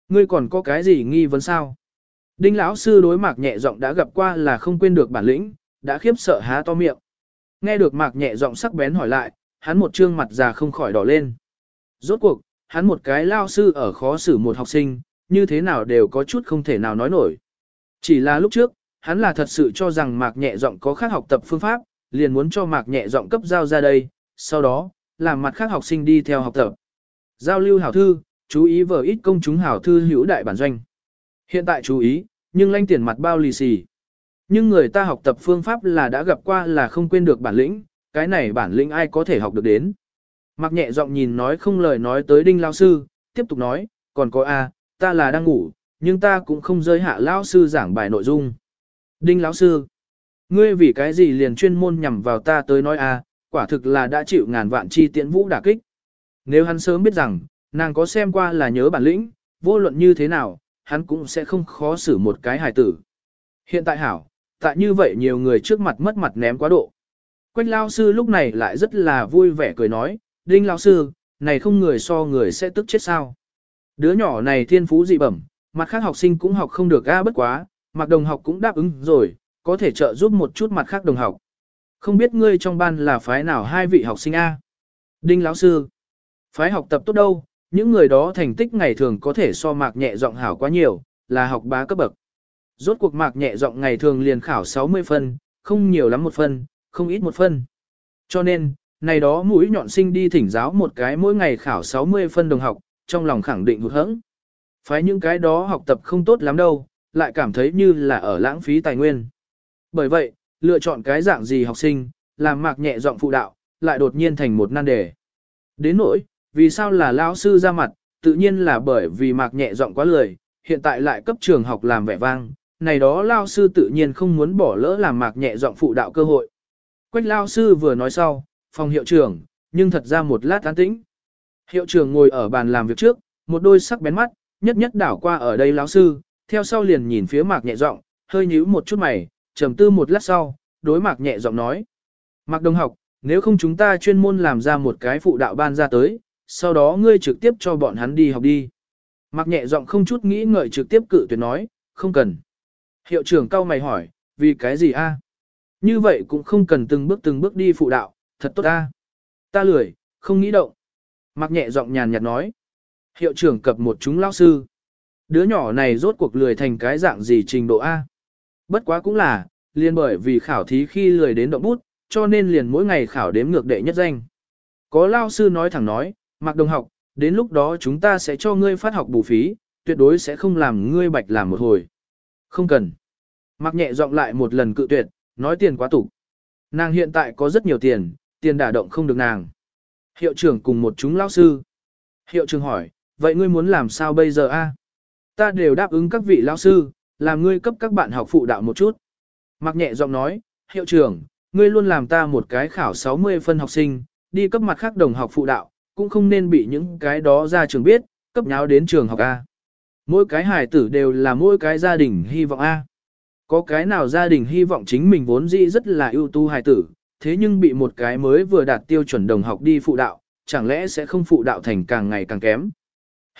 Ngươi còn có cái gì nghi vấn sao? Đinh lão sư đối mạc nhẹ giọng đã gặp qua là không quên được bản lĩnh, đã khiếp sợ há to miệng. Nghe được mạc nhẹ giọng sắc bén hỏi lại, hắn một trương mặt già không khỏi đỏ lên. Rốt cuộc, hắn một cái lao sư ở khó xử một học sinh, như thế nào đều có chút không thể nào nói nổi. Chỉ là lúc trước, hắn là thật sự cho rằng mạc nhẹ giọng có khác học tập phương pháp, liền muốn cho mạc nhẹ giọng cấp giao ra đây, sau đó, làm mặt khác học sinh đi theo học tập. Giao lưu hảo thư, chú ý vở ít công chúng hảo thư hữu đại bản doanh. Hiện tại chú ý, nhưng lanh tiền mặt bao lì xì. Nhưng người ta học tập phương pháp là đã gặp qua là không quên được bản lĩnh, cái này bản lĩnh ai có thể học được đến. Mặc nhẹ giọng nhìn nói không lời nói tới đinh lao sư, tiếp tục nói, còn có A, ta là đang ngủ, nhưng ta cũng không rơi hạ lao sư giảng bài nội dung. Đinh lão sư, ngươi vì cái gì liền chuyên môn nhằm vào ta tới nói A, quả thực là đã chịu ngàn vạn chi tiễn vũ đả kích. Nếu hắn sớm biết rằng, nàng có xem qua là nhớ bản lĩnh, vô luận như thế nào, hắn cũng sẽ không khó xử một cái hài tử. Hiện tại hảo, tại như vậy nhiều người trước mặt mất mặt ném quá độ. Quách lao sư lúc này lại rất là vui vẻ cười nói, Đinh lao sư, này không người so người sẽ tức chết sao. Đứa nhỏ này thiên phú dị bẩm, mặt khác học sinh cũng học không được ga bất quá, mặt đồng học cũng đáp ứng rồi, có thể trợ giúp một chút mặt khác đồng học. Không biết ngươi trong ban là phái nào hai vị học sinh A. Đinh lão sư. Phái học tập tốt đâu, những người đó thành tích ngày thường có thể so mạc nhẹ giọng hảo quá nhiều, là học bá cấp bậc. Rốt cuộc mạc nhẹ giọng ngày thường liền khảo 60 phân, không nhiều lắm một phân, không ít một phân. Cho nên, này đó mũi nhọn sinh đi thỉnh giáo một cái mỗi ngày khảo 60 phân đồng học, trong lòng khẳng định hụt hẫng. Phái những cái đó học tập không tốt lắm đâu, lại cảm thấy như là ở lãng phí tài nguyên. Bởi vậy, lựa chọn cái dạng gì học sinh, làm mạc nhẹ giọng phụ đạo, lại đột nhiên thành một nan đề. Đến nỗi, vì sao là lão sư ra mặt, tự nhiên là bởi vì mạc nhẹ giọng quá lười, hiện tại lại cấp trường học làm vẻ vang, này đó lao sư tự nhiên không muốn bỏ lỡ làm mạc nhẹ giọng phụ đạo cơ hội. Quách lao sư vừa nói sau, phòng hiệu trưởng, nhưng thật ra một lát tán tĩnh. Hiệu trưởng ngồi ở bàn làm việc trước, một đôi sắc bén mắt, nhất nhất đảo qua ở đây lão sư, theo sau liền nhìn phía mạc nhẹ giọng, hơi nhíu một chút mày, trầm tư một lát sau, đối mạc nhẹ giọng nói. Mạc đồng học, nếu không chúng ta chuyên môn làm ra một cái phụ đạo ban ra tới, sau đó ngươi trực tiếp cho bọn hắn đi học đi. Mạc nhẹ giọng không chút nghĩ ngợi trực tiếp cự tuyệt nói, không cần. Hiệu trưởng cao mày hỏi, vì cái gì a? Như vậy cũng không cần từng bước từng bước đi phụ đạo, thật tốt a. Ta lười, không nghĩ động. Mạc nhẹ giọng nhàn nhạt nói. Hiệu trưởng cập một chúng lao sư. Đứa nhỏ này rốt cuộc lười thành cái dạng gì trình độ A. Bất quá cũng là, liền bởi vì khảo thí khi lười đến động bút, cho nên liền mỗi ngày khảo đếm ngược đệ nhất danh. Có lao sư nói thẳng nói, Mạc đồng học, đến lúc đó chúng ta sẽ cho ngươi phát học bù phí, tuyệt đối sẽ không làm ngươi bạch làm một hồi. Không cần. Mặc nhẹ giọng lại một lần cự tuyệt, nói tiền quá tục. Nàng hiện tại có rất nhiều tiền, tiền đả động không được nàng. Hiệu trưởng cùng một chúng lão sư. Hiệu trưởng hỏi, vậy ngươi muốn làm sao bây giờ a? Ta đều đáp ứng các vị lão sư, làm ngươi cấp các bạn học phụ đạo một chút. Mặc nhẹ giọng nói, hiệu trưởng, ngươi luôn làm ta một cái khảo 60 phân học sinh, đi cấp mặt khác đồng học phụ đạo, cũng không nên bị những cái đó ra trường biết, cấp nháo đến trường học A. Mỗi cái hài tử đều là mỗi cái gia đình hy vọng A. Có cái nào gia đình hy vọng chính mình vốn dĩ rất là ưu tú hài tử, thế nhưng bị một cái mới vừa đạt tiêu chuẩn đồng học đi phụ đạo, chẳng lẽ sẽ không phụ đạo thành càng ngày càng kém.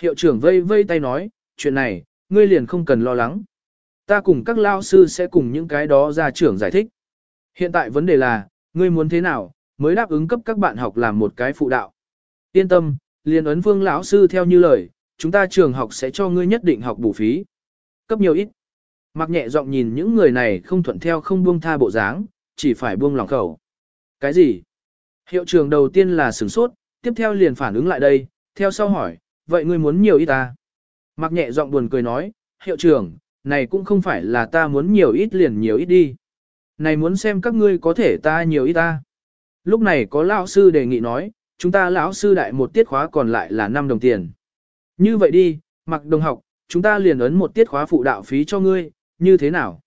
Hiệu trưởng vây vây tay nói, chuyện này, ngươi liền không cần lo lắng. Ta cùng các lao sư sẽ cùng những cái đó ra trưởng giải thích. Hiện tại vấn đề là, ngươi muốn thế nào, mới đáp ứng cấp các bạn học làm một cái phụ đạo. Yên tâm, liền ấn vương lão sư theo như lời, chúng ta trường học sẽ cho ngươi nhất định học bù phí. Cấp nhiều ít. Mặc nhẹ giọng nhìn những người này không thuận theo không buông tha bộ dáng, chỉ phải buông lòng khẩu. Cái gì? Hiệu trường đầu tiên là sửng sốt, tiếp theo liền phản ứng lại đây, theo sau hỏi, vậy ngươi muốn nhiều ít ta? Mặc nhẹ giọng buồn cười nói, hiệu trưởng, này cũng không phải là ta muốn nhiều ít liền nhiều ít đi. Này muốn xem các ngươi có thể ta nhiều ít ta. Lúc này có lão sư đề nghị nói, chúng ta lão sư đại một tiết khóa còn lại là 5 đồng tiền. Như vậy đi, mặc đồng học, chúng ta liền ấn một tiết khóa phụ đạo phí cho ngươi, như thế nào?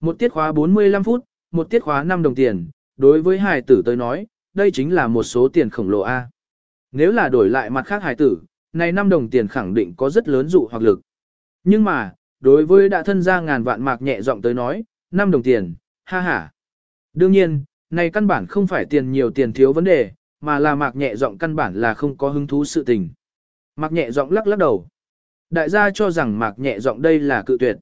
Một tiết khóa 45 phút, một tiết khóa 5 đồng tiền, đối với hài tử tới nói, đây chính là một số tiền khổng lồ A. Nếu là đổi lại mặt khác hài tử, này 5 đồng tiền khẳng định có rất lớn dụ hoặc lực. Nhưng mà, đối với đã thân ra ngàn vạn mạc nhẹ giọng tới nói, 5 đồng tiền, ha ha. Đương nhiên, này căn bản không phải tiền nhiều tiền thiếu vấn đề, mà là mạc nhẹ giọng căn bản là không có hứng thú sự tình. Mạc nhẹ giọng lắc lắc đầu. Đại gia cho rằng mạc nhẹ giọng đây là cự tuyệt.